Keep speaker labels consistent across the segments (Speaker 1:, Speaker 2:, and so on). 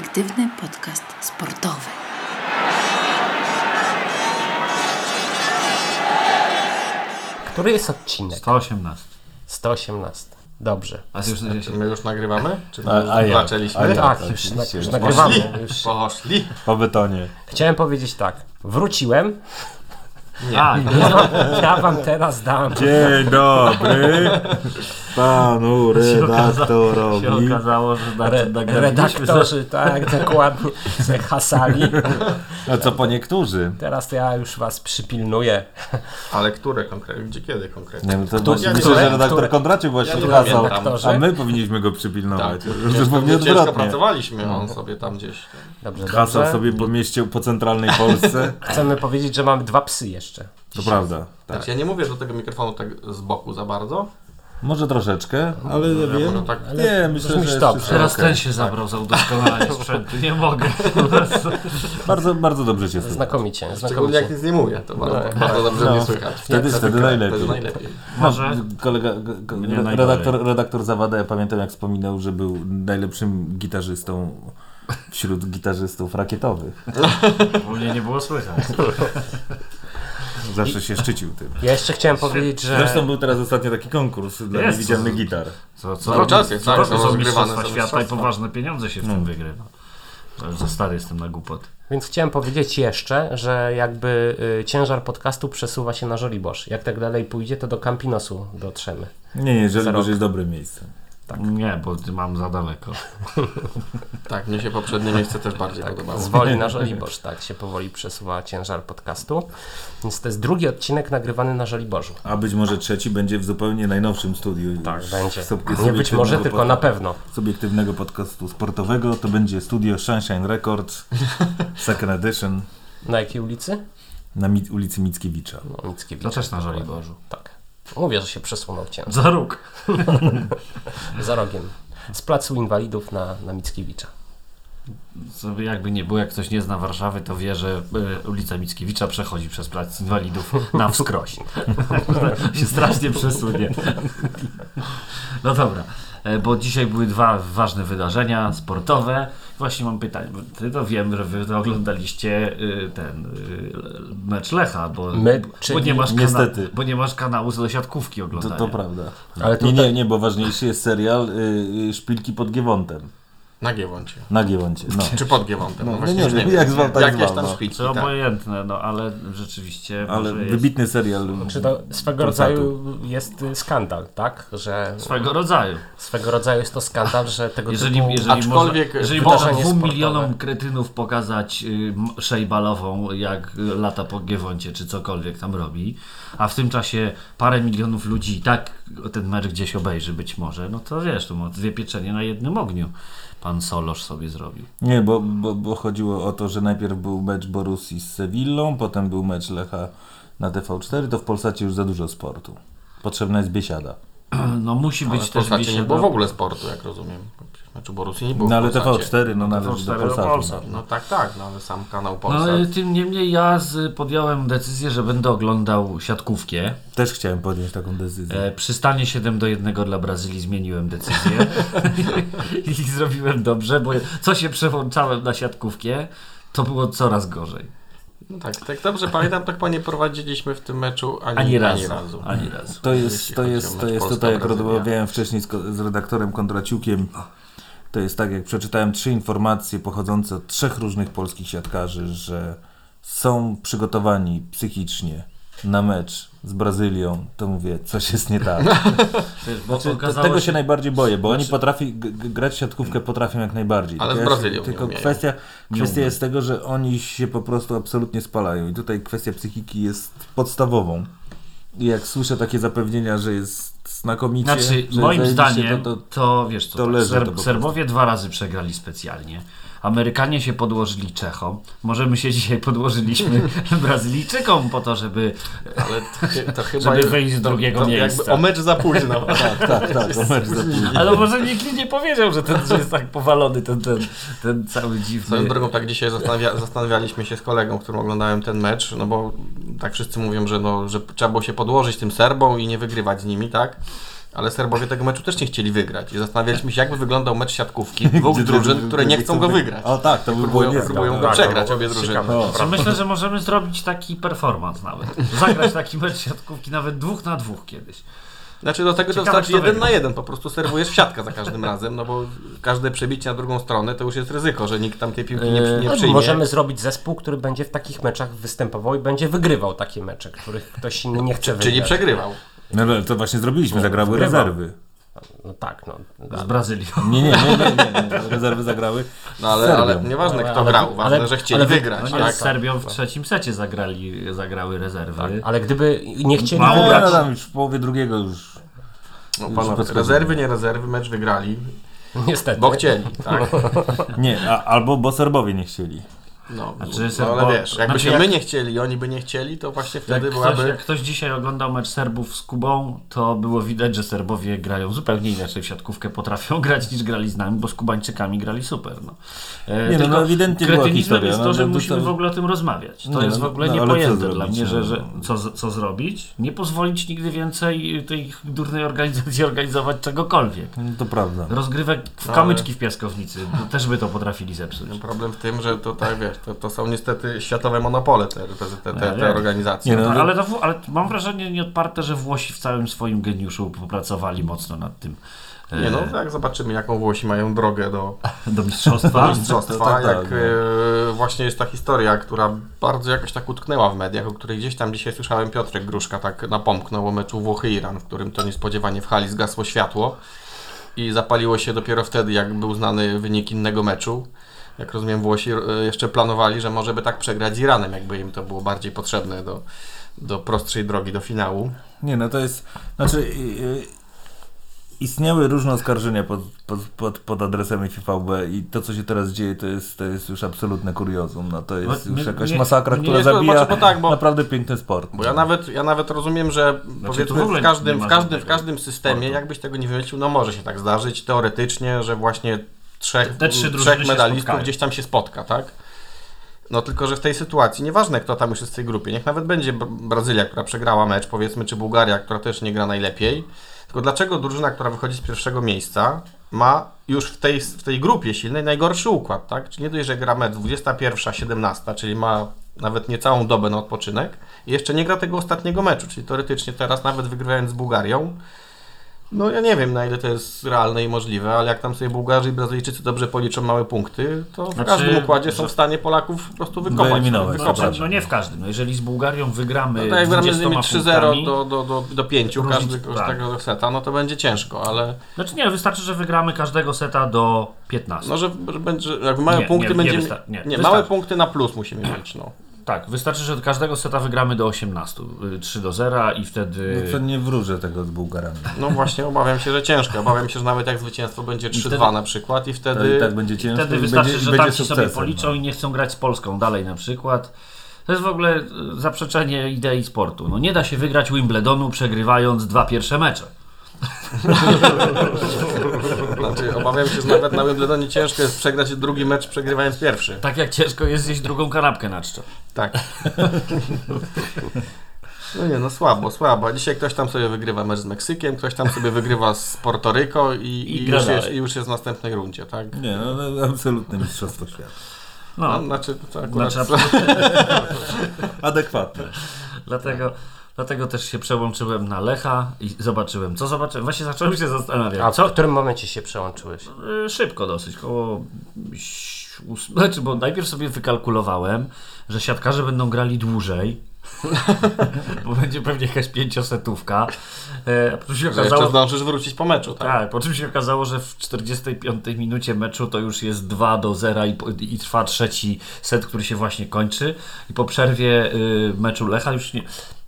Speaker 1: perspektywny podcast sportowy.
Speaker 2: Który jest odcinek?
Speaker 3: 118.
Speaker 2: 118. Dobrze.
Speaker 3: A już
Speaker 4: my już nagrywamy? Czy my
Speaker 5: A-
Speaker 4: już
Speaker 5: a ja-
Speaker 4: zaczęliśmy?
Speaker 5: a ja-
Speaker 2: tak,
Speaker 5: tak,
Speaker 2: już,
Speaker 5: oczywiście,
Speaker 2: już
Speaker 5: już
Speaker 2: nagrywamy.
Speaker 4: Poszli?
Speaker 2: Już.
Speaker 4: Poszli.
Speaker 5: Po betonie.
Speaker 2: Chciałem powiedzieć tak. Wróciłem.
Speaker 4: Nie.
Speaker 3: A,
Speaker 2: Ja wam, ja wam teraz dam.
Speaker 5: Dzień dobry panu
Speaker 3: się
Speaker 5: redaktorowi.
Speaker 3: okazało, że
Speaker 2: Re,
Speaker 3: znaczy, nagraliśmy
Speaker 2: redaktorzy, tak, dokładnie, se hasali.
Speaker 5: A co po niektórzy?
Speaker 2: Teraz to ja już was przypilnuję.
Speaker 4: Ale które konkretnie? Gdzie kiedy konkretnie?
Speaker 5: Nie, no to
Speaker 2: Które-
Speaker 5: właśnie myślę, że redaktor
Speaker 2: które-
Speaker 5: Kondraciuk właśnie
Speaker 4: Ja
Speaker 5: hasał, a my powinniśmy go przypilnować.
Speaker 4: Tak, ciężko,
Speaker 5: pewnie
Speaker 4: ciężko pracowaliśmy, on sobie tam gdzieś.
Speaker 2: Dobrze,
Speaker 5: Hasał
Speaker 2: dobrze.
Speaker 5: sobie po mieście po centralnej Polsce.
Speaker 2: Chcemy powiedzieć, że mamy dwa psy jeszcze.
Speaker 5: To prawda. Tak.
Speaker 4: Tak. Ja nie mówię do tego mikrofonu tak z boku za bardzo.
Speaker 5: Może troszeczkę, ale ja
Speaker 4: Ja
Speaker 5: wiem.
Speaker 4: może tak
Speaker 5: Nie, myślę, że
Speaker 3: Teraz
Speaker 5: okej.
Speaker 3: ten się zabrał za udoskonalenie sprzętu. Nie mogę.
Speaker 5: Bardzo, bardzo dobrze cię słychać.
Speaker 2: Znakomicie,
Speaker 4: Szczególnie jak nic nie mówię, to bardzo,
Speaker 2: No.
Speaker 4: bardzo dobrze
Speaker 5: No.
Speaker 4: mnie słychać.
Speaker 5: Wtedy,
Speaker 4: Tak,
Speaker 5: wtedy
Speaker 4: tak,
Speaker 5: najlepiej.
Speaker 4: Wtedy najlepiej.
Speaker 3: Może.
Speaker 5: Kolega, g- g-
Speaker 3: Nie
Speaker 5: redaktor, redaktor Zawada, ja pamiętam jak wspominał, że był najlepszym gitarzystą wśród gitarzystów rakietowych.
Speaker 3: U mnie nie było słychać.
Speaker 5: Zawsze się szczycił tym.
Speaker 2: Ja jeszcze chciałem powiedzieć, że...
Speaker 5: Zresztą był teraz ostatnio taki konkurs dla
Speaker 3: Jest.
Speaker 5: niewidzialnych gitar.
Speaker 3: Co, co
Speaker 4: Cały
Speaker 3: robi-
Speaker 4: czas jest,
Speaker 3: co
Speaker 4: tak,
Speaker 3: roku
Speaker 4: są rozgrywane,
Speaker 3: mistrzostwa świata i poważne pieniądze się w
Speaker 5: No.
Speaker 3: tym wygrywa. To już za stary jestem na głupoty.
Speaker 2: Więc chciałem powiedzieć jeszcze, że jakby y, ciężar podcastu przesuwa się na Żoliborz. Jak tak dalej pójdzie, to do Campinosu dotrzemy.
Speaker 5: Nie, nie, Żoliborz jest dobre miejsce.
Speaker 3: Nie, bo mam za daleko.
Speaker 4: Tak, mnie się poprzednie miejsce też bardziej podobało.
Speaker 2: Z woli na Żoliborz, tak się powoli przesuwa ciężar podcastu. Więc to jest drugi odcinek nagrywany na Żoliborzu.
Speaker 5: A być może trzeci będzie w zupełnie najnowszym studiu.
Speaker 2: Tak, będzie. Nie być może, tylko
Speaker 5: pod-
Speaker 2: na pewno.
Speaker 5: Subiektywnego podcastu sportowego to będzie studio Sunshine Records Second Edition
Speaker 2: Na jakiej ulicy?
Speaker 5: na mi- ulicy Mickiewicza.
Speaker 2: No, Mickiewicz.
Speaker 3: To też na Żoliborzu.
Speaker 2: Tak. Mówię, że się przesunął ciężar.
Speaker 3: Za róg.
Speaker 2: Za rogiem. Z placu inwalidów na, na Mickiewicza.
Speaker 3: Sobie jakby nie było, jak ktoś nie zna Warszawy, to wie, że e, ulica Mickiewicza przechodzi przez plac inwalidów na wskroś. się strasznie przesunie. No dobra, e, bo dzisiaj były dwa ważne wydarzenia sportowe. Właśnie mam pytanie, ty to wiem, że wy to oglądaliście y, ten mecz Lecha, bo,
Speaker 2: My,
Speaker 3: bo, nie masz kana-
Speaker 5: Niestety.
Speaker 3: bo nie masz kanału do siatkówki
Speaker 5: To,
Speaker 3: oglądania.
Speaker 5: to prawda.
Speaker 2: Ale
Speaker 5: Nie,
Speaker 2: tutaj-
Speaker 5: nie, nie, bo ważniejszy jest serial y, y, Szpilki pod Giewontem.
Speaker 4: Na Giewoncie.
Speaker 5: Na Giewoncie, no.
Speaker 4: Czy pod Giewontem?
Speaker 5: No,
Speaker 4: No, właśnie
Speaker 5: nie
Speaker 4: już
Speaker 5: wiem,
Speaker 4: wiem.
Speaker 5: jak zwał, tak
Speaker 4: Jakieś
Speaker 5: zwał,
Speaker 4: tam
Speaker 5: no.
Speaker 4: szpilki,
Speaker 3: Czy
Speaker 4: tak.
Speaker 3: obojętne, no ale rzeczywiście
Speaker 5: Ale
Speaker 3: może jest
Speaker 5: wybitny serial.
Speaker 2: Czy to swego
Speaker 5: Polsatu.
Speaker 2: rodzaju jest y, skandal, tak? Że
Speaker 3: swego rodzaju.
Speaker 2: swego rodzaju jest to skandal, że tego
Speaker 3: Jeżeli,
Speaker 2: typu...
Speaker 3: jeżeli
Speaker 4: Aczkolwiek
Speaker 3: można, jeżeli można dwóm milionom kretynów pokazać y, szejbalową, jak lata po Giewoncie, czy cokolwiek tam robi, a w tym czasie parę milionów ludzi i tak ten mecz gdzieś obejrzy być może, no to wiesz, to ma dwie pieczenie na jednym ogniu pan Solosz sobie zrobił.
Speaker 5: Nie, bo, bo, bo chodziło o to, że najpierw był mecz Borussii z Sewillą, potem był mecz Lecha na TV4, to w Polsacie już za dużo sportu. Potrzebna jest biesiada.
Speaker 3: No musi
Speaker 4: Ale
Speaker 3: być
Speaker 4: w
Speaker 3: też
Speaker 4: Polsacie nie
Speaker 3: biesiada.
Speaker 4: było w ogóle sportu, jak rozumiem. W meczu Borussii nie było
Speaker 5: No ale
Speaker 4: w Polsacie.
Speaker 5: TV4 no należy do
Speaker 3: TV4 do
Speaker 5: Polsatu.
Speaker 3: Polsat.
Speaker 4: No tak, tak, no ale sam kanał
Speaker 3: No,
Speaker 4: Polsat.
Speaker 3: ale tym niemniej ja z, podjąłem decyzję, że będę oglądał siatkówkę.
Speaker 5: Też chciałem podjąć taką decyzję.
Speaker 3: E, przy stanie 7 do 1 dla Brazylii zmieniłem decyzję i zrobiłem dobrze, bo co się przełączałem na siatkówkę, to było coraz gorzej.
Speaker 4: No tak, tak dobrze pamiętam, tak panie prowadziliśmy w tym meczu ani,
Speaker 3: Ani razu.
Speaker 4: Ani razu.
Speaker 3: Ani razu.
Speaker 5: To jest,
Speaker 4: jeśli
Speaker 5: to jest, to jest tutaj, jak rozmawiałem wcześniej z, z redaktorem Kondraciukiem, to jest tak, jak przeczytałem trzy informacje pochodzące od trzech różnych polskich siatkarzy, że są przygotowani psychicznie na mecz z Brazylią, to mówię, coś jest nie tak.
Speaker 3: Wiesz, bo
Speaker 5: Znaczy, tego
Speaker 3: się-
Speaker 5: się najbardziej boję, bo oni
Speaker 3: Znaczy-
Speaker 5: potrafi, g- g- grać siatkówkę potrafią jak najbardziej.
Speaker 4: Ale
Speaker 5: Tylko
Speaker 4: z Brazylią
Speaker 5: Tylko kwestia, kwestia jest tego, że oni się po prostu absolutnie spalają i tutaj kwestia psychiki jest podstawową. Jak słyszę takie zapewnienia, że jest znakomicie,
Speaker 3: Znaczy, moim zdaniem,
Speaker 5: to,
Speaker 3: to,
Speaker 5: to
Speaker 3: wiesz co,
Speaker 5: to
Speaker 3: tak, Serb. Serbowie dwa razy przegrali specjalnie. Amerykanie się podłożyli Czechom. Może my się dzisiaj podłożyliśmy Brazylijczykom po to, żeby
Speaker 4: Ale to, chy- to chyba
Speaker 3: Żeby
Speaker 4: jest,
Speaker 3: wyjść z drugiego
Speaker 4: to
Speaker 3: miejsca.
Speaker 4: Jakby o mecz za późno.
Speaker 5: tak, tak, tak, mecz za późno.
Speaker 3: Ale może nikt nie powiedział, że ten że jest tak powalony, ten, ten, ten cały dziwny.
Speaker 4: Swoją drogą tak dzisiaj zastanawia, zastanawialiśmy się z kolegą, którym oglądałem ten mecz, no bo tak wszyscy mówią, że, no, że trzeba było się podłożyć tym Serbom i nie wygrywać z nimi, tak? Ale Serbowie tego meczu też nie chcieli wygrać. I zastanawialiśmy się, jakby wyglądał mecz siatkówki dwóch drużyn, które nie chcą go wygrać.
Speaker 5: O tak, to by było
Speaker 4: Próbują,
Speaker 5: niezłe.
Speaker 4: próbują go
Speaker 2: Tak,
Speaker 4: przegrać, obie drużyny.
Speaker 5: No.
Speaker 3: Myślę, że możemy zrobić taki performance nawet. Zagrać taki mecz siatkówki nawet dwóch na dwóch kiedyś.
Speaker 4: Znaczy do tego to
Speaker 3: Ciekawe,
Speaker 4: wystarczy
Speaker 3: kto
Speaker 4: jeden
Speaker 3: wygra.
Speaker 4: na jeden, po prostu serwujesz w siatkę za każdym razem, no bo każde przebicie na drugą stronę to już jest ryzyko, że nikt tam tej piłki nie, nie
Speaker 2: Yy,
Speaker 4: przyjmie.
Speaker 2: Możemy zrobić zespół, który będzie w takich meczach występował i będzie wygrywał takie mecze, których ktoś inny nie chce wygrać.
Speaker 4: Czyli przegrywał.
Speaker 5: No ale to właśnie zrobiliśmy, zagrały rezerwy.
Speaker 2: No tak, no.
Speaker 3: Z Brazylią.
Speaker 5: Nie, nie, nie, nie, nie, nie. rezerwy zagrały.
Speaker 4: No ale, ale nieważne kto
Speaker 2: Ale-
Speaker 4: grał, ważne,
Speaker 2: ale-
Speaker 4: że chcieli
Speaker 2: ale wy-
Speaker 4: wygrać.
Speaker 3: No
Speaker 4: tak?
Speaker 3: z Serbią w trzecim secie zagrali, zagrały rezerwy.
Speaker 2: Ale gdyby nie chcieli
Speaker 3: Mało
Speaker 2: wygrać,
Speaker 5: no, tam już w połowie drugiego już.
Speaker 4: No, rezerwy, nie rezerwy, mecz wygrali,
Speaker 2: niestety.
Speaker 4: bo chcieli, tak?
Speaker 5: Nie, a, albo bo Serbowie nie chcieli.
Speaker 4: No,
Speaker 3: Znaczy,
Speaker 4: no
Speaker 3: Serbo-
Speaker 4: ale wiesz, jakby
Speaker 3: znaczy
Speaker 4: się
Speaker 3: jak-
Speaker 4: my nie chcieli i oni by nie chcieli, to właśnie
Speaker 3: Jak
Speaker 4: wtedy
Speaker 3: ktoś,
Speaker 4: byłaby...
Speaker 3: jak ktoś dzisiaj oglądał mecz Serbów z Kubą, to było widać, że Serbowie grają zupełnie inaczej w siatkówkę, potrafią grać niż grali z nami, bo z Kubańczykami grali super. No. E,
Speaker 5: Nie, no,
Speaker 3: tylko
Speaker 5: no, ewidentnie była historia,
Speaker 3: jest
Speaker 5: no,
Speaker 3: to, że
Speaker 5: no,
Speaker 3: musimy
Speaker 5: to-
Speaker 3: w ogóle o tym rozmawiać. To
Speaker 5: Nie,
Speaker 3: jest w
Speaker 5: no,
Speaker 3: ogóle
Speaker 5: no, ale
Speaker 3: niepojęte
Speaker 5: zrobić,
Speaker 3: dla mnie, że, że
Speaker 5: no?
Speaker 3: co, co zrobić? Nie pozwolić nigdy więcej tej durnej organizacji organizować czegokolwiek.
Speaker 5: No, to prawda.
Speaker 3: Rozgrywek w
Speaker 4: No,
Speaker 3: kamyczki w piaskownicy, też by to potrafili zepsuć.
Speaker 4: No, Problem w tym, że to tak wiesz, to, to są niestety światowe monopole te, te, te, te,
Speaker 3: nie.
Speaker 4: organizacje.
Speaker 5: Nie, no,
Speaker 3: No, ale, to, ale mam wrażenie nieodparte, że Włosi w całym swoim geniuszu popracowali mocno nad tym. e,
Speaker 4: Nie no, tak zobaczymy jaką Włosi mają drogę do
Speaker 3: do mistrzostwa.
Speaker 4: mistrzostwa,
Speaker 5: tak, tak,
Speaker 4: jak
Speaker 5: no.
Speaker 4: e, właśnie jest ta historia, która bardzo jakoś tak utknęła w mediach, o której gdzieś tam dzisiaj słyszałem Piotrek Gruszka tak napomknął o meczu Włochy-Iran, w którym to niespodziewanie w hali zgasło światło i zapaliło się dopiero wtedy, jak był znany wynik innego meczu. Jak rozumiem, Włosi e, jeszcze planowali, że może by tak przegrać z Iranem, jakby im to było bardziej potrzebne do, do prostszej drogi do finału.
Speaker 5: Nie, no to jest. Znaczy. Istniały różne oskarżenia pod, pod, pod, pod adresem FIVB i to, co się teraz dzieje, to jest, to jest już absolutne kuriozum. No, to jest
Speaker 3: No,
Speaker 5: już
Speaker 3: nie-
Speaker 5: jakaś
Speaker 3: nie-
Speaker 5: masakra,
Speaker 3: nie
Speaker 5: która
Speaker 4: jest to-
Speaker 5: zabija
Speaker 4: znaczy, bo tak, bo-
Speaker 5: naprawdę piękny sport.
Speaker 4: Bo ja nawet, ja nawet rozumiem, że
Speaker 3: tu
Speaker 4: powiedzmy
Speaker 3: w
Speaker 4: w każdym,
Speaker 3: nie
Speaker 4: w każdym, w każdym systemie,
Speaker 3: sportu.
Speaker 4: jakbyś tego nie wymyślił, no może się tak zdarzyć teoretycznie, że właśnie trzech,
Speaker 3: Te trzy
Speaker 4: trzech medalistów gdzieś tam się spotka, tak? No tylko, że w tej sytuacji, nieważne kto tam już jest w tej grupie, niech nawet będzie Br- Brazylia, która przegrała mecz, powiedzmy, czy Bułgaria, która też nie gra najlepiej, tylko dlaczego drużyna, która wychodzi z pierwszego miejsca, ma już w tej, w tej grupie silnej najgorszy układ, tak? Czyli nie dość, że gra mecz 21, 17, czyli ma nawet niecałą dobę na odpoczynek i jeszcze nie gra tego ostatniego meczu, czyli teoretycznie teraz nawet wygrywając z Bułgarią, no ja nie wiem na ile to jest realne i możliwe, ale jak tam sobie Bułgarzy i Brazylijczycy dobrze policzą małe punkty, to w
Speaker 3: Znaczy,
Speaker 4: każdym układzie są w stanie Polaków po prostu wykopać.
Speaker 3: No,
Speaker 4: wykopać.
Speaker 3: no nie w każdym. No jeżeli z Bułgarią wygramy
Speaker 4: No tak jak gramy z
Speaker 3: 20
Speaker 4: nimi 3-0
Speaker 3: punktami,
Speaker 4: do, do, do, do 5
Speaker 3: Różnic-
Speaker 4: każdy
Speaker 3: tak.
Speaker 4: każdego seta, no to będzie ciężko, ale
Speaker 3: Znaczy nie, wystarczy, że wygramy każdego seta do 15.
Speaker 4: no, że, że będzie, jakby małe
Speaker 3: Nie,
Speaker 4: punkty
Speaker 3: nie, nie
Speaker 4: będziemy,
Speaker 3: nie,
Speaker 4: nie,
Speaker 3: wystarczy.
Speaker 4: małe punkty na plus musimy mieć, no.
Speaker 3: Tak, wystarczy, że każdego seta wygramy do 18. y, 3 do 0 i wtedy...
Speaker 5: No, co nie wróżę tego z Bułgarami.
Speaker 4: No właśnie, obawiam się, że ciężko. Obawiam się, że nawet jak zwycięstwo będzie 3-2
Speaker 3: wtedy-
Speaker 4: na przykład i
Speaker 5: To
Speaker 4: wtedy...
Speaker 5: i tak będzie ciężko.
Speaker 3: Wtedy wystarczy,
Speaker 5: będzie,
Speaker 3: że
Speaker 5: będzie
Speaker 3: tamci sobie
Speaker 5: sukcesem,
Speaker 3: policzą
Speaker 5: no.
Speaker 3: i nie chcą grać z Polską dalej na przykład. To jest w ogóle y, zaprzeczenie idei sportu. No nie da się wygrać Wimbledonu przegrywając dwa pierwsze mecze.
Speaker 4: Znaczy, obawiam się, że nawet na Wimbledonie ciężko jest przegrać drugi mecz przegrywając pierwszy.
Speaker 3: Tak jak ciężko jest zjeść drugą kanapkę na czczo.
Speaker 4: Tak. No nie, no słabo, słabo. Dzisiaj ktoś tam sobie wygrywa mecz z Meksykiem, ktoś tam sobie wygrywa z Portoryko i, i,
Speaker 3: I
Speaker 4: już, jest, i już jest w następnej rundzie, tak?
Speaker 5: Nie, no, no absolutne mistrzostwo świata.
Speaker 3: No,
Speaker 4: No, znaczy, to akurat...
Speaker 3: znaczy,
Speaker 5: Adekwatne.
Speaker 3: dlatego, dlatego też się przełączyłem na Lecha i zobaczyłem. Co zobaczyłem? Właśnie zacząłem się zastanawiać.
Speaker 2: A
Speaker 3: co,
Speaker 2: w którym momencie się przełączyłeś?
Speaker 3: Y, Szybko dosyć, koło znaczy, bo najpierw sobie wykalkulowałem, że siatkarze będą grali dłużej, bo będzie pewnie jakaś pięciosetówka. E, a potem się
Speaker 4: Że jeszcze
Speaker 3: okazało,
Speaker 4: zdążysz wrócić po meczu, tak?
Speaker 3: tak, po czym się okazało, że w 45 minucie meczu to już jest 2 do 0 i, po- i trwa trzeci set, który się właśnie kończy. I po przerwie y, meczu Lecha już nie.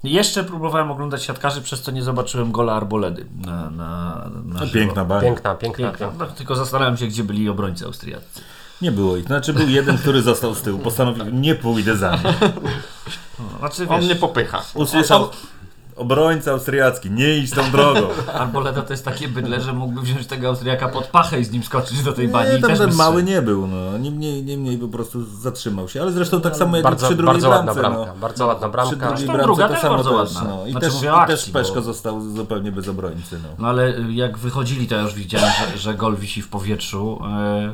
Speaker 3: Jeszcze próbowałem oglądać siatkarzy, przez co nie zobaczyłem gola Arboledy na, na, na.
Speaker 5: Piękna baga.
Speaker 2: Piękna, piękna.
Speaker 3: Piękna. No, tylko zastanawiam się, gdzie byli obrońcy austriaccy.
Speaker 5: Nie było ich. Znaczy był jeden, który został z tyłu. Postanowił, nie pójdę za nim.
Speaker 3: No, Znaczy,
Speaker 4: On
Speaker 3: wiesz,
Speaker 4: mnie popycha.
Speaker 5: Usłyszał, obrońca austriacki, nie idź tą drogą.
Speaker 3: Arboleda to jest takie bydle, że mógłby wziąć tego Austriaka pod pachę i z nim skoczyć do tej bani.
Speaker 5: Nie, tam ten mały nie był, no. Niemniej, niemniej po prostu zatrzymał się. Ale zresztą tak samo jak
Speaker 2: bardzo,
Speaker 5: przy drugiej
Speaker 2: bardzo ładna
Speaker 5: bramce.
Speaker 2: bramka,
Speaker 5: no.
Speaker 2: bardzo ładna
Speaker 5: Przy
Speaker 2: bramka.
Speaker 5: drugiej
Speaker 3: Zresztą
Speaker 5: bramce
Speaker 3: druga
Speaker 5: to
Speaker 3: też
Speaker 5: samo
Speaker 3: bardzo
Speaker 5: też.
Speaker 3: ładna.
Speaker 5: No. I,
Speaker 3: Znaczy
Speaker 5: też,
Speaker 3: mówię
Speaker 5: I
Speaker 3: o
Speaker 5: też
Speaker 3: akcji,
Speaker 5: Peszko
Speaker 3: bo-
Speaker 5: został zupełnie bez obrońcy. No.
Speaker 3: No ale jak wychodzili, to ja już widziałem, że, że gol wisi w powietrzu. E,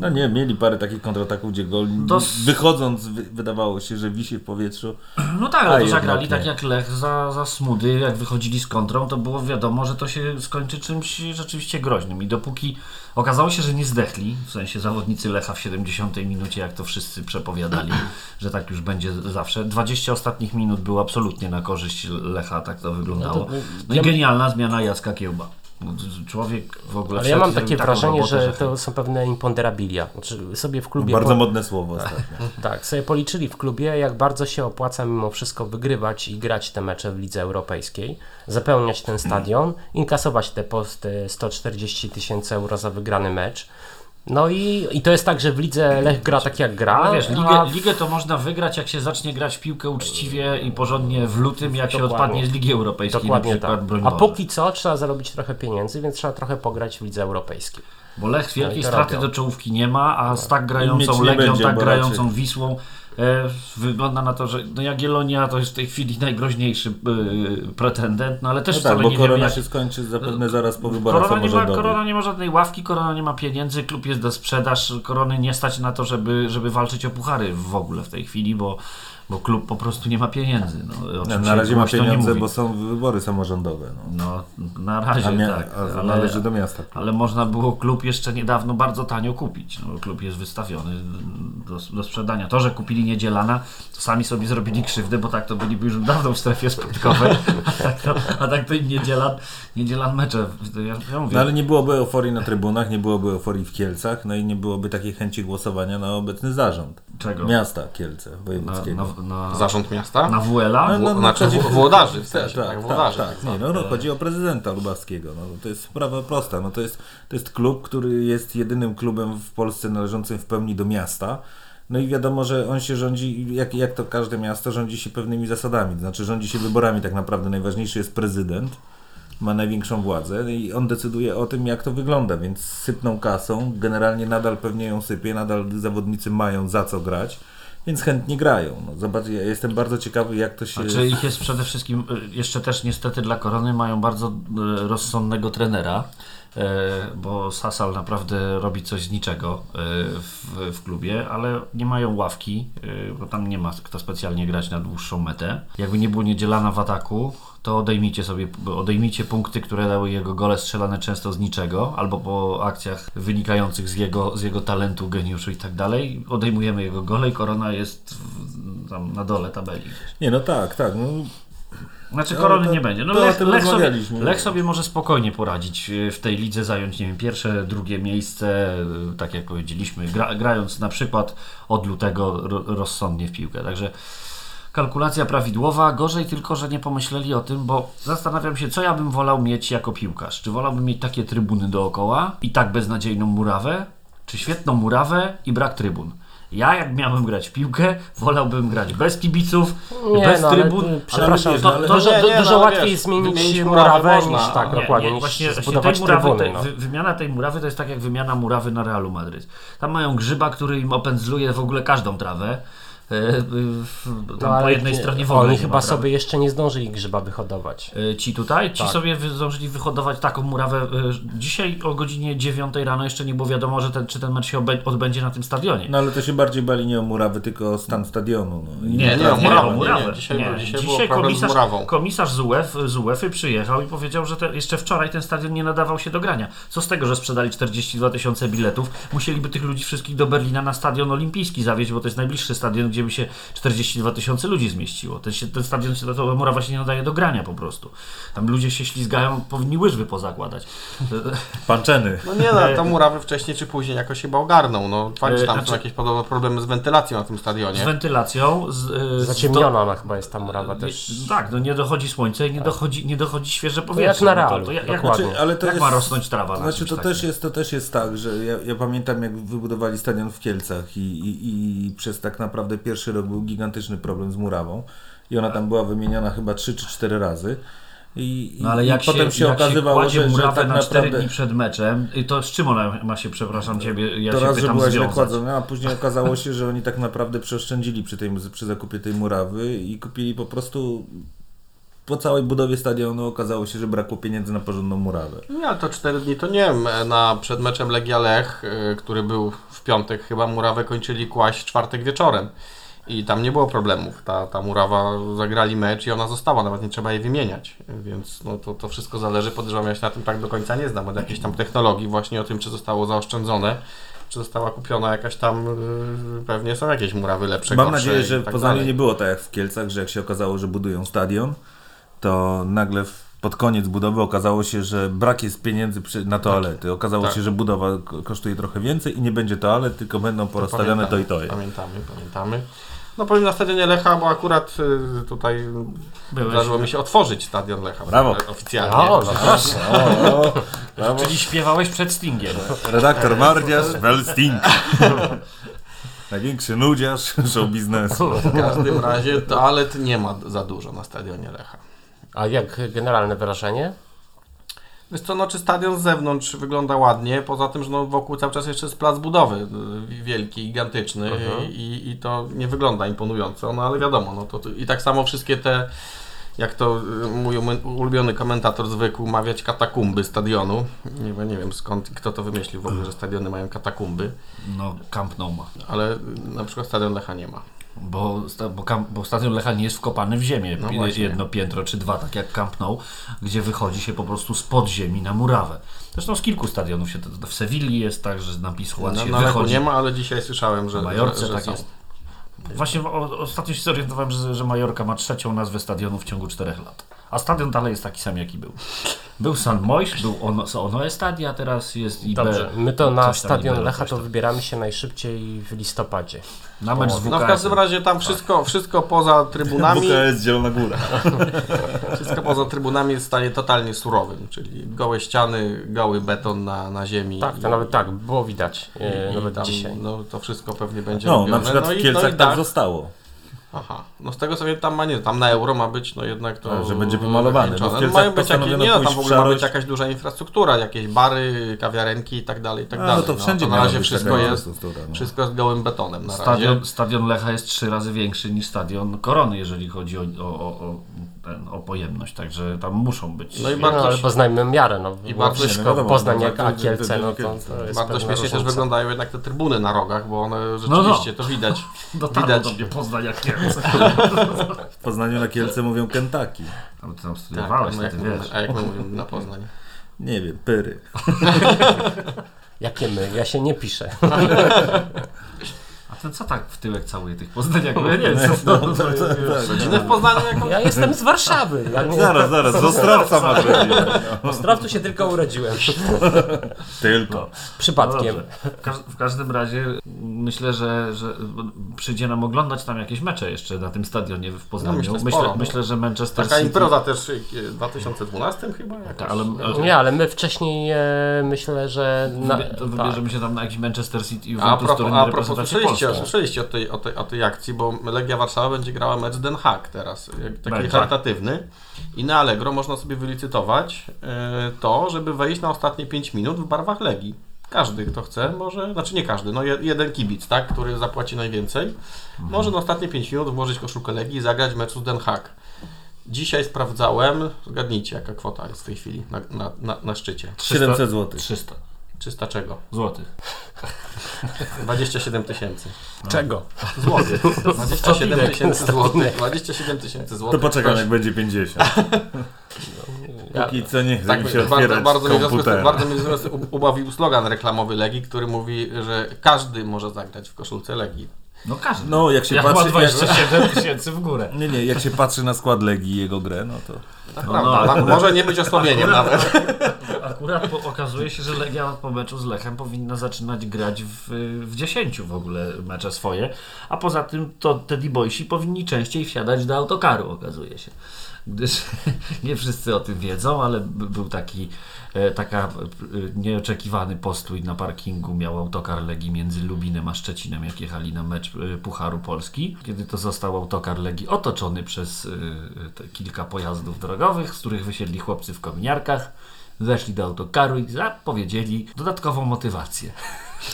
Speaker 5: no nie, mieli parę takich kontrataków, gdzie gol
Speaker 3: Dos-
Speaker 5: wychodząc wy, wydawało się, że wisi w powietrzu.
Speaker 3: No tak, ale to zagrali tak jak Lech za, za Smudy, jak wychodzili z kontrą, to było wiadomo, że to się skończy czymś rzeczywiście groźnym. I dopóki okazało się, że nie zdechli, w sensie zawodnicy Lecha w 70 minucie, jak to wszyscy przepowiadali, że tak już będzie zawsze, 20 ostatnich minut było absolutnie na korzyść Lecha, tak to wyglądało.
Speaker 2: No to-
Speaker 3: No i genialna zmiana Jacka Kiełba. Człowiek w ogóle
Speaker 2: Ale ja mam takie wrażenie,
Speaker 3: robotę,
Speaker 2: że to są pewne imponderabilia. Znaczy sobie w klubie...
Speaker 5: Bardzo
Speaker 2: po-
Speaker 5: modne słowo ostatnio.
Speaker 2: Tak, sobie policzyli w klubie, jak bardzo się opłaca mimo wszystko wygrywać i grać te mecze w lidze europejskiej, zapełniać ten stadion, inkasować te po te 140 tysięcy euro za wygrany mecz. No i, i to jest tak, że w lidze Lech gra tak jak gra.
Speaker 3: No wiesz, ligę,
Speaker 2: w-
Speaker 3: ligę to można wygrać, jak się zacznie grać w piłkę uczciwie i porządnie w lutym, jak się
Speaker 2: Dokładnie.
Speaker 3: odpadnie z Ligi Europejskiej
Speaker 2: Dokładnie
Speaker 3: na przykład,
Speaker 2: tak.
Speaker 3: broń
Speaker 2: A
Speaker 3: Boże.
Speaker 2: póki co trzeba zarobić trochę pieniędzy, więc trzeba trochę pograć w lidze europejskiej.
Speaker 3: Bo Lech wielkiej
Speaker 2: to
Speaker 3: straty
Speaker 2: robią.
Speaker 3: do czołówki nie ma, a z tak
Speaker 5: Mieć
Speaker 3: grającą Legią, tak grającą
Speaker 5: raczej-
Speaker 3: Wisłą wygląda na to, że no Jagiellonia to jest w tej chwili najgroźniejszy e, pretendent, no ale też
Speaker 5: No
Speaker 3: wcale
Speaker 5: tak, bo
Speaker 3: nie
Speaker 5: korona
Speaker 3: jak...
Speaker 5: się skończy zapewne zaraz po wyborach
Speaker 3: Korona nie, ma, korona nie ma żadnej ławki, korona nie ma pieniędzy, klub jest do sprzedaż, korony nie stać na to, żeby, żeby walczyć o puchary w ogóle w tej chwili, bo, bo klub po prostu nie ma pieniędzy. No,
Speaker 5: Na razie ma pieniądze, bo są wybory samorządowe. No.
Speaker 3: No, na razie
Speaker 5: A, mia-
Speaker 3: tak, ale,
Speaker 5: należy do miasta.
Speaker 3: ale można było klub jeszcze niedawno bardzo tanio kupić. No, klub jest wystawiony do, do sprzedania. To, że kupili Niedzielana, to sami sobie zrobili krzywdę, bo tak to byliby już dawno w strefie spadkowej, a tak to, a tak to im Niedzielan, Niedzielan mecze. Ja, ja mówię,
Speaker 5: No ale nie byłoby euforii na trybunach, nie byłoby euforii w Kielcach, no i nie byłoby takiej chęci głosowania na obecny zarząd.
Speaker 3: Czego?
Speaker 5: Miasta Kielce
Speaker 3: Na,
Speaker 5: wojewódzkiego.
Speaker 3: na, na,
Speaker 4: Zarząd miasta?
Speaker 3: na WLA?
Speaker 5: No, no, no,
Speaker 4: znaczy
Speaker 5: chodzi-
Speaker 4: włodarzy w sensie,
Speaker 5: tak,
Speaker 4: tak,
Speaker 5: tak,
Speaker 4: włodarzy.
Speaker 5: tak, Nie, no, no, chodzi o prezydenta Lubawskiego. No, to jest sprawa prosta. No, to, jest, to jest klub, który jest jedynym klubem w Polsce należącym w pełni do miasta. No i wiadomo, że on się rządzi, jak, jak to każde miasto, rządzi się pewnymi zasadami. To znaczy rządzi się wyborami tak naprawdę. Najważniejszy jest prezydent, ma największą władzę i on decyduje o tym, jak to wygląda, więc sypną kasą. Generalnie nadal pewnie ją sypie, nadal zawodnicy mają za co grać. Więc chętnie grają. No, zobacz, ja jestem bardzo ciekawy, jak to się.
Speaker 3: Znaczy ich jest przede wszystkim, y, jeszcze też niestety dla Korony mają bardzo y, rozsądnego trenera, y, bo Sasal naprawdę robi coś z niczego w, w klubie, ale nie mają ławki, bo tam nie ma kto specjalnie grać na dłuższą metę. Jakby nie było niedzielana w ataku, to odejmijcie sobie, odejmijcie punkty, które dały jego gole strzelane często z niczego, albo po akcjach wynikających z jego, z jego talentu, geniuszu i tak dalej. Odejmujemy jego gole i Korona jest w, tam na dole tabeli.
Speaker 5: Nie, no tak, tak. No,
Speaker 3: Znaczy korony
Speaker 5: to-
Speaker 3: nie będzie. No Lech, Lech, sobie. Lech sobie może spokojnie poradzić y, w tej lidze, zająć nie wiem, pierwsze, drugie miejsce, y, tak jak powiedzieliśmy, gra, grając na przykład od lutego ro, rozsądnie w piłkę. Także kalkulacja prawidłowa, gorzej tylko, że nie pomyśleli o tym, bo zastanawiam się, co ja bym wolał mieć jako piłkarz. Czy wolałbym mieć takie trybuny dookoła i tak beznadziejną murawę, czy świetną murawę i brak trybun? Ja, jak miałbym grać w piłkę, wolałbym grać bez kibiców,
Speaker 2: Nie,
Speaker 3: bez
Speaker 2: no, ale
Speaker 3: trybun.
Speaker 2: przepraszam,
Speaker 5: wiesz,
Speaker 2: to,
Speaker 5: no, ale-
Speaker 2: dużo,
Speaker 4: nie, nie,
Speaker 2: dużo
Speaker 4: no,
Speaker 2: łatwiej
Speaker 4: wiesz,
Speaker 2: jest zmienić
Speaker 4: murawę można,
Speaker 2: niż tak,
Speaker 4: nie,
Speaker 2: dokładnie, niż
Speaker 3: właśnie,
Speaker 2: zbudować
Speaker 3: tej murawy,
Speaker 2: trybuny. No.
Speaker 3: wy, wymiana tej murawy to jest tak jak wymiana murawy na Realu Madryt. Tam mają grzyba, który im opędzluje w ogóle każdą trawę. E, e, Tam
Speaker 2: No,
Speaker 3: po jednej
Speaker 2: nie-
Speaker 3: stronie w ogóle
Speaker 2: Oni
Speaker 3: nie
Speaker 2: chyba
Speaker 3: trawy.
Speaker 2: sobie jeszcze nie zdążyli grzyba wyhodować.
Speaker 3: E, Ci tutaj, ci
Speaker 2: Tak.
Speaker 3: sobie zdążyli wyhodować taką murawę. Dzisiaj o godzinie 9 rano jeszcze nie było wiadomo, że ten, czy ten mecz się odbędzie na tym stadionie.
Speaker 5: no ale to się bardziej bali nie o murawy, tylko o stan stadionu. No.
Speaker 4: Nie, nie,
Speaker 3: tak,
Speaker 4: o murawę, nie,
Speaker 3: murawę.
Speaker 4: nie, dzisiaj dzisiaj było problem z
Speaker 3: komisarz,
Speaker 4: murawą.
Speaker 3: komisarz z, UF, z przyjechał i powiedział, że te, jeszcze wczoraj ten stadion nie nadawał się do grania. Co z tego, że sprzedali 42 tysiące biletów? Musieliby tych ludzi wszystkich do Berlina na stadion olimpijski zawieźć, bo to jest najbliższy stadion, gdzie by się 42 tysiące ludzi zmieściło. Ten, się, ten stadion, się, ta murawa się nie nadaje do grania po prostu. Tam ludzie się ślizgają, powinni łyżwy pozakładać.
Speaker 5: Panczeny.
Speaker 4: No nie no, to murawy wcześniej czy później jakoś chyba ogarną. No fakt, że tam
Speaker 3: Znaczy-
Speaker 4: są jakieś podobne problemy z wentylacją na tym
Speaker 3: Z
Speaker 4: stadionie.
Speaker 3: wentylacją. Z, e, z
Speaker 2: Zaciemniona ona chyba jest ta murawa też.
Speaker 3: Tak, no nie dochodzi słońce i nie dochodzi, nie dochodzi świeże
Speaker 2: jak
Speaker 3: powietrze.
Speaker 2: na
Speaker 3: No to-
Speaker 2: Realu,
Speaker 3: to jak, jak.
Speaker 5: Znaczy, ale to
Speaker 3: jak
Speaker 5: jest,
Speaker 3: ma rosnąć trawa na
Speaker 5: Znaczy to
Speaker 3: takim?
Speaker 5: też, jest, to też jest tak, że ja, ja pamiętam jak wybudowali stadion w Kielcach i, i, i przez tak naprawdę pierwszy rok był gigantyczny problem z murawą i ona tam była wymieniona chyba 3 czy 4 razy. I,
Speaker 3: No ale
Speaker 5: i
Speaker 3: jak
Speaker 5: potem
Speaker 3: się,
Speaker 5: się,
Speaker 3: jak
Speaker 5: okazywało,
Speaker 3: się
Speaker 5: że, że
Speaker 3: murawę
Speaker 5: tak
Speaker 3: na 4
Speaker 5: naprawdę
Speaker 3: dni przed meczem, i to z czym ona ma się, przepraszam Ciebie, ja
Speaker 5: to
Speaker 3: się
Speaker 5: raz, że
Speaker 3: pytam,
Speaker 5: była źle kładzona, a później okazało się, że oni tak naprawdę przeoszczędzili przy, tej, przy zakupie tej murawy i kupili po prostu po całej budowie stadionu okazało się, że brakło pieniędzy na porządną murawę.
Speaker 4: Nie, ale to 4 dni to nie wiem. Na, przed meczem Legia Lech, y, który był w piątek, chyba murawę kończyli kłaść czwartek wieczorem. I tam nie było problemów. Ta, ta murawa zagrali mecz i ona została, nawet nie trzeba jej wymieniać. Więc no, to, to wszystko zależy. Podejrzewam, ja się na tym tak do końca nie znam, od jakiejś tam technologii, właśnie o tym, czy zostało zaoszczędzone, czy została kupiona jakaś tam, y, pewnie są jakieś murawy lepsze,
Speaker 5: Mam nadzieję, że w
Speaker 4: tak
Speaker 5: Poznaniu nie było tak jak w Kielcach, że jak się okazało, że budują stadion, to nagle pod koniec budowy okazało się, że brak jest pieniędzy na toalety. Okazało
Speaker 4: Tak.
Speaker 5: się, że budowa ko- kosztuje trochę więcej i nie będzie toalet, tylko będą porozstawiane to i to.
Speaker 4: Pamiętamy, pamiętamy. No powiem na stadionie Lecha, bo akurat y, tutaj
Speaker 3: Byłeś?
Speaker 4: zdarzyło mi się otworzyć stadion Lecha.
Speaker 5: Brawo.
Speaker 4: Oficjalnie.
Speaker 2: O, no proszę.
Speaker 5: O.
Speaker 3: Czyli śpiewałeś przed Stingiem.
Speaker 5: Redaktor Mardziarz, Welsting. Największy nudziarz show biznesu.
Speaker 4: W każdym razie toalet nie ma za dużo na stadionie Lecha.
Speaker 2: A jak generalne wrażenie?
Speaker 4: Wiesz co, no czy stadion z zewnątrz wygląda ładnie, poza tym, że no wokół cały czas jeszcze jest plac budowy y, wielki, gigantyczny
Speaker 2: Mhm.
Speaker 4: i, i to nie wygląda imponująco, no ale wiadomo, no to, to i tak samo wszystkie te, jak to y, mój ulubiony komentator zwykł mawiać katakumby stadionu, nie, wiem- nie wiem skąd, kto to wymyślił w ogóle, że stadiony mają katakumby,
Speaker 3: No, Camp Nou ma.
Speaker 4: ale y, na przykład stadion Lecha nie ma.
Speaker 3: Bo, bo, bo stadion Lecha nie jest wkopany w ziemię.
Speaker 4: No
Speaker 3: jedno piętro czy dwa, tak jak Camp Nou, gdzie wychodzi się po prostu z podziemi na murawę. Zresztą z kilku stadionów się to, w Sewilli jest tak, że na Pischu
Speaker 4: Na,
Speaker 3: się
Speaker 4: Lechu
Speaker 3: wychodzi.
Speaker 4: nie ma, ale dzisiaj słyszałem, że,
Speaker 3: W Majorce
Speaker 4: że, że
Speaker 3: tak
Speaker 4: są.
Speaker 3: jest. Właśnie ostatnio się zorientowałem, że, że Majorka ma trzecią nazwę stadionu w ciągu czterech lat. A stadion dalej jest taki sam, jaki był. Był San Mois, był ono, Ono Stadia, teraz jest IB.
Speaker 2: Dobrze, my to na stadion Lecha to wybieramy się najszybciej w listopadzie.
Speaker 3: Na mecz z WKS.
Speaker 4: No w każdym razie tam wszystko, wszystko poza trybunami,
Speaker 5: WKS Zielona Góra.
Speaker 4: wszystko poza trybunami jest w stanie totalnie surowym, czyli gołe ściany, goły beton na, na ziemi.
Speaker 2: Tak, to nawet tak, było widać, e,
Speaker 4: i
Speaker 2: nawet
Speaker 4: tam,
Speaker 2: dzisiaj.
Speaker 4: No to wszystko pewnie będzie
Speaker 5: No,
Speaker 4: robione.
Speaker 5: na przykład
Speaker 4: no
Speaker 5: w Kielcach
Speaker 4: no
Speaker 5: tak
Speaker 4: dach.
Speaker 5: zostało.
Speaker 4: Aha, no z tego sobie tam ma nie, tam na euro ma być, no jednak to...
Speaker 5: Że będzie pomalowane,
Speaker 4: wykończone.
Speaker 5: bo w
Speaker 4: No,
Speaker 5: Kielcach
Speaker 4: mają być jakieś, nie no, tam w ogóle ma być jakaś duża infrastruktura, jakieś bary, kawiarenki i tak dalej, i tak
Speaker 5: no
Speaker 4: dalej.
Speaker 5: to wszędzie
Speaker 4: to na razie wszystko jest,
Speaker 5: infrastruktura, no.
Speaker 4: wszystko jest gołym betonem na razie.
Speaker 3: Stadion, stadion Lecha jest trzy razy większy niż stadion Korony, jeżeli chodzi o, o, o, o, ten, o pojemność, także tam muszą być.
Speaker 4: No i
Speaker 2: No,
Speaker 4: bardzo
Speaker 2: ale
Speaker 4: się-
Speaker 2: poznajmy miarę, no,
Speaker 4: I bardzo
Speaker 2: wszystko,
Speaker 5: no wiadomo,
Speaker 2: Poznań
Speaker 5: no,
Speaker 2: jak
Speaker 5: to-
Speaker 2: a Kielce,
Speaker 5: to-
Speaker 2: no
Speaker 5: to-
Speaker 2: to, jest
Speaker 4: Bardzo śmiesznie też wyglądają jednak te trybuny na rogach, bo one rzeczywiście to widać.
Speaker 3: Dotarło
Speaker 4: widać.
Speaker 3: do mnie Poznań jak Kielce.
Speaker 5: W Poznaniu na Kielce mówią Kentucky.
Speaker 3: Ale ty tam
Speaker 4: Tak,
Speaker 3: studiowałeś,
Speaker 4: no jak
Speaker 3: ty wiesz.
Speaker 4: a jak my mówimy na Poznań?
Speaker 5: Nie wiem, pyry.
Speaker 2: Jakie my? Ja się nie piszę.
Speaker 3: A ten co tak w tyłek całuje tych Poznaniaków? Ja nie wiem, co to, to, jest.
Speaker 4: Rodzinę w Poznaniu jako...
Speaker 2: Ja jestem z Warszawy. Ja nie,
Speaker 5: Zaraz, zaraz, z Ostrowca masz
Speaker 2: Ostrowcu się tylko urodziłem.
Speaker 5: Tylko.
Speaker 2: Przypadkiem.
Speaker 3: No. W, każ- w każdym razie myślę, że, że przyjdzie nam oglądać tam jakieś mecze jeszcze na tym stadionie w Poznaniu.
Speaker 4: No, myślę,
Speaker 3: myślę,
Speaker 4: no.
Speaker 3: myślę, że Manchester
Speaker 4: Taka
Speaker 3: City...
Speaker 4: impreza też y, w 2012 chyba? Jakoś,
Speaker 3: Tak, ale- ale-
Speaker 2: Nie, ale my wcześniej e, myślę, że... Na,
Speaker 3: Wybie- to
Speaker 2: tak.
Speaker 3: wybierzemy się tam na jakiś Manchester City
Speaker 4: A
Speaker 3: Juventus,
Speaker 4: propos,
Speaker 3: który
Speaker 4: a
Speaker 3: nie
Speaker 4: propos
Speaker 3: reprezentuje
Speaker 4: słyszeliście,
Speaker 3: Polski.
Speaker 4: słyszeliście o, tej, o, tej, o tej akcji, bo Legia Warszawa będzie grała mecz Den Haag teraz, taki
Speaker 3: Będzie.
Speaker 4: charytatywny i na Allegro można sobie wylicytować e, to, żeby wejść na ostatnie 5 minut w barwach Legii. Każdy, kto chce, może, znaczy nie każdy, no je- jeden kibic, tak, który zapłaci najwięcej, może na ostatnie 5 minut włożyć koszulkę Legii i zagrać w meczu z Den Haag. Dzisiaj sprawdzałem, zgadnijcie jaka kwota jest w tej chwili na, na, na, na szczycie.
Speaker 5: 700 zł.
Speaker 3: 300
Speaker 4: 300 czego?
Speaker 3: złotych.
Speaker 4: 27 tysięcy.
Speaker 2: Czego?
Speaker 4: Złotych. 27
Speaker 2: Stopilek.
Speaker 4: tysięcy złotych. 27 tysięcy
Speaker 5: To
Speaker 4: złotych.
Speaker 5: poczekam,
Speaker 4: Ktoś-
Speaker 5: jak będzie 50.
Speaker 2: Ja,
Speaker 5: Póki co nie chce
Speaker 4: Tak,
Speaker 5: mi się
Speaker 4: bardzo, bardzo,
Speaker 5: komputera.
Speaker 4: bardzo mnie w związku z tym ubawił slogan reklamowy Legii, który mówi, że każdy może zagrać w koszulce Legii.
Speaker 3: No każdy.
Speaker 5: No, jak się
Speaker 3: ma
Speaker 5: patrzy...
Speaker 3: 27 tysięcy w górę.
Speaker 5: Nie, nie, jak się patrzy na skład Legii i jego grę, no to...
Speaker 4: Tak
Speaker 3: No,
Speaker 4: prawda.
Speaker 3: no,
Speaker 4: Może nie być osłabieniem nawet.
Speaker 3: akurat po, okazuje się, że Legia po meczu z Lechem powinna zaczynać grać w, w 10 w ogóle mecze swoje, a poza tym to Teddy Boysi powinni częściej wsiadać do autokaru, okazuje się. Gdyż nie wszyscy o tym wiedzą, ale by- był taki taka e, nieoczekiwany postój na parkingu miał autokar Legii między Lubinem a Szczecinem, jak jechali na mecz e, Pucharu Polski. Kiedy to został autokar Legii otoczony przez e, kilka pojazdów drogowych, z których wysiedli chłopcy w kominiarkach, zeszli do autokaru i zapowiedzieli dodatkową motywację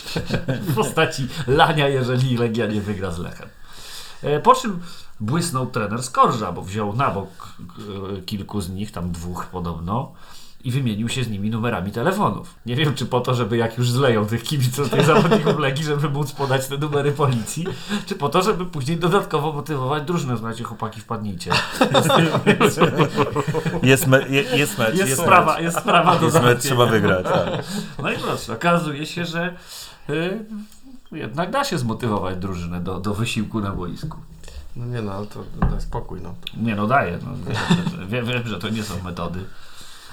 Speaker 3: w postaci lania, jeżeli Legia nie wygra z Lechem. E, Po czym błysnął trener Skorża, bo wziął na bok e, kilku z nich, tam dwóch podobno, i wymienił się z nimi numerami telefonów. Nie wiem, czy po to, żeby jak już zleją tych kibiców, tych zawodników Legii, żeby móc podać te numery policji, czy po to, żeby później dodatkowo motywować drużynę. Słuchajcie, chłopaki, wpadnijcie.
Speaker 5: Jest, me, je, jest mecz,
Speaker 3: Jest,
Speaker 5: jest,
Speaker 3: sprawa,
Speaker 5: mecz.
Speaker 3: jest sprawa do
Speaker 5: Jest mecz, trzeba wygrać. Tak.
Speaker 3: No i proszę, okazuje się, że y, jednak da się zmotywować drużynę do, do wysiłku na boisku.
Speaker 4: No nie no, ale to daj spokój, no.
Speaker 3: Nie no, daje. No, wiem, wiem, że to nie są metody.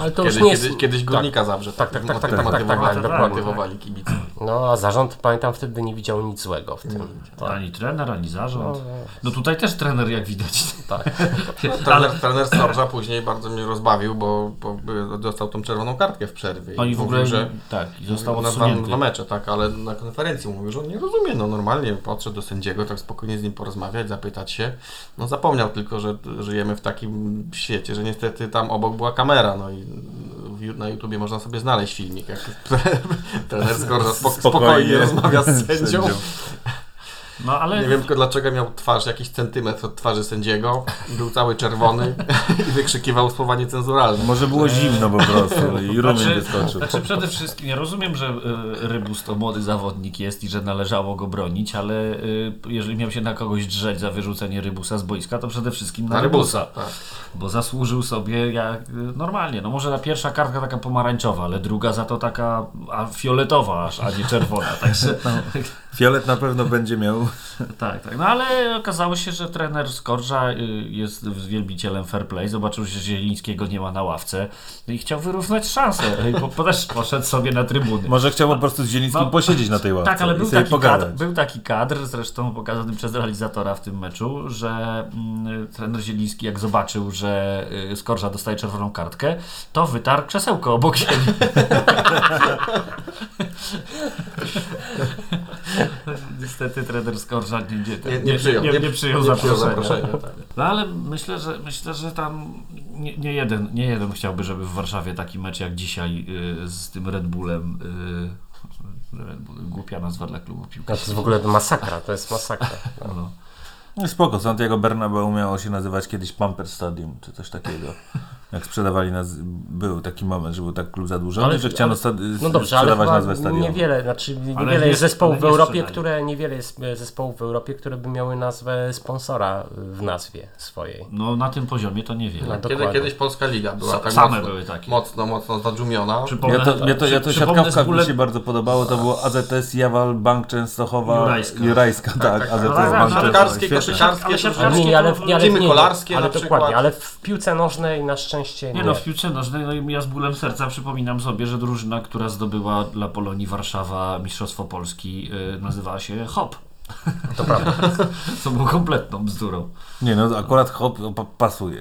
Speaker 2: Ale to
Speaker 4: Kiedyś,
Speaker 2: już nie jest...
Speaker 4: kiedyś, kiedyś górnika.
Speaker 2: Tak, tak, tak, tak,
Speaker 4: motywowali-
Speaker 2: tak, tak, tak,
Speaker 3: dokładnie.
Speaker 4: Motywowali kibice.
Speaker 2: No, a zarząd, pamiętam, wtedy nie widział nic złego w tym.
Speaker 3: Ani trener, ani zarząd.
Speaker 2: No,
Speaker 3: No tutaj też trener, jak widać.
Speaker 2: tak.
Speaker 4: Trener, trener Storża później bardzo mnie rozbawił, bo, bo dostał tą czerwoną kartkę w przerwie.
Speaker 3: Oni w ogóle,
Speaker 4: mówił, że
Speaker 3: tak, i został odsunięty.
Speaker 4: dwa mecze, tak, ale na konferencji mówił, że on nie rozumie, no normalnie podszedł do sędziego, tak spokojnie z nim porozmawiać, zapytać się. No zapomniał tylko, że żyjemy w takim świecie, że niestety tam obok była kamera, no i na YouTubie można sobie znaleźć filmik, jak trener Skorża spok- spokojnie rozmawia z sędzią.
Speaker 3: No ale
Speaker 4: Nie wiem tylko dlaczego miał twarz jakiś centymetr od twarzy sędziego, był cały czerwony i wykrzykiwał słowa niecenzuralne.
Speaker 5: Może było zimno po prostu i rumień
Speaker 3: Znaczy-
Speaker 5: wyskoczył.
Speaker 3: Znaczy przede wszystkim, ja rozumiem, że y, Rybus to młody zawodnik jest i że należało go bronić, ale y, jeżeli miał się na kogoś drzeć za wyrzucenie Rybusa z boiska, to przede wszystkim na,
Speaker 4: Na
Speaker 3: Rybusa,
Speaker 4: Rybusa, tak.
Speaker 3: bo zasłużył sobie jak y, normalnie. No może ta pierwsza kartka taka pomarańczowa, ale druga za to taka a fioletowa aż, a nie czerwona. Także
Speaker 5: Fiolet na pewno będzie miał.
Speaker 3: tak, tak. No ale okazało się, że trener Skorża y, jest wielbicielem fair play. Zobaczył, że Zielińskiego nie ma na ławce i chciał wyrównać szanse. I po, też poszedł sobie na trybuny.
Speaker 5: Może chciał po prostu z Zielińskim
Speaker 3: No,
Speaker 5: posiedzieć na tej ławce
Speaker 3: Tak, ale był taki, kadr, był taki kadr, zresztą pokazany przez realizatora w tym meczu, że mm, trener Zieliński jak zobaczył, że y, Skorża dostaje czerwoną kartkę, to wytarł krzesełko obok siebie. Niestety trener Skorża nie, nie,
Speaker 4: Nie, nie przyjął,
Speaker 3: nie, nie przyjął zaproszenia.
Speaker 4: zaproszenia, tak.
Speaker 3: No ale myślę, że myślę, że tam nie, nie, jeden, nie jeden chciałby, żeby w Warszawie taki mecz jak dzisiaj y, z tym Red Bullem. Y, Red Bull, głupia nazwa dla klubu
Speaker 2: No, to
Speaker 3: piłkarskiego.
Speaker 2: jest w ogóle masakra, to jest masakra. No.
Speaker 3: No.
Speaker 5: No spoko, Santiago Bernabeu miało się nazywać kiedyś Pamper Stadium, czy coś takiego. Jak sprzedawali naz... Był taki moment, że był tak klub zadłużony,
Speaker 2: Ale-
Speaker 5: że chciano
Speaker 2: ale-
Speaker 5: sta...
Speaker 2: No dobrze, ale
Speaker 5: sprzedawać nazwę stadionu.
Speaker 2: niewiele, znaczy
Speaker 3: Ale
Speaker 2: niewiele
Speaker 3: nie-
Speaker 2: jest zespołów
Speaker 3: ale
Speaker 2: w Europie, które niewiele jest e, zespołów w Europie, które by miały nazwę sponsora w nazwie swojej.
Speaker 3: no na tym poziomie to niewiele.
Speaker 2: No,
Speaker 4: Kiedy, kiedyś Polska Liga była
Speaker 3: Sa-
Speaker 4: tak
Speaker 3: same
Speaker 4: mocno,
Speaker 3: były takie.
Speaker 4: mocno, mocno zadżumiona.
Speaker 3: Przypomnę,
Speaker 5: Ja to, ja to, ja to siatkawka
Speaker 3: z bólem-
Speaker 5: mi się bardzo podobało, to było AZS Jawal, Bank Częstochowa,
Speaker 3: Jurajska.
Speaker 5: Jurajska tak,
Speaker 4: tak,
Speaker 5: AZS
Speaker 3: tak,
Speaker 5: Bank
Speaker 3: tak,
Speaker 5: Częstochowa.
Speaker 4: Siatkarskie,
Speaker 5: Świetne.
Speaker 4: koszykarskie,
Speaker 3: Ale
Speaker 2: Ale nie, ale, ale, ale
Speaker 4: na
Speaker 2: dokładnie,
Speaker 4: przykład.
Speaker 2: ale w piłce nożnej na szczęście nie.
Speaker 3: Nie no, w piłce nożnej, no i ja z bólem serca przypominam sobie, że drużyna, która zdobyła dla Polonii Warszawa Mistrzostwo Polski, y, nazywała się HOP.
Speaker 2: To prawda.
Speaker 3: Co było kompletną bzdurą
Speaker 5: Nie no, akurat hop pa- pasuje.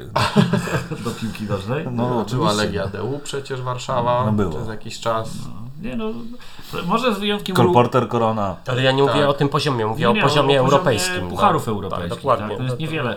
Speaker 3: do piłki nożnej.
Speaker 5: No
Speaker 4: Była
Speaker 5: oczywiście.
Speaker 4: Legia DU przecież Warszawa
Speaker 5: No było.
Speaker 4: przez jakiś czas.
Speaker 3: Nie no, może z wyjątkiem
Speaker 5: Kolporter Korona.
Speaker 2: Ale ja nie mówię
Speaker 4: Tak.
Speaker 2: o tym poziomie, mówię
Speaker 3: Nie,
Speaker 2: o
Speaker 3: nie,
Speaker 2: poziomie europejskim.
Speaker 3: Pucharów
Speaker 2: no.
Speaker 3: europejskich.
Speaker 2: Tak, dokładnie.
Speaker 3: Tak, to jest niewiele.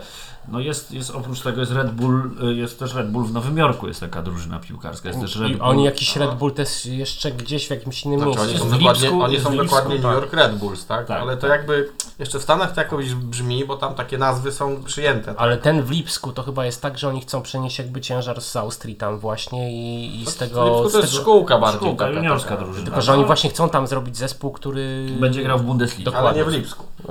Speaker 3: No jest, jest oprócz tego jest Red Bull, y, jest też Red Bull w Nowym Jorku, jest taka drużyna piłkarska. Jest też Red
Speaker 2: I
Speaker 3: Bull.
Speaker 2: oni jakiś Red Bull też jeszcze gdzieś w jakimś innym
Speaker 4: Znaczy, oni
Speaker 2: miejscu.
Speaker 4: są
Speaker 3: w
Speaker 4: dokładnie,
Speaker 3: Lipsku-
Speaker 4: oni są
Speaker 3: w Lipsku,
Speaker 4: dokładnie New
Speaker 3: tak.
Speaker 4: York Red Bulls, tak?
Speaker 3: Tak,
Speaker 4: Ale to
Speaker 3: tak.
Speaker 4: jakby jeszcze w Stanach to jakoś brzmi, bo tam takie nazwy są przyjęte.
Speaker 2: Ale ten w Lipsku to chyba jest tak, że oni chcą przenieść jakby ciężar z Austrii tam właśnie i, i z
Speaker 4: W
Speaker 2: tego...
Speaker 4: Lipsku
Speaker 2: z
Speaker 4: to jest
Speaker 2: tego
Speaker 4: szkółka bardziej.
Speaker 3: Szkółka,
Speaker 4: taka,
Speaker 3: juniorska
Speaker 4: taka.
Speaker 3: drużyna.
Speaker 2: tylko, że oni właśnie chcą tam zrobić zespół, który...
Speaker 3: Będzie grał w Bundesliga.
Speaker 4: Ale nie w
Speaker 2: Dokładnie.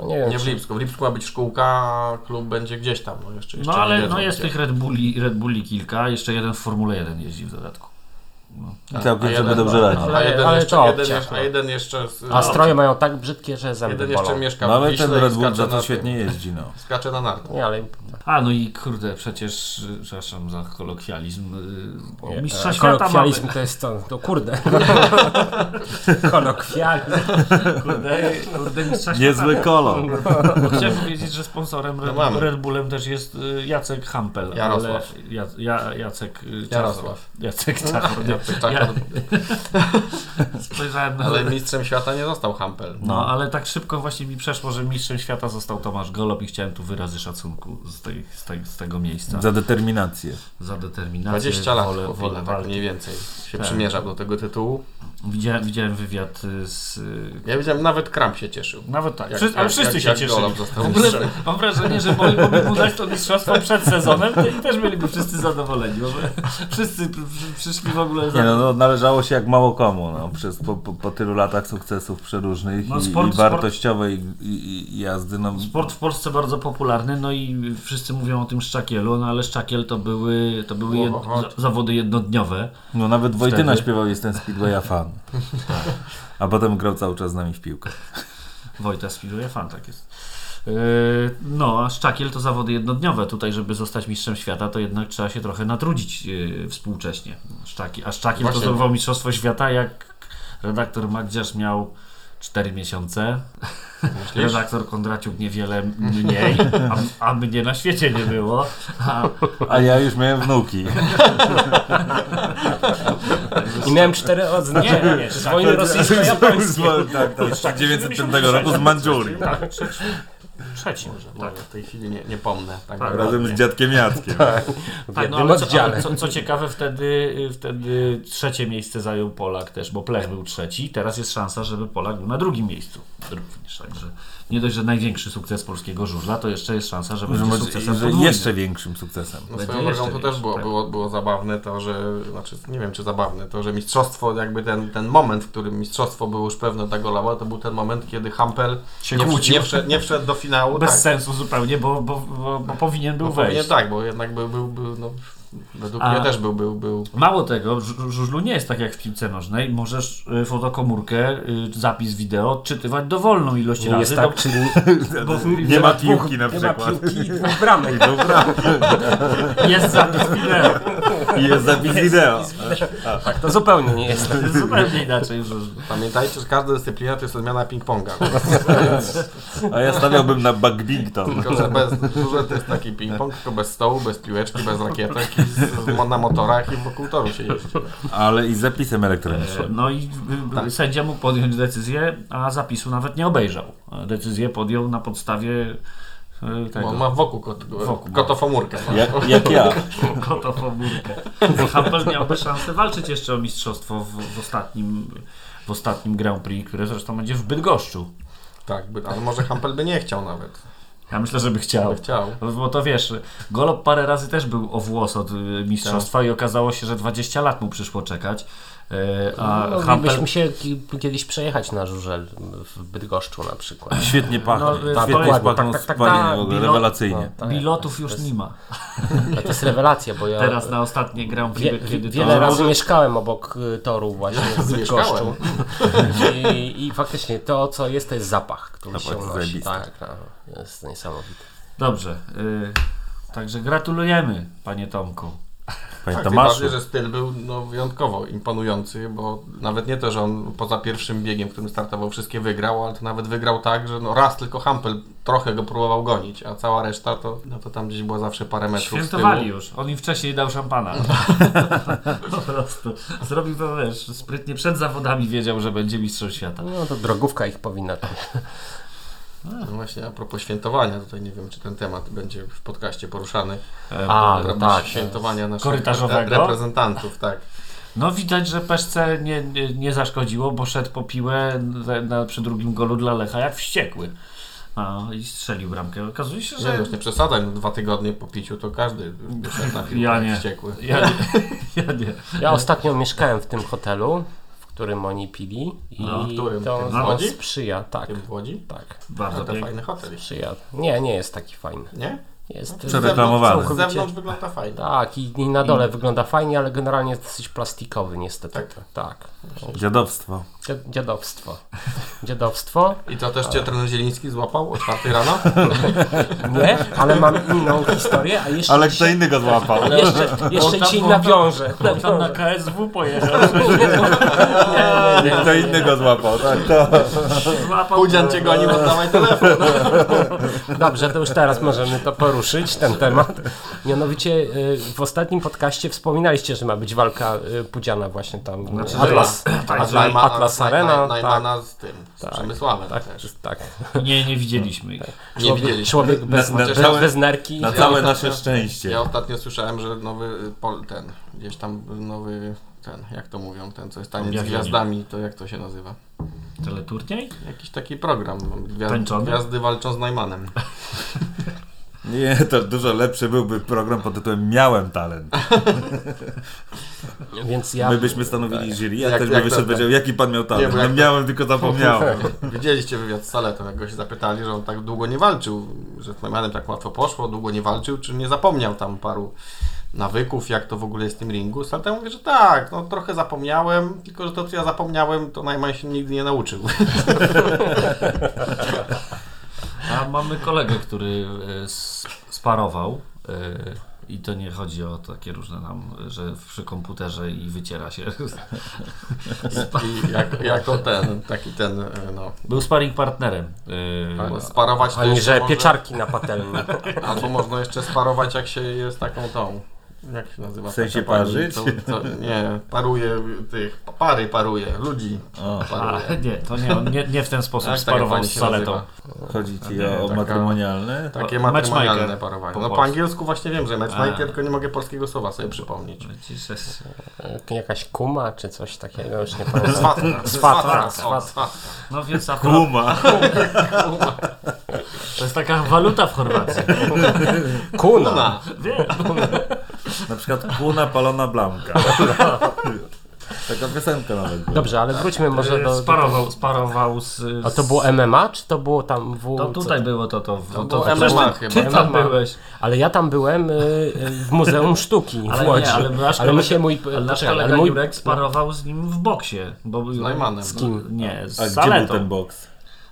Speaker 4: Lipsku.
Speaker 2: No nie wiem,
Speaker 4: Nie w Lipsku. W Lipsku ma być szkółka, a klub będzie gdzieś tam. No, jeszcze, jeszcze
Speaker 3: No ale no jest tych Red Bulli, Red Bulli kilka, jeszcze jeden w Formule 1 jeździ w dodatku.
Speaker 5: I całkiem
Speaker 4: jeden-
Speaker 5: dobrze radzi.
Speaker 2: ale-
Speaker 4: a jeden
Speaker 2: ale
Speaker 4: jeszcze,
Speaker 2: to
Speaker 4: jeden,
Speaker 2: obciach,
Speaker 4: jeszcze,
Speaker 2: no.
Speaker 4: a jeden jeszcze, z-
Speaker 2: A stroje mają tak brzydkie, że zęby
Speaker 4: jeden jeszcze
Speaker 2: bolą.
Speaker 4: mieszka w
Speaker 5: Mamy ten Red Bull za to świetnie jeździ, no.
Speaker 4: Skacze na nartach.
Speaker 2: Nie, ale
Speaker 3: A no i kurde, przecież, przepraszam za kolokwializm, y,
Speaker 2: nie,
Speaker 3: mistrza
Speaker 2: e,
Speaker 3: świata mamy.
Speaker 2: kolokwializm to jest to, to kurde. kolokwializm.
Speaker 3: Kurde, kurde, mistrza świata.
Speaker 5: Niezły kolor.
Speaker 3: Bo Chciałem powiedzieć, że sponsorem Red,
Speaker 4: No mamy.
Speaker 3: Red Bullem też jest y, Jacek Hampel.
Speaker 4: Jarosław.
Speaker 3: Ale ja, ja, Jacek y.
Speaker 4: Jarosław.
Speaker 3: Jacek Czachor.
Speaker 4: Jacek
Speaker 3: Ja,
Speaker 4: Czachor.
Speaker 3: spojrzałem na...
Speaker 4: Ale mistrzem świata nie został Hampel.
Speaker 3: No, ale tak szybko właśnie mi przeszło, że mistrzem świata został Tomasz Golob i chciałem tu wyrazy szacunku z, tej, z, tej, z tego miejsca.
Speaker 5: Za determinację.
Speaker 3: Za determinację,
Speaker 4: 20 lat
Speaker 3: wolę, wolę
Speaker 4: tak mniej więcej się
Speaker 3: Tak.
Speaker 4: przymierzał do tego tytułu.
Speaker 3: Widziałem, widziałem wywiad z... y,
Speaker 4: Ja widziałem, nawet Kramp się cieszył.
Speaker 3: Nawet tak,
Speaker 4: Jak-
Speaker 3: ale wszyscy
Speaker 4: jak-
Speaker 3: się
Speaker 4: jak
Speaker 3: cieszyli.
Speaker 4: Golob został
Speaker 3: W ogóle
Speaker 4: mistrzem.
Speaker 3: mam wrażenie, że mogliby mu dać to mistrzostwo przed sezonem to i też byliby wszyscy zadowoleni. Bo wszyscy pr- pr- przyszli w ogóle
Speaker 5: Nie no, no należało się jak mało komu, no, przez, po, po, po tylu latach sukcesów przeróżnych
Speaker 3: No,
Speaker 5: i,
Speaker 3: sport-
Speaker 5: i wartościowej i, i, i jazdy, no
Speaker 3: Sport w Polsce bardzo popularny, no i wszyscy mówią o tym szczakielu, no ale szczakiel to były, to były jed, zawody jednodniowe.
Speaker 5: No nawet Wojtyna
Speaker 3: Wtedy.
Speaker 5: śpiewał Jestem Speedwaya fan. A potem grał cały czas z nami w piłkę.
Speaker 3: Wojta Speedway fan, tak jest. Yy, No, a szczakiel to zawody jednodniowe. Tutaj, żeby zostać mistrzem świata, to jednak trzeba się trochę natrudzić yy, współcześnie. Szczaki, a szczakiel to
Speaker 4: Właśnie.
Speaker 3: zdobywał mistrzostwo świata, jak redaktor Magdziarz miał 4 miesiące.
Speaker 4: Myślisz?
Speaker 3: Redaktor Kondraciuk niewiele mniej, a, a mnie na świecie nie było. A,
Speaker 5: A ja już miałem wnuki.
Speaker 2: I miałem cztery odznaki
Speaker 3: Nie, nie, nie,
Speaker 2: z
Speaker 3: tak,
Speaker 2: wojny
Speaker 3: to-
Speaker 2: rosyjsko-japońskiej.
Speaker 5: tak, tak, z 1905 roku z Mandżurii.
Speaker 3: tak, trzeci. Trzeci może,
Speaker 4: Tak, w tej chwili nie, nie pomnę. Tak,
Speaker 3: Tak.
Speaker 5: Razem z dziadkiem Jackiem.
Speaker 2: W
Speaker 3: Tak, no, ale co, ale co, co ciekawe, wtedy, wtedy trzecie miejsce zajął Polak też, bo Plech był trzeci. Teraz jest szansa, żeby Polak był na drugim miejscu. Również, także nie dość, że największy sukces polskiego żużla, to jeszcze jest szansa, że będzie
Speaker 5: może,
Speaker 3: sukcesem
Speaker 5: że
Speaker 3: podwójnym.
Speaker 5: jeszcze większym sukcesem.
Speaker 4: No swoją drogą to też było,
Speaker 3: tak.
Speaker 4: było, było zabawne to, że, znaczy nie wiem czy zabawne, to, że mistrzostwo, jakby ten, ten moment, w którym mistrzostwo było już pewne dla Golaba, to był ten moment, kiedy Hampel
Speaker 3: Się
Speaker 4: nie,
Speaker 3: kłócił.
Speaker 4: nie, wszedł, nie wszedł do finału.
Speaker 3: Bez
Speaker 4: tak,
Speaker 3: sensu zupełnie, bo, bo, bo, bo powinien był
Speaker 4: bo
Speaker 3: wejść.
Speaker 4: powinien tak, bo jednak był, był, był no, według
Speaker 3: A-
Speaker 4: mnie też był, był, był
Speaker 3: Mało tego, żu- żużlu nie jest tak jak w piłce nożnej. Możesz y, fotokomórkę, y, zapis wideo odczytywać dowolną ilość
Speaker 2: Nie
Speaker 3: razy.
Speaker 2: jest tak, czyli
Speaker 3: bo
Speaker 5: Nie ma piłki na
Speaker 2: nie ma
Speaker 5: przykład.
Speaker 2: piłki dwóch bramek.
Speaker 3: jest zapis wideo.
Speaker 5: Jest zapis wideo.
Speaker 2: Tak, to zupełnie nie jest.
Speaker 3: To jest zupełnie inaczej żużlu.
Speaker 4: Pamiętajcie, że każda dyscyplina to jest odmiana ping-ponga.
Speaker 5: A ja stawiałbym na Bagbington.
Speaker 4: Tylko, że bez, duże to jest taki ping-pong, tylko bez stołu, bez piłeczki, bez rakietek i z, na motorach i wokół toru się jeździ.
Speaker 5: Ale i z zapisem
Speaker 3: E,
Speaker 5: elektronicznym.
Speaker 3: No i
Speaker 4: Tak.
Speaker 3: sędzia mógł podjąć decyzję, a zapisu nawet nie obejrzał. E, Decyzję podjął na podstawie
Speaker 4: Bo
Speaker 3: tego.
Speaker 4: on ma wokół, kot,
Speaker 3: Wokół.
Speaker 4: kotofomórkę.
Speaker 5: Jak, jak ja.
Speaker 3: kotofomórkę. Hampel miałby szansę walczyć jeszcze o mistrzostwo w, w, ostatnim, w ostatnim Grand Prix, które zresztą będzie w Bydgoszczu.
Speaker 4: Tak, by, ale może Hampel by nie chciał nawet.
Speaker 3: Ja myślę, żeby chciał.
Speaker 4: By chciał.
Speaker 3: Bo to wiesz, Golob parę razy też był o włos od y, mistrzostwa i okazało się, że 20 lat mu przyszło czekać. E, A Hampel...
Speaker 2: Moglibyśmy się ki- kiedyś przejechać na żużel w Bydgoszczu na przykład.
Speaker 5: Świetnie pachnie.
Speaker 3: No, tak,
Speaker 5: Świetnie
Speaker 2: dokładnie.
Speaker 5: spachną
Speaker 2: Tak, tak, tak, tak.
Speaker 3: Bilo-
Speaker 5: rewelacyjnie.
Speaker 2: No, tak.
Speaker 3: Bilotów już nie ma.
Speaker 2: To jest rewelacja, bo ja
Speaker 3: Teraz na ostatnie Grand
Speaker 2: wie,
Speaker 3: kiedy
Speaker 2: wiele
Speaker 3: to...
Speaker 2: razy mieszkałem obok y, toru właśnie w Bydgoszczu. I, I faktycznie to, co jest, to jest zapach, który
Speaker 5: Zapach
Speaker 2: się
Speaker 5: jest
Speaker 2: unosi. Tak, no, jest niesamowity.
Speaker 3: Dobrze. Y, także gratulujemy, panie Tomku.
Speaker 5: Panie
Speaker 4: Tak,
Speaker 5: Tomaszu.
Speaker 4: bardziej, że styl był no, wyjątkowo imponujący, bo nawet nie to, że on poza pierwszym biegiem, w którym startował, wszystkie wygrał, ale to nawet wygrał tak, że no, raz tylko Hampel trochę go próbował gonić, a cała reszta to, no, to tam gdzieś było zawsze parę metrów z
Speaker 3: Świętowali
Speaker 4: tyłu.
Speaker 3: już. On im wcześniej dał szampana. po prostu. Zrobił to, wiesz, sprytnie przed zawodami wiedział, że będzie mistrzem świata.
Speaker 2: No to drogówka ich powinna tam.
Speaker 4: No właśnie, a propos świętowania, tutaj nie wiem, czy ten temat będzie w podcaście poruszany.
Speaker 2: A,
Speaker 4: W
Speaker 2: no tak.
Speaker 4: Świętowania naszych
Speaker 3: Korytarzowego?
Speaker 4: re- reprezentantów, tak.
Speaker 3: No widać, że Peszce nie, nie, nie zaszkodziło, bo szedł po piłę na, na, przy drugim golu dla Lecha jak wściekły. A, I strzelił bramkę. Okazuje się,
Speaker 4: Nie,
Speaker 3: że...
Speaker 4: już nie przesadzaj, no, dwa tygodnie po piciu to każdy wyszedł na piłkę
Speaker 3: Ja nie.
Speaker 4: wściekły.
Speaker 3: Ja nie. Ja nie.
Speaker 2: Ja ostatnio mieszkałem w tym hotelu, którym oni pili i
Speaker 3: No,
Speaker 4: którym?
Speaker 2: to
Speaker 4: Łodzi?
Speaker 2: sprzyja, tak,
Speaker 4: Tym w Łodzi?
Speaker 2: tak,
Speaker 3: Bardzo
Speaker 4: to
Speaker 3: pięknie.
Speaker 4: fajny hotel.
Speaker 2: sprzyja. Nie, nie jest taki fajny.
Speaker 4: Nie?
Speaker 2: Jest
Speaker 5: Przereklamowane.
Speaker 4: Z
Speaker 2: całkowicie-
Speaker 4: zewnątrz wygląda fajnie.
Speaker 2: Tak, i, i na dole wygląda fajnie, ale generalnie jest dosyć plastikowy niestety.
Speaker 4: Tak?
Speaker 2: tak.
Speaker 5: Dziadowstwo.
Speaker 2: Dzia- Dziadowstwo. Dziadowstwo.
Speaker 4: I to też cię trener Zieliński złapał o 4 rano?
Speaker 2: Nie, ale mam inną historię, a jeszcze
Speaker 5: Ale kto inny go złapał?
Speaker 2: jeszcze, jeszcze
Speaker 3: tam-
Speaker 2: ci nawiążę.
Speaker 3: Bo tam na KSW pojechał.
Speaker 5: Nie, kto inny go złapał, tak, to.
Speaker 3: Złapał
Speaker 4: Pudzian cię goni, oddawaj telefon.
Speaker 2: Dobrze, to już teraz możemy to poruszyć, ten temat. Mianowicie y, w ostatnim podcaście wspominaliście, że ma być walka y, Pudziana właśnie tam.
Speaker 3: Znaczy,
Speaker 2: Atlas,
Speaker 4: A
Speaker 2: Atlas,
Speaker 4: Najma-
Speaker 2: Atlas
Speaker 4: Naj-
Speaker 2: Arena.
Speaker 4: Naj-
Speaker 2: tak,
Speaker 4: Najmana z tym, z
Speaker 2: Tak.
Speaker 4: Przemysławem
Speaker 2: tak,
Speaker 4: też.
Speaker 2: tak.
Speaker 3: Nie, nie widzieliśmy ich.
Speaker 4: Nie
Speaker 2: Człowiek,
Speaker 4: widzieliśmy.
Speaker 2: człowiek bez,
Speaker 5: Na- na
Speaker 2: bez,
Speaker 5: całe-
Speaker 2: bez nerki.
Speaker 5: Na całe nasze szczęście.
Speaker 4: Ja ostatnio słyszałem, że nowy y, pol, ten, gdzieś tam nowy ten, jak to mówią, ten co jest taniec z gwiazdami, to jak to się nazywa?
Speaker 3: Teleturniej?
Speaker 4: Jakiś taki program. Gwiazd,
Speaker 3: Tańczony?
Speaker 4: gwiazdy walczą z Najmanem.
Speaker 5: Nie, to dużo lepszy byłby program pod tytułem Miałem talent.
Speaker 2: Więc ja.
Speaker 5: My byśmy stanowili jury, a
Speaker 4: Jak-
Speaker 5: ktoś by
Speaker 4: jak
Speaker 5: wyszedł
Speaker 4: to-
Speaker 5: powiedział, jaki pan miał talent.
Speaker 4: bo
Speaker 5: No
Speaker 4: to-
Speaker 5: miałem, tylko zapomniałem.
Speaker 4: Widzieliście wywiad z Saletą, jak go się zapytali, że on tak długo nie walczył, że z Najmanem tak łatwo poszło, długo nie walczył, czy nie zapomniał tam paru nawyków, jak to w ogóle jest w tym ringu. Saleta mówi, że tak, no trochę zapomniałem, tylko że to co ja zapomniałem, to Najman się nigdy nie nauczył.
Speaker 3: A mamy kolegę, który e, sparował. e, I to nie chodzi o takie różne tam, że przy komputerze i wyciera się.
Speaker 4: I jak, jako ten, taki ten, e, no,
Speaker 3: Był sparring partnerem.
Speaker 4: bo sparować to
Speaker 2: Ani
Speaker 4: jeszcze
Speaker 2: że
Speaker 4: może-
Speaker 2: pieczarki na patelni.
Speaker 4: Albo można jeszcze sparować, jak się jest taką tą. Jak się nazywa?
Speaker 5: W sensie parzyć?
Speaker 4: co- co- nie, paruje tych, pary paruje, ludzi
Speaker 5: O,
Speaker 3: A,
Speaker 4: paruje.
Speaker 3: nie, to nie, nie, nie w ten sposób
Speaker 4: Jak taka
Speaker 3: sparował z
Speaker 4: się
Speaker 3: saletą.
Speaker 5: chodzi ci
Speaker 3: Nie,
Speaker 5: o,
Speaker 4: taka-
Speaker 5: matrymonialne?
Speaker 4: Takie
Speaker 3: O,
Speaker 4: matrymonialne parowanie.
Speaker 3: po
Speaker 4: No po
Speaker 3: polsku.
Speaker 4: angielsku właśnie wiem, że matchmaker,
Speaker 3: A.
Speaker 4: tylko nie mogę polskiego słowa sobie przypomnieć.
Speaker 3: Jesus.
Speaker 2: Jakaś kuma czy coś takiego, już nie pamiętam.
Speaker 4: Swatka.
Speaker 2: swatka.
Speaker 3: No więc a
Speaker 5: Kuma.
Speaker 3: to jest taka waluta w Chorwacji.
Speaker 2: Kuna.
Speaker 4: Kuna.
Speaker 3: Wiem.
Speaker 5: Na przykład kuna palona blanka. Taka piosenka nawet była.
Speaker 2: Dobrze, ale wróćmy może do...
Speaker 3: Sparował, sparował z...
Speaker 2: a to było MMA, czy to było tam w...
Speaker 3: To tutaj było to, to, to,
Speaker 4: było
Speaker 3: to,
Speaker 4: MMA
Speaker 3: ty,
Speaker 4: chyba.
Speaker 3: ty tam
Speaker 2: MMA.
Speaker 3: byłeś.
Speaker 2: Ale ja tam byłem y, y, w Muzeum Sztuki
Speaker 3: Ale
Speaker 2: w Łodzi.
Speaker 3: nie, ale nasz
Speaker 2: ale mi
Speaker 3: kolega,
Speaker 2: się mój...
Speaker 3: ale nasz kolega
Speaker 2: ale mój
Speaker 3: Jurek sparował z nim w boksie. Bo,
Speaker 4: Z Najmanem.
Speaker 2: Z kim?
Speaker 3: Nie, z
Speaker 5: A gdzie
Speaker 3: Saletą.
Speaker 5: był ten boks?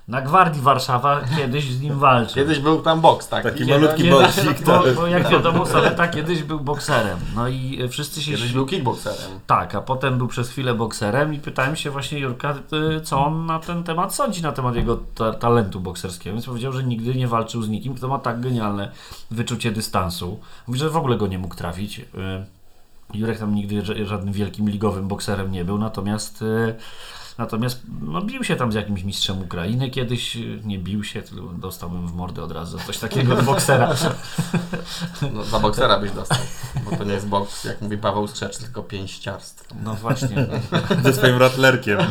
Speaker 3: Na Gwardii Warszawa kiedyś z nim walczył.
Speaker 4: Kiedyś był tam boks taki.
Speaker 5: Taki
Speaker 4: Nie,
Speaker 5: malutki
Speaker 4: nie,
Speaker 5: boksik.
Speaker 3: bo,
Speaker 5: tak.
Speaker 3: bo jak wiadomo, Saleta kiedyś był bokserem. No i e, wszyscy się...
Speaker 4: Kiedyś był kickboxerem.
Speaker 3: Tak, a potem był przez chwilę bokserem i pytałem się właśnie Jurka, y, co on na ten temat sądzi, na temat jego ta talentu bokserskiego. Więc powiedział, że nigdy nie walczył z nikim, kto ma tak genialne wyczucie dystansu. Mówi, że w ogóle go nie mógł trafić. Y, Jurek tam nigdy ża- żadnym wielkim ligowym bokserem nie był, natomiast natomiast no, bił się tam z jakimś mistrzem Ukrainy kiedyś, nie bił się, tylko dostałbym w mordę od razu za coś takiego od boksera.
Speaker 4: No, za boksera byś dostał. Bo to nie jest boks, jak mówi Paweł Strzecz, tylko pięściarstwo.
Speaker 3: No właśnie.
Speaker 5: Ze swoim ratlerkiem.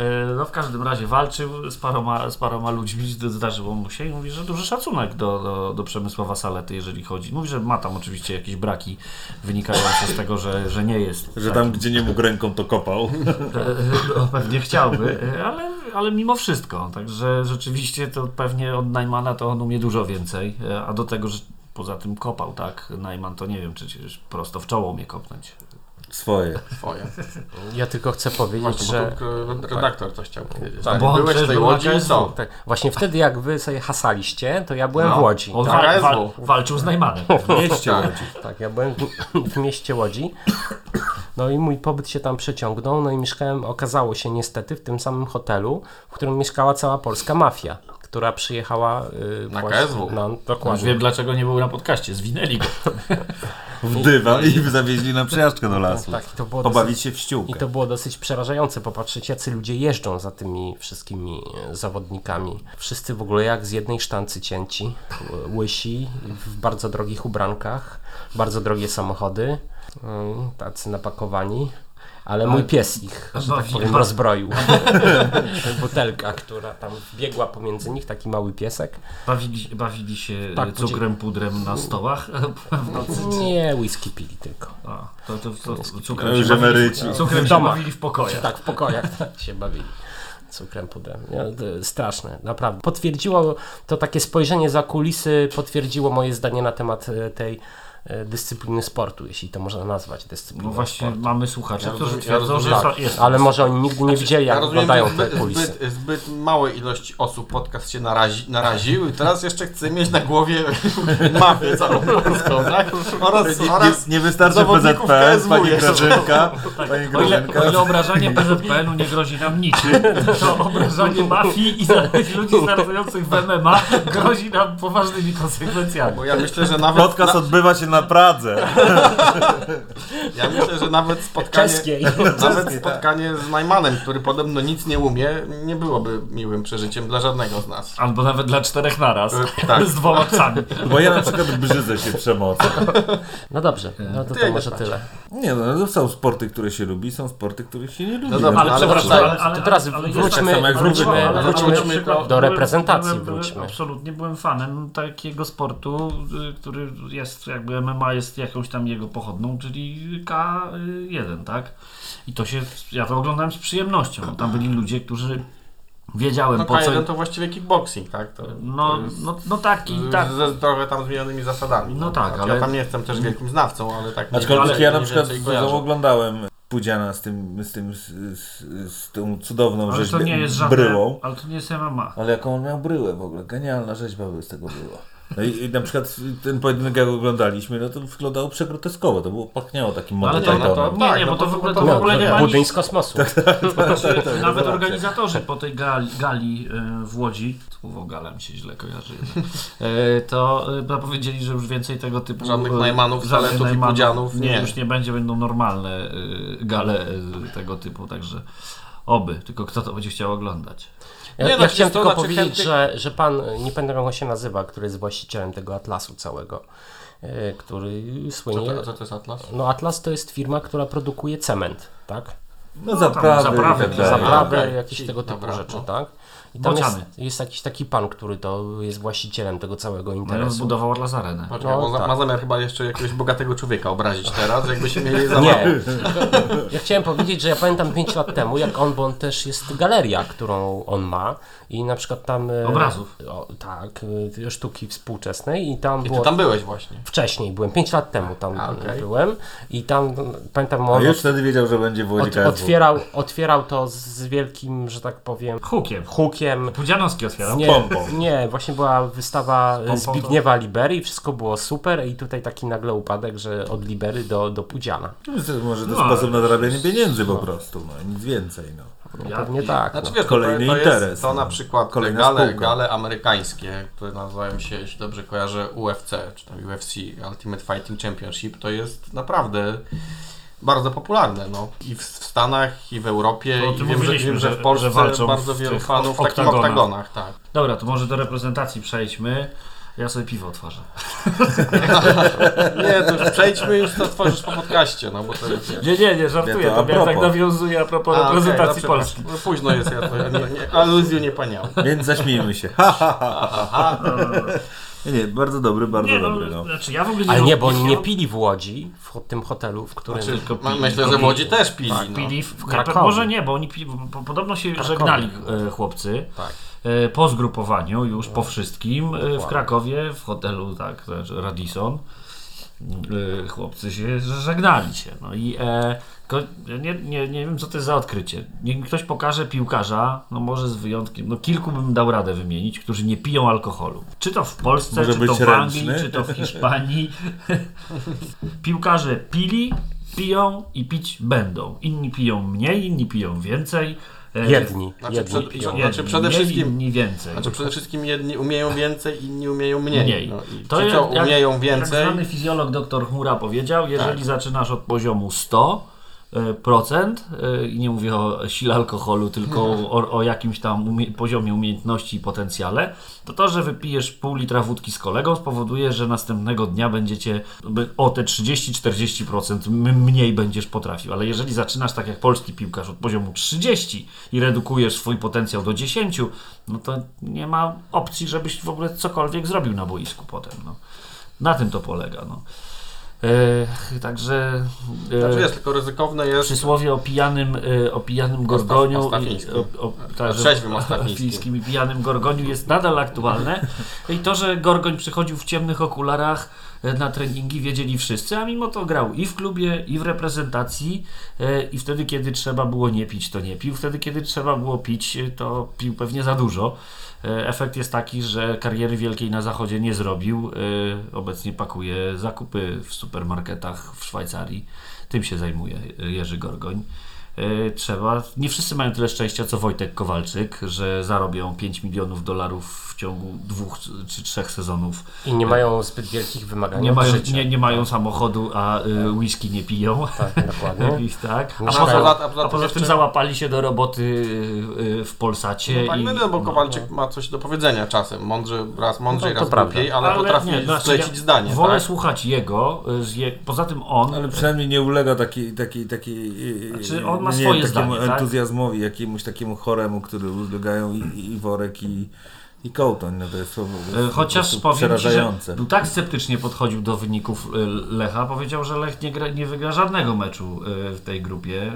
Speaker 3: E, No w każdym razie walczył z paroma, z paroma ludźmi, zd- zdarzyło mu się i mówi, że duży szacunek do, do, do Przemysława Salety, jeżeli chodzi. Mówi, że ma tam oczywiście jakieś braki wynikające z tego, że, że nie jest.
Speaker 5: Że tam, gdzie nie mógł ręką, to kopał.
Speaker 3: E, no, pewnie chciałby, ale, ale mimo wszystko. Także rzeczywiście to pewnie od Najmana to on umie dużo więcej, e, a do tego, że poza tym kopał, tak? Najman to nie wiem, czy czy prosto w czoło umie kopnąć.
Speaker 5: Swoje.
Speaker 4: Twoje.
Speaker 2: Ja tylko chcę powiedzieć,
Speaker 4: Właśnie,
Speaker 2: że...
Speaker 4: e, redaktor coś chciał powiedzieć.
Speaker 2: Tak,
Speaker 4: Tak,
Speaker 3: bo
Speaker 4: byłeś w tej łodzi i co?
Speaker 2: Tak, właśnie wtedy jak wy sobie hasaliście, to ja byłem
Speaker 4: No.
Speaker 2: w Łodzi.
Speaker 3: On
Speaker 4: Tak,
Speaker 3: wal- walczył z Najmanem.
Speaker 5: W mieście
Speaker 4: Tak.
Speaker 5: Łodzi.
Speaker 2: Tak, ja byłem w, w mieście Łodzi. No i mój pobyt się tam przeciągnął, no i mieszkałem, okazało się niestety, w tym samym hotelu, w którym mieszkała cała polska mafia, która przyjechała y,
Speaker 4: Na
Speaker 2: właśnie-
Speaker 4: KSW.
Speaker 2: No,
Speaker 3: Już
Speaker 2: dokładnie.
Speaker 3: wiem, dlaczego nie był na podcaście. Zwinęli go.
Speaker 5: W dywan i zawieźli na przejażdżkę do lasu.
Speaker 2: Tak, i to było dosyć,
Speaker 5: Pobawić się w
Speaker 2: I
Speaker 5: ściółkę.
Speaker 2: to było dosyć przerażające popatrzeć, jacy ludzie jeżdżą za tymi wszystkimi e, zawodnikami. Wszyscy w ogóle jak z jednej sztancy cięci, ł- łysi, w bardzo drogich ubrankach, bardzo drogie samochody, mm, tacy napakowani. Ale mój pies ich, że tak powiem, rozbroił. Butelka, która tam biegła pomiędzy nich, taki mały piesek.
Speaker 3: Bawili, bawili się
Speaker 2: Tak,
Speaker 3: cukrem, pudrem na stołach w nocy.
Speaker 2: Nie, whisky pili tylko.
Speaker 3: A, to, to, to, to cukrem,
Speaker 5: już
Speaker 3: się bawili, cukrem
Speaker 2: W
Speaker 3: się bawili w pokojach.
Speaker 2: Tak, w pokojach tak się bawili. cukrem pudrem. Nie, straszne, naprawdę. Potwierdziło to takie spojrzenie za kulisy, potwierdziło moje zdanie na temat e, tej dyscypliny sportu, jeśli to można nazwać dyscypliną
Speaker 3: No właśnie
Speaker 2: sportu.
Speaker 3: mamy słuchaczy,
Speaker 4: Ja
Speaker 3: którzy twierdzą,
Speaker 4: ja
Speaker 3: że są- jest
Speaker 2: Ale może oni nigdy nie widzieli, jak
Speaker 4: Ja rozumiem,
Speaker 2: wyglądają
Speaker 4: że
Speaker 2: te
Speaker 4: zbyt,
Speaker 2: kulisy.
Speaker 4: zbyt, zbyt małej ilości osób podcast się narazi, naraził i teraz jeszcze chce mieć na głowie mafię całą polską, tak? Oraz, oraz
Speaker 5: Nie, nie wystarczy PZPN, pani. Grażynka, pani
Speaker 3: O ile, o ile obrażanie PZPN-u nie grozi nam niczym, to obrażanie mafii i ludzi startujących w MMA grozi nam poważnymi konsekwencjami.
Speaker 4: Bo ja myślę, że nawet,
Speaker 5: Podcast odbywa się na Pradze.
Speaker 4: ja myślę, że nawet spotkanie,
Speaker 2: Czeskiej.
Speaker 4: nawet spotkanie z Najmanem, który podobno nic nie umie, nie byłoby miłym przeżyciem dla żadnego z nas.
Speaker 3: Albo nawet dla czterech naraz,
Speaker 4: E, tak.
Speaker 3: z dwoma psami.
Speaker 5: Bo ja na przykład brzydzę się przemocą.
Speaker 2: No dobrze, no to, to może
Speaker 4: spać.
Speaker 2: tyle.
Speaker 5: Nie no, no, są sporty, które się lubi, są sporty, których się nie lubi.
Speaker 4: No dobra,
Speaker 5: No,
Speaker 4: ale
Speaker 5: przepraszam.
Speaker 4: wracając,
Speaker 2: to teraz wróćmy-
Speaker 3: tak
Speaker 2: wróćmy-
Speaker 3: ale-
Speaker 2: wróćmy
Speaker 3: ale przykład
Speaker 2: do reprezentacji
Speaker 3: byłem- byłem-
Speaker 2: wróćmy.
Speaker 3: Absolutnie byłem fanem takiego sportu, y, który jest jakby MMA jest jakąś tam jego pochodną, czyli K1, tak? I to się, ja to oglądałem z przyjemnością. Tam byli ludzie, którzy wiedziałem
Speaker 4: No
Speaker 3: po co...
Speaker 4: K1 to właściwie kickboxing, tak? To,
Speaker 3: No,
Speaker 4: to jest
Speaker 3: no, no tak i
Speaker 4: z,
Speaker 3: tak.
Speaker 4: ze trochę tam zmienionymi zasadami.
Speaker 3: No tak,
Speaker 4: Znaczy,
Speaker 3: ale-
Speaker 4: Ja tam nie jestem też wielkim znawcą, ale tak
Speaker 5: Aczkolwiek ja na przykład oglądałem Pudziana z tym, z tym, z, z, z tą cudowną
Speaker 3: Ale to
Speaker 5: rzeźbą,
Speaker 3: nie jest żadne,
Speaker 5: bryłą.
Speaker 3: ale to nie jest MMA.
Speaker 5: Ale jaką on miał bryłę w ogóle, genialna rzeźba by z tego była. No i, i na przykład ten pojedynek jak oglądaliśmy, no to wyglądało przegroteskowo, to było pachniało takim
Speaker 3: ale to, no, to, nie,
Speaker 4: Tak,
Speaker 3: nie,
Speaker 4: no
Speaker 3: bo to
Speaker 4: to-
Speaker 3: w ogóle,
Speaker 4: to
Speaker 3: to w ogóle nie ma nic,
Speaker 2: budyń z kosmosu.
Speaker 3: Znaczy,
Speaker 5: to
Speaker 3: nawet
Speaker 5: racja.
Speaker 3: organizatorzy po tej gali, gali e, w Łodzi, słowo gala mi się źle kojarzy, e, to e, powiedzieli, że już więcej tego typu
Speaker 4: Żadnych
Speaker 3: e,
Speaker 4: najmanów,
Speaker 3: żadnych
Speaker 4: saletów i
Speaker 3: najmanów
Speaker 4: pudzianów, nie.
Speaker 3: Już nie będzie, będą normalne e, gale e, tego typu, także oby, tylko kto to będzie chciał oglądać.
Speaker 2: Ja,
Speaker 4: Nie,
Speaker 2: ja
Speaker 4: no,
Speaker 2: chciałem tylko
Speaker 4: znaczy
Speaker 2: powiedzieć,
Speaker 4: chętnych-
Speaker 2: że, że pan, nie pamiętam jak on się nazywa, który jest właścicielem tego Atlasu całego, e, który
Speaker 4: Co
Speaker 2: słynie.
Speaker 4: to, co to jest Atlas?
Speaker 2: No Atlas to jest firma, która produkuje cement, tak?
Speaker 5: No
Speaker 3: tam
Speaker 5: zaprawy,
Speaker 3: zaprawy,
Speaker 5: tak dalej.
Speaker 2: Zaprawy,
Speaker 4: okej.
Speaker 2: jakieś tego typu
Speaker 4: dobra,
Speaker 2: rzeczy,
Speaker 4: no.
Speaker 2: tak? I tam jest,
Speaker 3: Bociany.
Speaker 2: jest jakiś taki pan, który to jest właścicielem tego całego
Speaker 3: No
Speaker 2: interesu.
Speaker 3: zbudował Atlas Arenę.
Speaker 4: Poczekaj,
Speaker 2: No,
Speaker 4: za-
Speaker 2: tak.
Speaker 4: ma zamiar chyba jeszcze jakiegoś bogatego człowieka obrazić teraz, jakby się mieli za
Speaker 2: Nie. Ja chciałem powiedzieć, że ja pamiętam 5 lat temu, jak on, bo on też jest galeria, którą on ma i na przykład tam... e,
Speaker 3: Obrazów.
Speaker 2: O, tak, e, sztuki współczesnej i tam
Speaker 4: I
Speaker 2: było...
Speaker 4: tam byłeś właśnie.
Speaker 2: Wcześniej byłem, 5 lat temu tam
Speaker 4: A, okej.
Speaker 2: byłem i tam pamiętam
Speaker 5: A
Speaker 2: on
Speaker 5: już wtedy wiedział, że będzie w Łodzi
Speaker 2: od,
Speaker 5: KSW.
Speaker 2: otwierał, otwierał to z wielkim, że tak powiem,
Speaker 3: Hukiem.
Speaker 2: hukiem.
Speaker 3: Pudzianowski otwierał.
Speaker 2: Nie,
Speaker 5: pompą.
Speaker 2: nie, właśnie była wystawa
Speaker 3: pompą to-
Speaker 2: Zbigniewa Libery i wszystko było super i tutaj taki nagle upadek, że od Libery do, do Pudziana.
Speaker 5: Może to
Speaker 3: No,
Speaker 5: sposób na zarabianie pieniędzy po prostu, no nic więcej. No.
Speaker 2: No,
Speaker 3: Ja-
Speaker 2: pewnie tak.
Speaker 4: Znaczy
Speaker 2: No.
Speaker 4: wiesz,
Speaker 5: Kolejny
Speaker 4: to, to
Speaker 5: interes,
Speaker 4: Jest, to
Speaker 5: no.
Speaker 4: na przykład
Speaker 5: Kolejna
Speaker 4: gale,
Speaker 5: spółka.
Speaker 4: gale amerykańskie, które nazywają się, jeśli dobrze kojarzę, UFC, czy tam UFC, Ultimate Fighting Championship, to jest naprawdę bardzo popularne. No. I w, Stanach, i w Europie,
Speaker 3: No,
Speaker 4: i wiem, że, wiem, że w Polsce
Speaker 3: że walczą
Speaker 4: bardzo
Speaker 3: w
Speaker 4: wielu fanów w takich
Speaker 3: oktagonach.
Speaker 4: Tak.
Speaker 3: Dobra, to może do reprezentacji przejdźmy. Ja sobie piwo otworzę.
Speaker 4: Nie, to już przejdźmy już, to tworzysz po podcaście, no bo to jest...
Speaker 3: Nie, nie, nie, żartuję.
Speaker 5: Nie, to
Speaker 3: to ja tak nawiązuję a propos
Speaker 4: A,
Speaker 3: reprezentacji
Speaker 4: no,
Speaker 3: Polski.
Speaker 4: No, późno jest, ja to nie, nie, aluzju nie paniał.
Speaker 5: Więc zaśmiejmy się. Ha, ha, ha, ha, ha. Nie, nie, bardzo dobry, bardzo
Speaker 3: Nie, no,
Speaker 5: dobry. No.
Speaker 3: znaczy ja w ogóle nie
Speaker 2: Ale nie, bo oni nie pili w Łodzi, w tym hotelu, w którym...
Speaker 3: Znaczy, pili,
Speaker 4: Myślę, że w Łodzi
Speaker 3: pili.
Speaker 4: też pili.
Speaker 3: Tak,
Speaker 4: no.
Speaker 3: pili w,
Speaker 2: W Krakowie.
Speaker 3: Może nie, bo oni pili, bo podobno się
Speaker 2: Krakowie.
Speaker 3: żegnali e, chłopcy.
Speaker 4: Tak.
Speaker 3: E, po zgrupowaniu, już po wszystkim, e, w. Krakowie, w hotelu, tak, znaczy Radisson, chłopcy się żegnali się. No i e, nie, nie, nie wiem, co to jest za odkrycie. Niech mi ktoś pokaże piłkarza, no może z wyjątkiem, no kilku bym dał radę wymienić, którzy nie piją alkoholu. Czy to w Polsce,
Speaker 5: Może
Speaker 3: czy to w Anglii,
Speaker 5: ręczny?
Speaker 3: czy to w Hiszpanii. Piłkarze pili, piją i pić będą. Inni piją mniej, inni piją więcej. E,
Speaker 2: Jedni,
Speaker 4: Znaczy,
Speaker 2: jedni
Speaker 4: przed-
Speaker 2: piją.
Speaker 4: Znaczy,
Speaker 3: jedni
Speaker 4: przede wszystkim-
Speaker 3: inni więcej.
Speaker 4: Znaczy przede wszystkim jedni umieją więcej, inni umieją mniej.
Speaker 3: Mniej.
Speaker 4: No, i
Speaker 3: To
Speaker 4: ci,
Speaker 3: jak-
Speaker 4: co
Speaker 3: jak-
Speaker 4: umieją
Speaker 3: Jak
Speaker 4: więcej,
Speaker 3: znany fizjolog dr Chmura powiedział, jeżeli
Speaker 4: Tak.
Speaker 3: zaczynasz od poziomu 100 e, procent e, i nie mówię o sile alkoholu, tylko o, o jakimś tam umie poziomie umiejętności i potencjale, to to, że wypijesz pół litra wódki z kolegą spowoduje, że następnego dnia będziecie o te 30-40% m- mniej będziesz potrafił. Ale jeżeli zaczynasz tak jak polski piłkarz od poziomu 30 i redukujesz swój potencjał do 10, no to nie ma opcji, żebyś w ogóle cokolwiek zrobił na boisku potem. No. Na tym to polega. No. E, także e,
Speaker 4: Znaczy jest, tylko ryzykowne jest...
Speaker 3: przysłowie o pijanym, e, o pijanym gorgoniu,
Speaker 4: Ostawińskim.
Speaker 3: i- o, o, tak, że-
Speaker 4: Trzeźwym
Speaker 3: o
Speaker 4: Ostawińskim.
Speaker 3: Ostawińskim i pijanym gorgoniu jest nadal aktualne. I to, że Gorgoń przychodził w ciemnych okularach e, na treningi, wiedzieli wszyscy, a mimo to grał i w klubie, i w reprezentacji e, i wtedy, kiedy trzeba było nie pić, to nie pił. Wtedy, kiedy trzeba było pić, to pił pewnie za dużo. E, Efekt jest taki, że kariery wielkiej na zachodzie nie zrobił. E, Obecnie pakuje zakupy w supermarketach w Szwajcarii. Tym się zajmuje Jerzy Gorgoń. E, Trzeba. Nie wszyscy mają tyle szczęścia co Wojtek Kowalczyk, że zarobią 5 milionów dolarów w ciągu dwóch czy trzech sezonów.
Speaker 2: I nie mają zbyt wielkich wymagań
Speaker 3: Nie mają, nie, nie mają samochodu, a y, whisky nie piją.
Speaker 2: Tak, dokładnie.
Speaker 3: I tak. A poza,
Speaker 4: a poza- a tym
Speaker 3: załapali się do roboty y, y, w Polsacie.
Speaker 4: No,
Speaker 3: i,
Speaker 4: no, bo Kowalczyk ma coś do powiedzenia czasem. Mądrze, raz mądrzej,
Speaker 2: No, to
Speaker 4: raz głupiej, ale, potrafi
Speaker 3: nie, znaczy, ja
Speaker 4: zdanie.
Speaker 3: Wolę
Speaker 4: tak?
Speaker 3: słuchać jego. y, Z je, poza tym on.
Speaker 5: Ale przynajmniej nie ulega takiej, takiej, takiej
Speaker 3: Znaczy, on ma
Speaker 5: nie
Speaker 3: swoje
Speaker 5: takiemu
Speaker 3: zdanie, tak?
Speaker 5: entuzjazmowi, jakiemuś takiemu choremu, który ulegają i, i worek i, i kołtoń. No to jest
Speaker 3: Y,
Speaker 5: po
Speaker 3: Chociaż powiem Ci, że był tak sceptycznie podchodził do wyników y, Lecha, powiedział, że Lech nie, gra, nie wygra żadnego meczu y, w tej grupie,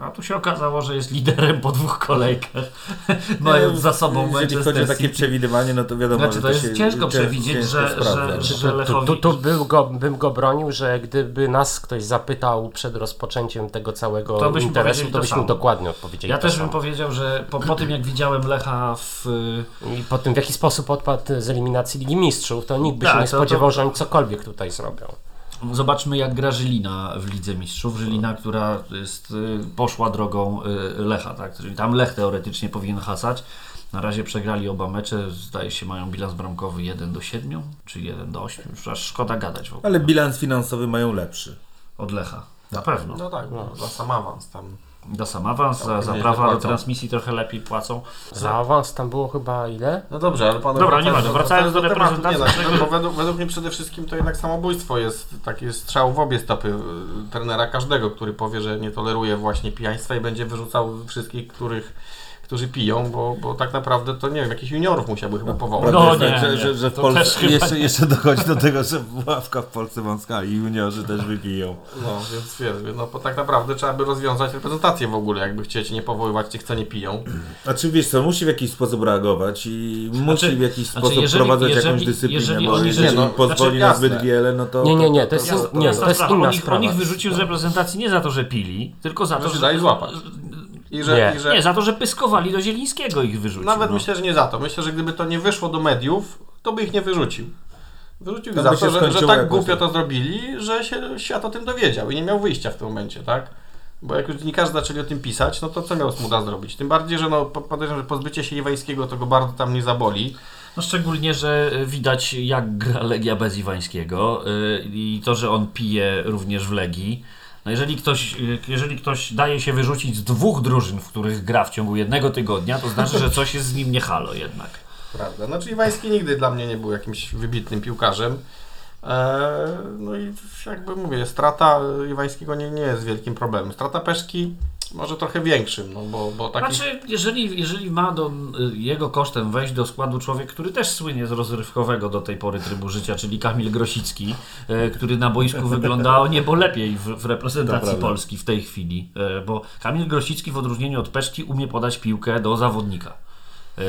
Speaker 3: a tu się okazało, że jest liderem po dwóch kolejkach, mając za sobą
Speaker 5: Jeżeli chodzi o
Speaker 3: Manchester
Speaker 5: takie przewidywanie, no to wiadomo,
Speaker 3: Znaczy,
Speaker 5: że
Speaker 3: to jest
Speaker 5: się
Speaker 3: ciężko
Speaker 5: cięż-
Speaker 3: przewidzieć,
Speaker 5: ciężko
Speaker 3: że- że-
Speaker 5: no.
Speaker 3: że-
Speaker 2: Tu, tu,
Speaker 3: Lechowi-
Speaker 2: tu, tu był go, bym go bronił, że gdyby nas ktoś zapytał przed rozpoczęciem tego całego
Speaker 3: To byśmy
Speaker 2: interesu, to
Speaker 3: to
Speaker 2: byśmy dokładnie odpowiedzieli.
Speaker 3: Ja
Speaker 2: to
Speaker 3: też bym powiedział, że po, po tym jak widziałem Lecha w...
Speaker 2: I po tym, w jaki sposób odpadł z eliminacji Ligi Mistrzów, to nikt by
Speaker 3: Tak,
Speaker 2: się nie
Speaker 3: to- to-
Speaker 2: spodziewał, że oni cokolwiek tutaj zrobią.
Speaker 3: Zobaczmy jak gra Żylina w Lidze Mistrzów. Żylina, która jest, y, poszła drogą y, Lecha, tak? Czyli tam Lech teoretycznie powinien hasać. Na razie przegrali oba mecze, zdaje się mają bilans bramkowy 1 do 7, czy 1 do 8. Już aż szkoda gadać w ogóle.
Speaker 5: Ale bilans finansowy mają lepszy.
Speaker 3: Od Lecha. Na pewno.
Speaker 4: No tak, no, za sam awans tam.
Speaker 3: Da sam awans, za, za prawa do transmisji trochę lepiej płacą.
Speaker 2: Za awans tam było chyba ile?
Speaker 4: No dobrze, ale panowie...
Speaker 3: Dobra, nieważne, wracając do
Speaker 4: tematu,
Speaker 3: reprezentacji,
Speaker 4: Nie, znaczy,
Speaker 3: tego-
Speaker 4: bo według, według mnie przede wszystkim to jednak samobójstwo jest taki strzał w obie stopy y, trenera każdego, który powie, że nie toleruje właśnie pijaństwa i będzie wyrzucał wszystkich, których którzy piją, bo, bo tak naprawdę to nie wiem, jakichś juniorów musiałby chyba powołać.
Speaker 3: No nie,
Speaker 5: tak, że,
Speaker 3: nie.
Speaker 5: że, że w
Speaker 3: To
Speaker 5: Polsce jeszcze,
Speaker 3: nie.
Speaker 5: jeszcze dochodzi do tego, że ławka w Polsce wąska i juniorzy też wypiją.
Speaker 4: No, więc wiesz, no bo tak naprawdę trzeba by rozwiązać reprezentację w ogóle, jakby chcieć nie powoływać tych, co nie piją.
Speaker 5: Znaczy wiesz co, musi w jakiś sposób reagować i musi w jakiś
Speaker 3: znaczy,
Speaker 5: sposób
Speaker 3: jeżeli-
Speaker 5: wprowadzać
Speaker 3: jeżeli-
Speaker 5: jakąś dyscyplinę,
Speaker 3: jeżeli
Speaker 5: bo
Speaker 3: oni
Speaker 5: jeżeli
Speaker 4: rzeczy-
Speaker 5: pozwoli
Speaker 4: znaczy,
Speaker 5: na zbyt wiele, no to...
Speaker 2: Nie, nie, nie, to jest,
Speaker 3: Jasna-
Speaker 2: nie,
Speaker 3: jasna
Speaker 2: to jest
Speaker 3: sprawa.
Speaker 2: inna
Speaker 3: on ich,
Speaker 2: sprawa.
Speaker 3: on ich wyrzucił z reprezentacji nie za to, że pili, tylko za to,
Speaker 4: Że dali złapać. I że,
Speaker 2: Nie.
Speaker 4: i że
Speaker 3: Nie, za to, że pyskowali do Zielińskiego ich wyrzucił.
Speaker 4: nawet
Speaker 3: no.
Speaker 4: myślę, że nie za to. Myślę, że gdyby to nie wyszło do mediów, to by ich nie wyrzucił. Wyrzucił ich za to, że, że tak głupio
Speaker 5: tak.
Speaker 4: to zrobili, że się świat o tym dowiedział i nie miał wyjścia w tym momencie, tak? Bo jak już dziennikarze zaczęli o tym pisać, no to co miał Smuda zrobić? Tym bardziej, że no, po- podejrzewam, że pozbycie się Iwańskiego to go bardzo tam nie zaboli.
Speaker 3: No szczególnie, że widać jak gra Legia bez Iwańskiego y, i to, że on pije również w Legii. No jeżeli ktoś, y, jeżeli ktoś daje się wyrzucić z dwóch drużyn, w których gra w ciągu jednego tygodnia, to znaczy, że coś jest z nim nie halo jednak.
Speaker 4: Prawda. Znaczy Iwański nigdy dla mnie nie był jakimś wybitnym piłkarzem. Eee, no i jakby mówię, strata Iwańskiego nie, nie jest wielkim problemem. Strata Peszki może trochę większym, no bo, bo taki...
Speaker 3: Znaczy, jeżeli, jeżeli ma do jego kosztem wejść do składu człowiek, który też słynie z rozrywkowego do tej pory trybu życia, czyli Kamil Grosicki, y, który na boisku wygląda o niebo lepiej w, w reprezentacji. Polski w tej chwili, y, bo Kamil Grosicki w odróżnieniu od Peszki umie podać piłkę do zawodnika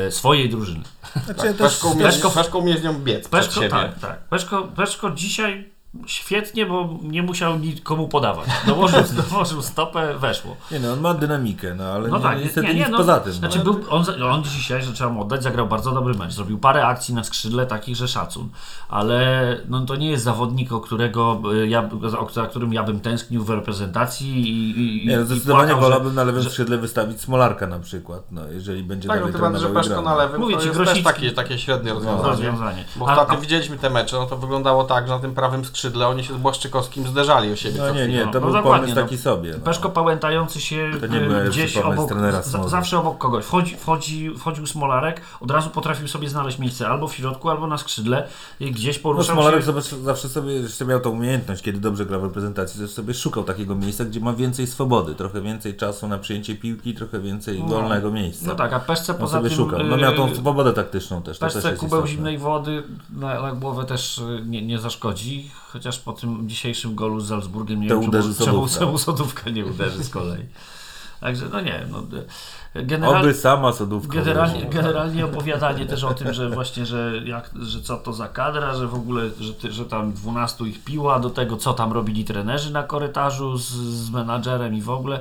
Speaker 3: y, swojej drużyny.
Speaker 5: Znaczy,
Speaker 4: tak,
Speaker 5: też,
Speaker 4: Peszko, umie,
Speaker 3: Peszko-
Speaker 4: Peszko umie z nią biec przed
Speaker 3: Peszko,
Speaker 4: siebie.
Speaker 3: tak, tak. Peszko, Peszko dzisiaj świetnie, bo nie musiał nikomu podawać. Dołożył, dołożył stopę, weszło.
Speaker 5: nie no, on ma dynamikę, no ale
Speaker 3: No
Speaker 5: nie,
Speaker 3: tak,
Speaker 5: niestety
Speaker 3: nie, nie,
Speaker 5: nic
Speaker 3: no,
Speaker 5: poza tym.
Speaker 3: Znaczy
Speaker 5: no.
Speaker 3: był, on, on dzisiaj, że trzeba mu oddać, zagrał bardzo dobry mecz. Zrobił parę akcji na skrzydle takich, że szacun. Ale no, to nie jest zawodnik, o którego y, ja, o, za którym ja bym tęsknił w reprezentacji i, i,
Speaker 5: Nie, no, zdecydowanie
Speaker 3: płakał, że-
Speaker 5: wolałbym na lewym
Speaker 3: że-
Speaker 5: skrzydle wystawić Smolarka na przykład, no, jeżeli będzie
Speaker 4: Tak, no
Speaker 5: dalej
Speaker 4: bardziej, że Peszko
Speaker 5: grał.
Speaker 4: na lewym
Speaker 3: Mówię
Speaker 4: to
Speaker 3: ci,
Speaker 4: jest
Speaker 3: Grosicki-
Speaker 4: też takie, takie średnie rozwiązanie.
Speaker 3: rozwiązanie.
Speaker 4: Bo
Speaker 3: A-
Speaker 4: ostatnio
Speaker 3: a-
Speaker 4: widzieliśmy te mecze, no to wyglądało tak, że na tym prawym skrzydle oni się z Błaszczykowskim zderzali o siebie
Speaker 5: No
Speaker 4: co
Speaker 5: nie,
Speaker 4: chwilę.
Speaker 5: nie,
Speaker 3: No,
Speaker 5: to
Speaker 3: no
Speaker 5: był
Speaker 3: dokładnie,
Speaker 5: pomysł
Speaker 3: no.
Speaker 5: taki sobie. No.
Speaker 3: Peszko pałętający się
Speaker 5: To nie był najlepszy
Speaker 3: gdzieś obok, z- zawsze obok kogoś. Wchodzi, wchodzi, wchodził Smolarek, od razu potrafił sobie znaleźć miejsce albo w środku, albo na skrzydle i gdzieś
Speaker 5: No,
Speaker 3: poruszał
Speaker 5: Smolarek
Speaker 3: się.
Speaker 5: sobie, zawsze sobie jeszcze miał tą umiejętność, kiedy dobrze gra w reprezentacji, że sobie szukał takiego miejsca, gdzie ma więcej swobody, trochę więcej czasu na przyjęcie piłki, trochę więcej
Speaker 3: No.
Speaker 5: wolnego miejsca.
Speaker 3: No tak, a Peszce poza
Speaker 5: sobie
Speaker 3: tym...
Speaker 5: szukał. No miał tą swobodę taktyczną też, też
Speaker 3: Peszce
Speaker 5: jest
Speaker 3: kubeł
Speaker 5: istotne.
Speaker 3: zimnej wody na, na głowę też y, nie, nie zaszkodzi. Chociaż po tym dzisiejszym golu z Salzburgiem nie
Speaker 5: To
Speaker 3: wiem, czemu, czemu, czemu Sodówka nie uderzy z kolei. Także no nie, no, generalnie,
Speaker 5: Oby sama sodówka
Speaker 3: generalnie, generalnie opowiadanie też o tym, że właśnie, że, jak, że co to za kadra, że w ogóle, że, ty, że tam 12 ich piła, do tego co tam robili trenerzy na korytarzu z, z menadżerem i w ogóle.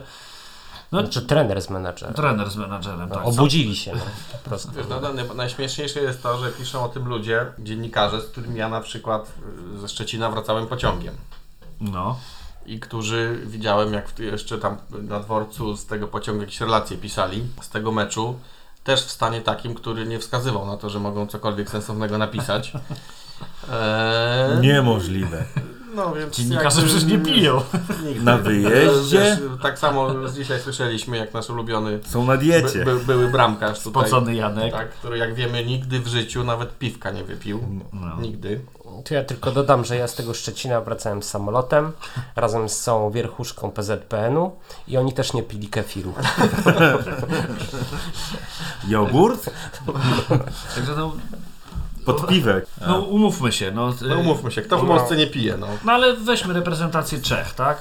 Speaker 3: No,
Speaker 2: Znaczy trener z menadżerem.
Speaker 3: trener z menadżerem, tak.
Speaker 2: Obudzili się, no, po prostu.
Speaker 4: Wiesz, no, no, najśmieszniejsze jest to, że piszą o tym ludzie, dziennikarze, z którymi ja na przykład y, ze Szczecina wracałem pociągiem.
Speaker 3: No.
Speaker 4: I którzy widziałem, jak jeszcze tam na dworcu z tego pociągu jakieś relacje pisali z tego meczu. Też w stanie takim, który nie wskazywał na to, że mogą cokolwiek sensownego napisać. Eee,
Speaker 5: Niemożliwe.
Speaker 4: No więc
Speaker 3: Dziennikarze przecież nie piją.
Speaker 4: Nigdy.
Speaker 5: Na wyjeździe?
Speaker 4: Wiesz, tak samo dzisiaj słyszeliśmy, jak nasz ulubiony
Speaker 5: Są na diecie.
Speaker 4: by, by, były bramkarz tutaj.
Speaker 3: Spocony Janek.
Speaker 4: Tak, który jak wiemy nigdy w życiu nawet piwka nie wypił.
Speaker 3: No.
Speaker 4: Nigdy.
Speaker 2: Tu ja tylko dodam, że ja z tego Szczecina wracałem z samolotem razem z całą wierchuszką PZPN-u i oni też nie pili kefiru.
Speaker 5: Jogurt?
Speaker 3: Także no,
Speaker 5: Podpiwek.
Speaker 3: no umówmy się. No,
Speaker 4: No umówmy się, kto w Polsce nie pije, no.
Speaker 3: No ale weźmy reprezentację Czech, tak?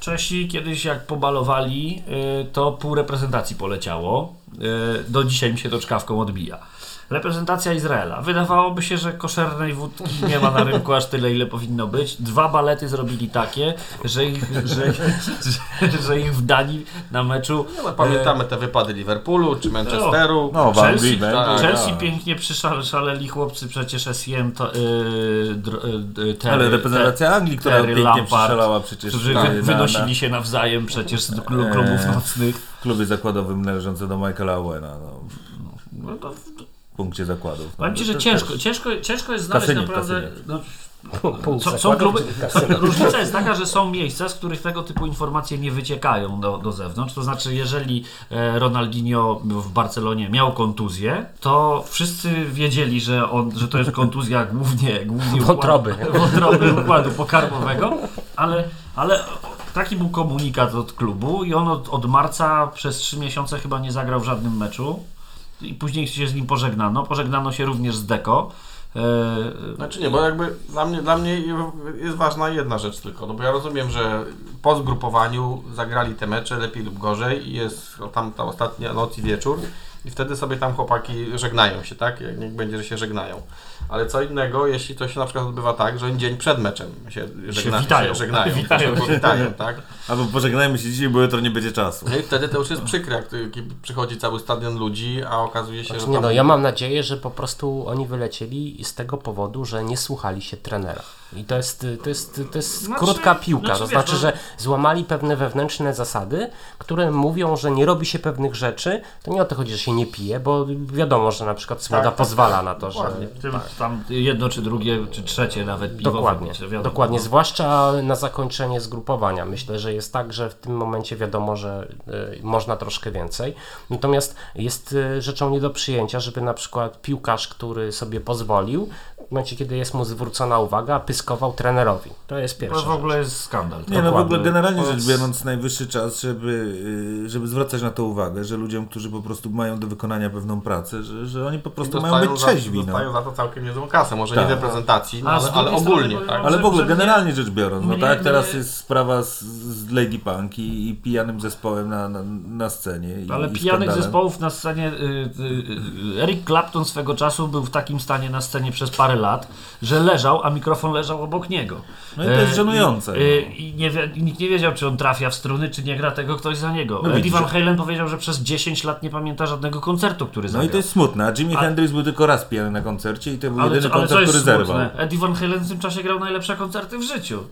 Speaker 3: Czesi kiedyś jak pobalowali, y, to pół reprezentacji poleciało. Y, Do dzisiaj mi się to czkawką odbija. Reprezentacja Izraela. Wydawałoby się, że koszernej wódki nie ma na rynku aż tyle, ile powinno być. Dwa balety zrobili takie, że ich, że, że, że ich w Danii na meczu.
Speaker 4: no pamiętamy te wypady Liverpoolu czy Manchesteru.
Speaker 5: No, w
Speaker 3: Chelsea,
Speaker 5: Anglii będzie.
Speaker 3: Chelsea
Speaker 5: tak.
Speaker 3: pięknie przyszaleli chłopcy, przecież SIM to, dr, y, Terry-
Speaker 5: Ale reprezentacja Anglii, która
Speaker 3: Terry
Speaker 5: pięknie
Speaker 3: Lampard,
Speaker 5: przyszalała przecież
Speaker 3: którzy
Speaker 5: na,
Speaker 3: wy,
Speaker 5: na,
Speaker 3: wynosili się nawzajem przecież z klu- klubów nocnych.
Speaker 5: w klubie zakładowym należącym do Michaela Owena. No,
Speaker 3: No to,
Speaker 5: punkcie zakładów. No,
Speaker 3: powiem Ci, że ciężko, ciężko, ciężko jest znaleźć
Speaker 5: Kasynie,
Speaker 3: naprawdę...
Speaker 5: kasynie.
Speaker 3: No,
Speaker 2: Punkt
Speaker 3: są, różnica jest taka, że są miejsca, z których tego typu informacje nie wyciekają do, do zewnątrz. To znaczy, jeżeli e, Ronaldinho w Barcelonie miał kontuzję, to wszyscy wiedzieli, że, on, że to jest kontuzja głównie, głównie układu-
Speaker 2: Wątroby.
Speaker 3: wątroby układu pokarmowego, ale, ale taki był komunikat od klubu i on od, od marca przez trzy miesiące chyba nie zagrał w żadnym meczu. I później się z nim pożegnano. Pożegnano się również z Deko. E,
Speaker 4: Znaczy nie, bo jakby dla mnie, dla mnie jest ważna jedna rzecz tylko, no bo ja rozumiem, że po zgrupowaniu zagrali te mecze lepiej lub gorzej i jest tam ta ostatnia noc i wieczór i wtedy sobie tam chłopaki żegnają się, tak? Jak niech będzie, że się żegnają. Ale co innego, jeśli to się na przykład odbywa tak, że dzień przed meczem się, żegna,
Speaker 3: witają.
Speaker 4: się żegnają,
Speaker 3: Witają
Speaker 4: się
Speaker 3: się.
Speaker 4: witają, tak?
Speaker 5: Albo pożegnajmy się dzisiaj, bo jutro nie będzie czasu.
Speaker 4: No i wtedy to już jest przykre, jak przychodzi cały stadion ludzi, a okazuje się,
Speaker 2: Znaczy,
Speaker 4: że
Speaker 2: nie
Speaker 4: tam...
Speaker 2: no, ja mam nadzieję, że po prostu oni wylecieli z tego powodu, że nie słuchali się trenera. I to jest, to jest, to jest
Speaker 3: Znaczy-
Speaker 2: krótka piłka.
Speaker 3: znaczy,
Speaker 2: to
Speaker 3: wiesz,
Speaker 2: znaczy,
Speaker 3: no-
Speaker 2: że złamali pewne wewnętrzne zasady, które mówią, że nie robi się pewnych rzeczy. To nie o to chodzi, że się nie pije, bo wiadomo, że na przykład Swoboda
Speaker 4: Tak, tak,
Speaker 2: pozwala na to, że.
Speaker 3: Tym, tam jedno czy drugie, czy trzecie nawet piwo
Speaker 2: Dokładnie,
Speaker 3: wiadomo.
Speaker 2: dokładnie, zwłaszcza na zakończenie zgrupowania. Myślę, że jest tak, że w tym momencie wiadomo, że y, można troszkę więcej. Natomiast jest y, rzeczą nie do przyjęcia, żeby na przykład piłkarz, który sobie pozwolił, momencie, kiedy jest mu zwrócona uwaga, pyskował trenerowi. To jest
Speaker 3: To
Speaker 2: pierwsza
Speaker 3: w ogóle jest skandal.
Speaker 5: Nie no, w ogóle generalnie
Speaker 4: To
Speaker 5: rzecz biorąc najwyższy czas, żeby, y, żeby zwracać na to uwagę, że ludziom, którzy po prostu mają do wykonania pewną pracę, że, że oni po prostu mają być
Speaker 4: za,
Speaker 5: trzeźwi. No.
Speaker 4: dostają za to całkiem niezłą kasę, może
Speaker 5: Tak.
Speaker 4: nie w reprezentacji, no, ale, ale
Speaker 3: strony,
Speaker 4: ogólnie, tak?
Speaker 5: Ale w ogóle, generalnie rzecz biorąc, no tak, teraz jest sprawa z, z Lady Punk i, i pijanym zespołem na, na, na scenie. I,
Speaker 3: Ale
Speaker 5: i
Speaker 3: pijanych
Speaker 5: skandalem.
Speaker 3: zespołów na scenie. Y, y, y, Eric Clapton swego czasu był w takim stanie na scenie przez parę lat, że leżał, a mikrofon leżał obok niego.
Speaker 5: No i to jest
Speaker 3: E,
Speaker 5: żenujące,
Speaker 3: I,
Speaker 5: no.
Speaker 3: nie, nikt nie wiedział, czy on trafia w struny, czy nie gra tego ktoś za niego.
Speaker 5: No
Speaker 3: Eddie Van Halen powiedział, że przez 10 lat nie pamięta żadnego koncertu, który
Speaker 5: No
Speaker 3: zagrał.
Speaker 5: i to jest smutne, a Jimi
Speaker 3: A-
Speaker 5: Hendrix był tylko raz pijany na koncercie i to był
Speaker 3: ale,
Speaker 5: jedyny
Speaker 3: co-
Speaker 5: koncert, który zerwał.
Speaker 3: Eddie Van Halen w tym czasie grał najlepsze koncerty w życiu.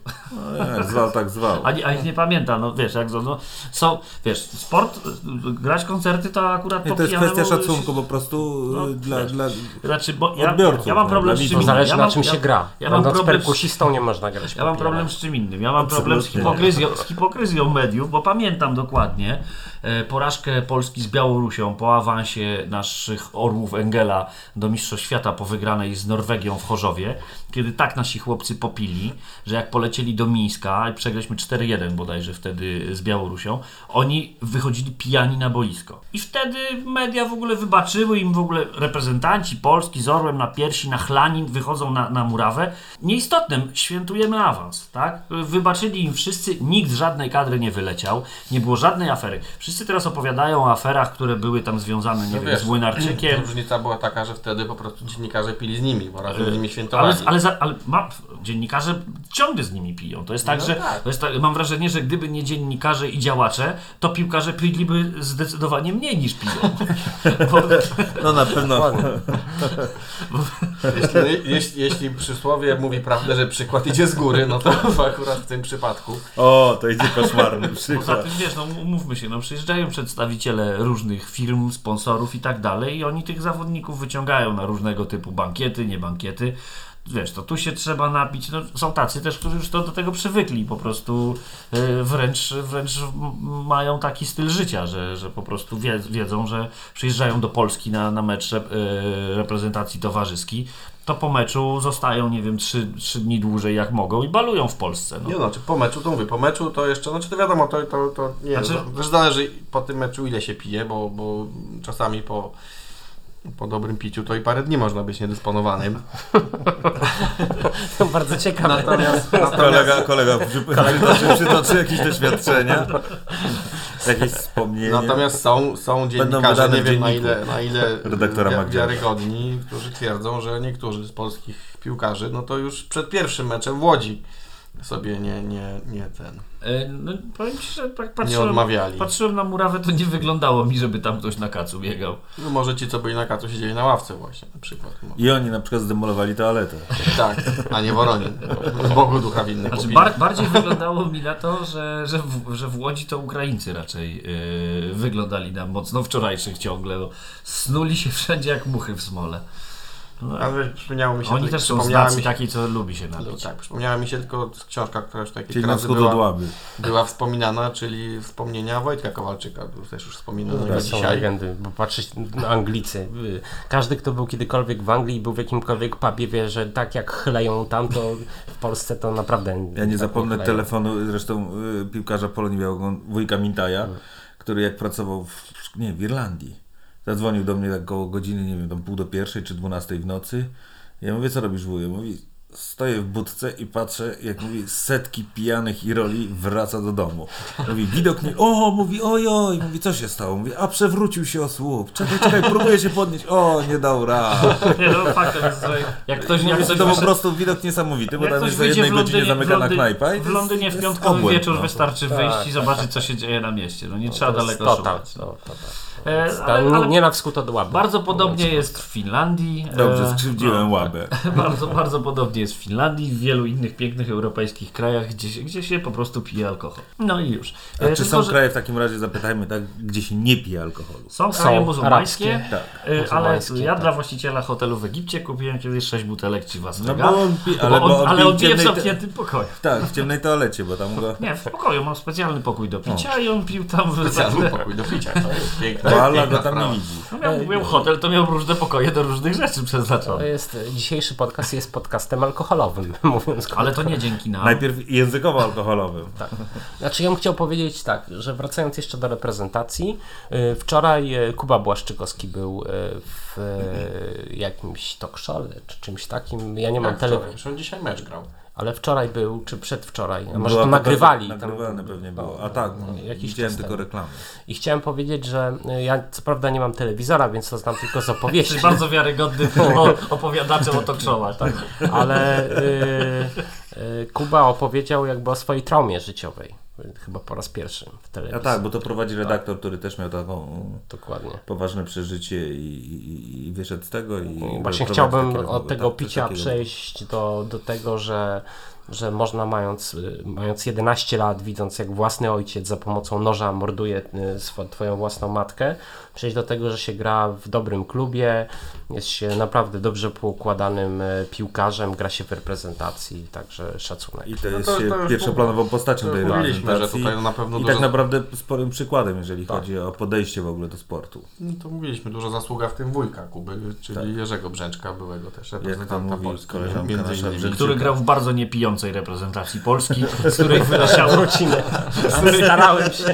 Speaker 5: No, zwał, tak zwał.
Speaker 3: A, a ich nie pamięta, no wiesz, jak no, są, wiesz, sport, grać koncerty to akurat
Speaker 5: Nie, to jest kwestia szacunku po prostu
Speaker 3: No,
Speaker 5: dla,
Speaker 3: wiesz.
Speaker 5: dla...
Speaker 3: Znaczy, bo ja,
Speaker 5: Odbiorców,
Speaker 3: ja mam
Speaker 5: no,
Speaker 3: problem z czym
Speaker 2: To zależy
Speaker 3: ja
Speaker 2: na
Speaker 3: mam,
Speaker 2: czym
Speaker 3: ja,
Speaker 2: się gra.
Speaker 3: Ja mam,
Speaker 2: Będąc
Speaker 3: problem z,
Speaker 2: perkusistą nie można grać
Speaker 3: ja mam problem z czym innym. Ja mam problem z hipokryzją, z hipokryzją mediów, bo pamiętam dokładnie porażkę Polski z Białorusią po awansie naszych orłów Engela do Mistrzostw Świata po wygranej z Norwegią w Chorzowie, kiedy tak nasi chłopcy popili, że jak polecieli do Mińska i przegraliśmy 4-1 bodajże wtedy z Białorusią, oni wychodzili pijani na boisko. I wtedy media w ogóle wybaczyły im w ogóle reprezentanci Polski z orłem na piersi, na chlanin wychodzą na, na murawę. Nie istnieje istotne, świętujemy awans, tak? Wybaczyli im wszyscy, nikt z żadnej kadry nie wyleciał, nie było żadnej afery. Wszyscy teraz opowiadają o aferach, które były tam związane, nie
Speaker 4: No
Speaker 3: wiem,
Speaker 4: wiesz,
Speaker 3: z Młynarczykiem.
Speaker 4: Różnica była taka, że wtedy po prostu dziennikarze pili z nimi, bo razem z nimi świętowali.
Speaker 3: Ale, ale, za, ale ma, dziennikarze ciągle z nimi piją. To jest tak,
Speaker 4: No
Speaker 3: że
Speaker 4: tak.
Speaker 3: To jest tak, mam wrażenie, że gdyby nie dziennikarze i działacze, to piłkarze piliby zdecydowanie mniej niż piją. Bo,
Speaker 5: No na pewno.
Speaker 4: Jeśli, jeśli, jeśli przysłowie mówi prawdę, że przykład idzie z góry, no to akurat w tym przypadku.
Speaker 5: O, to idzie koszmarny
Speaker 3: Poza
Speaker 5: przykład.
Speaker 3: tym, wiesz, no umówmy się, no przyjeżdżają przedstawiciele różnych firm, sponsorów i tak dalej i oni tych zawodników wyciągają na różnego typu bankiety, nie bankiety. Wiesz, to tu się trzeba napić. No, są tacy też, którzy już to, do tego przywykli, po prostu y, wręcz, wręcz mają taki styl życia, że, że po prostu wie, wiedzą, że przyjeżdżają do Polski na, na mecz y, reprezentacji towarzyskiej, to po meczu zostają, nie wiem, trzy, trzy dni dłużej jak mogą i balują w Polsce. No.
Speaker 4: Nie no, czy po meczu, to mówię, po meczu to jeszcze, znaczy to wiadomo, to, to, to nie
Speaker 3: Znaczy-
Speaker 4: też zależy po tym meczu ile się pije, bo, bo czasami po, po dobrym piciu to i parę dni można być niedysponowanym.
Speaker 2: To bardzo ciekawe.
Speaker 4: Natomiast, natomiast
Speaker 5: Kolega, kolega przy- przytoczy, przytoczy jakieś doświadczenia, jakieś wspomnienia.
Speaker 4: Natomiast są, są dziennikarze, nie wiem na ile, na ile
Speaker 5: redaktora
Speaker 4: wiarygodni, którzy twierdzą, że niektórzy z polskich piłkarzy, no to już przed pierwszym meczem w Łodzi sobie nie, nie, nie ten,
Speaker 3: E, No, powiem Ci, że tak
Speaker 4: nie
Speaker 3: patrzyłem,
Speaker 4: odmawiali.
Speaker 3: patrzyłem na murawę, to nie wyglądało mi, żeby tam ktoś na kacu biegał.
Speaker 4: No może ci, co byli na kacu, siedzieli na ławce właśnie na przykład.
Speaker 5: I oni na przykład zdemolowali toaletę.
Speaker 4: Tak, a nie Woronin. Z Bogu ducha winny
Speaker 3: Znaczy, bar, bardziej wyglądało mi na to, że, że, w, że w Łodzi to Ukraińcy raczej e, wyglądali nam mocno wczorajszych ciągle. No, snuli się wszędzie jak muchy w smole. No,
Speaker 4: Ale przypomniało mi się,
Speaker 3: oni
Speaker 4: tak-
Speaker 3: też są
Speaker 4: mi się,
Speaker 3: takiej, co lubi się
Speaker 4: no,
Speaker 3: napić.
Speaker 4: tak, przypomniała mi się tylko książka, która już
Speaker 5: na
Speaker 4: razy była, była wspominana, czyli wspomnienia Wojtka Kowalczyka, też już wspominanego
Speaker 2: To są
Speaker 4: dzisiaj.
Speaker 2: legendy, bo patrzeć na Anglicy. y, Każdy, kto był kiedykolwiek w Anglii i był w jakimkolwiek pubie, wie, że tak jak chleją tam, to w Polsce to naprawdę.
Speaker 5: Ja nie
Speaker 2: tak
Speaker 5: zapomnę
Speaker 2: chleją.
Speaker 5: telefonu zresztą y, piłkarza Polonii Białego, wujka Mintaja,
Speaker 2: Mm.
Speaker 5: który jak pracował w, nie, w Irlandii, zadzwonił do mnie tak koło godziny, nie wiem, tam pół do pierwszej czy dwunastej w nocy. Ja mówię, co robisz wuju? Mówi, stoję w budce i patrzę, jak mówi, setki pijanych i roli wraca do domu. Mówi, widok nie, o, mówi, oj, oj, mówi, co się stało? Mówi, a przewrócił się o słup. Czekaj, czekaj, próbuję się podnieść. O, nie dał rad.
Speaker 3: Nie, no faktem jest, że jak ktoś, jak
Speaker 5: Mówi,
Speaker 3: ktoś
Speaker 5: to po prostu widok niesamowity, bo
Speaker 3: Jak
Speaker 5: tam
Speaker 3: ktoś
Speaker 5: jest za jednej
Speaker 3: w
Speaker 5: godzinie
Speaker 3: Londynie, w
Speaker 5: zamykana
Speaker 3: Londynie,
Speaker 5: knajpa. i
Speaker 3: w Londynie w piątkowy
Speaker 5: obłęd,
Speaker 3: wieczór
Speaker 5: no.
Speaker 3: wystarczy wyjść i zobaczyć, co się dzieje na mieście. No nie trzeba daleko
Speaker 2: total,
Speaker 3: szukać.
Speaker 2: to, to, to.
Speaker 3: E,
Speaker 2: Ta-
Speaker 3: ale,
Speaker 2: nie-
Speaker 3: ale
Speaker 2: Nie na wschód od Łaby.
Speaker 3: bardzo podobnie jest w Finlandii.
Speaker 5: Dobrze,
Speaker 3: E,
Speaker 5: skrzywdziłem łabę.
Speaker 3: Bardzo, bardzo podobnie jest w Finlandii, w wielu innych pięknych europejskich krajach, gdzie się, gdzie się po prostu pije alkohol. No i już.
Speaker 5: A
Speaker 3: E,
Speaker 5: czy
Speaker 3: tylko,
Speaker 5: są
Speaker 3: że
Speaker 5: kraje w takim razie, zapytajmy tak, gdzie się nie pije alkoholu?
Speaker 3: Są kraje
Speaker 2: Są
Speaker 3: muzułmańskie,
Speaker 2: arabskie.
Speaker 5: Tak.
Speaker 3: ale
Speaker 2: Muzułmańskie,
Speaker 3: ja
Speaker 2: tak.
Speaker 3: dla właściciela hotelu w Egipcie kupiłem kiedyś 6 butelek
Speaker 5: No
Speaker 3: Chivaslega.
Speaker 5: bo on pi, ale,
Speaker 3: bo
Speaker 5: bo
Speaker 3: on,
Speaker 5: on
Speaker 3: ale
Speaker 5: pije
Speaker 3: on
Speaker 5: w
Speaker 3: pije w
Speaker 5: ciemnej te-
Speaker 3: zamkniętym pokoju.
Speaker 5: Tak, w ciemnej toalecie, bo tam go...
Speaker 3: Nie, w pokoju, mam specjalny pokój do picia i on pił tam...
Speaker 4: Specjalny pokój do picia. To jest piękne.
Speaker 5: Allah
Speaker 4: piękna
Speaker 5: go tam nie widzi.
Speaker 3: No miał, miał hotel, to miał różne pokoje do różnych rzeczy
Speaker 2: To
Speaker 3: przeznaczone.
Speaker 2: jest, dzisiejszy podcast jest podcastem alkoholowym, mówiąc
Speaker 3: Ale to nie dzięki nam.
Speaker 5: Najpierw językowo alkoholowym.
Speaker 2: Tak. Znaczy ja bym chciał powiedzieć tak, że wracając jeszcze do reprezentacji, y, wczoraj y, Kuba Błaszczykowski był y, w jakimś talk show czy czymś takim. Ja nie mam
Speaker 4: Jak
Speaker 2: telewizji,
Speaker 4: on dzisiaj mecz grał.
Speaker 2: Ale wczoraj był, czy przedwczoraj, a może
Speaker 5: Była
Speaker 2: to nagrywali. tam-
Speaker 5: Nagrywane pewnie było. A tak, no,
Speaker 2: jakiś
Speaker 5: widziałem tylko reklamy.
Speaker 2: I chciałem powiedzieć, że y, ja co prawda nie mam telewizora, więc to znam tylko z opowieści.
Speaker 3: Jesteś bardzo wiarygodny opowiadaczem o talk showach. Tak?
Speaker 2: ale y, y, Kuba opowiedział jakby o swojej traumie życiowej. Chyba po raz pierwszy w telewizji.
Speaker 5: A tak, bo to prowadzi redaktor, który też miał taką
Speaker 2: Dokładnie.
Speaker 5: poważne przeżycie i, i, i wyszedł z tego. I
Speaker 2: Właśnie chciałbym od tego
Speaker 5: Tak,
Speaker 2: picia
Speaker 5: takiego.
Speaker 2: przejść do, do tego, że, że można mając, mając 11 lat, widząc jak własny ojciec za pomocą noża morduje y, swo- twoją własną matkę, przejść do tego, że się gra w dobrym klubie, jest się naprawdę dobrze poukładanym y, piłkarzem, gra się w reprezentacji, także szacunek.
Speaker 5: I to jest
Speaker 4: to-
Speaker 5: się
Speaker 4: to już
Speaker 5: pierwszoplanową postacią
Speaker 4: To
Speaker 5: tej reprezentacji.
Speaker 4: tutaj na pewno
Speaker 5: I
Speaker 4: dużo,
Speaker 5: tak naprawdę sporym przykładem, jeżeli
Speaker 2: Tak.
Speaker 5: chodzi o podejście w ogóle do sportu.
Speaker 4: no to mówiliśmy, dużo zasługa w tym wujka Kuby, czyli
Speaker 5: Tak.
Speaker 4: Jerzego Brzęczka, byłego też
Speaker 5: to
Speaker 4: reprezentanta Polski. między innymi.
Speaker 3: Który grał w bardzo niepijącej reprezentacji Polski, z której wyleciało,
Speaker 2: Wrócimy. Starałem się.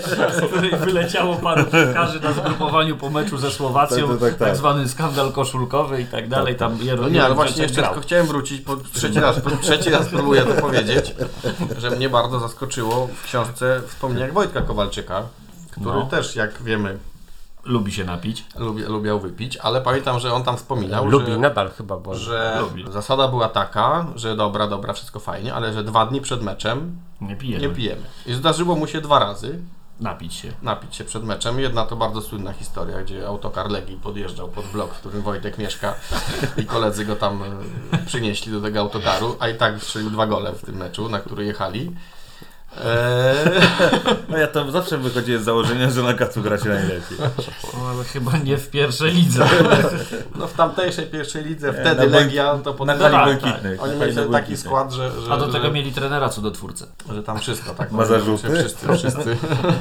Speaker 3: z której wyleciało paru piłkarzy na zgrupowaniu po meczu ze Słowacją,
Speaker 5: Tak,
Speaker 3: tak,
Speaker 5: tak, tak.
Speaker 3: zwany skandal koszulkowy i tak dalej. Tam
Speaker 4: No nie, ale właśnie jeszcze tylko chciałem wrócić, po trzeci raz, po trzeci raz próbuję to powiedzieć, że mnie bardzo zaskoczyło w książce wspomnieniach Wojtka Kowalczyka, który
Speaker 3: No.
Speaker 4: też, jak wiemy,
Speaker 3: Lubi się napić.
Speaker 4: lubi, lubiał wypić, ale pamiętam, że on tam wspominał,
Speaker 2: Lubi,
Speaker 4: że,
Speaker 2: nadal chyba, bo
Speaker 4: że
Speaker 3: Lubi.
Speaker 4: zasada była taka, że dobra, dobra, wszystko fajnie, ale że dwa dni przed meczem
Speaker 3: Nie pijemy.
Speaker 4: nie pijemy. I zdarzyło mu się dwa razy
Speaker 3: Napić się.
Speaker 4: napić się przed meczem. Jedna to bardzo słynna historia, gdzie autokar Legii podjeżdżał pod blok, w którym Wojtek mieszka i koledzy go tam e, przynieśli do tego autokaru, a i tak strzelił dwa gole w tym meczu, na który jechali. Eee,
Speaker 5: No ja tam zawsze wychodziłem z założenia, że na kacu gra się najlepiej.
Speaker 3: No, ale chyba nie w pierwszej lidze.
Speaker 4: no w tamtejszej pierwszej lidze,
Speaker 5: na
Speaker 4: wtedy
Speaker 5: błęk-
Speaker 4: Legia to
Speaker 5: Na
Speaker 4: potem...
Speaker 3: tak,
Speaker 5: błękitnej.
Speaker 4: Oni
Speaker 5: Na
Speaker 4: mieli
Speaker 5: hali
Speaker 4: ten taki skład, że, że,
Speaker 3: A do tego
Speaker 4: że,
Speaker 3: mieli trenera cudotwórcę.
Speaker 4: że tam wszystko tak
Speaker 5: Ma zarzuty?
Speaker 4: Wszyscy, wszyscy.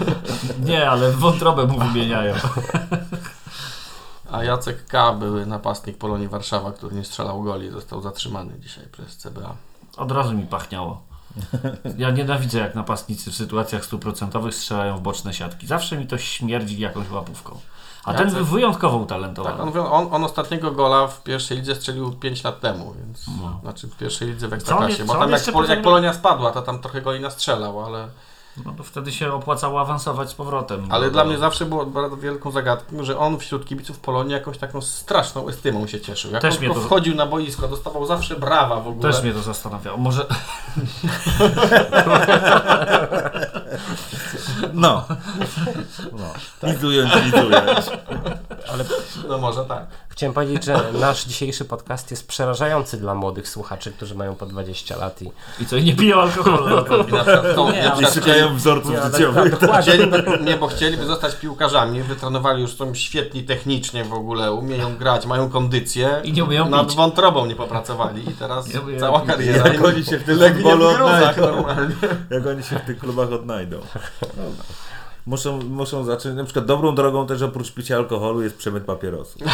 Speaker 3: Nie, ale wątrobę mu wymieniają.
Speaker 4: A Jacek K., były napastnik Polonii Warszawa, który nie strzelał goli, został zatrzymany dzisiaj przez CBA.
Speaker 3: Od razu mi pachniało. Ja nienawidzę, jak napastnicy w sytuacjach stuprocentowych strzelają w boczne siatki. Zawsze mi to śmierdzi jakąś łapówką. A ten był wyjątkowo
Speaker 4: Tak,
Speaker 3: utalentowany.
Speaker 4: on, mówią, on, on ostatniego gola w pierwszej lidze strzelił 5 lat temu, więc
Speaker 3: No.
Speaker 4: znaczy w pierwszej lidze w
Speaker 3: on
Speaker 4: Ekstraklasie, bo
Speaker 3: on
Speaker 4: tam jak, Pol, jak Polonia spadła, to tam trochę goli nastrzelał, ale,
Speaker 3: No to wtedy się opłacało awansować z powrotem.
Speaker 4: ale
Speaker 3: No,
Speaker 4: dla mnie zawsze było bardzo wielką zagadką, że on wśród kibiców Polonii jakąś taką straszną estymą się cieszył. Jak
Speaker 3: Też
Speaker 4: on
Speaker 3: mnie to-
Speaker 4: wchodził na boisko, dostawał zawsze brawa w ogóle.
Speaker 3: Też mnie to zastanawiało. Może
Speaker 5: No. no. Nic ująć.
Speaker 4: No może tak.
Speaker 2: chciałem powiedzieć, że nasz dzisiejszy podcast jest przerażający dla młodych słuchaczy, którzy mają po 20 lat i
Speaker 3: i co, i nie piją alkoholu. no
Speaker 4: I na przykład, są,
Speaker 2: Nie,
Speaker 4: na
Speaker 5: Nie
Speaker 4: przykład
Speaker 5: szukają wzorców
Speaker 2: Nie,
Speaker 5: życiowych.
Speaker 2: tak, dokładnie.
Speaker 4: Chcieliby, nie, bo chcieliby zostać piłkarzami, wytrenowali już są świetni technicznie w ogóle, umieją grać, mają kondycję.
Speaker 3: I nie umieją
Speaker 4: Nad
Speaker 3: pić.
Speaker 4: wątrobą nie popracowali i teraz
Speaker 3: Nie
Speaker 4: cała
Speaker 3: pić.
Speaker 4: kariera
Speaker 5: Jak oni się w tym futbolu odnajdą. Jak oni się w tych klubach odnajdą. No. Muszą, muszą zacząć, na przykład dobrą drogą też oprócz picia alkoholu jest przemyt papierosów.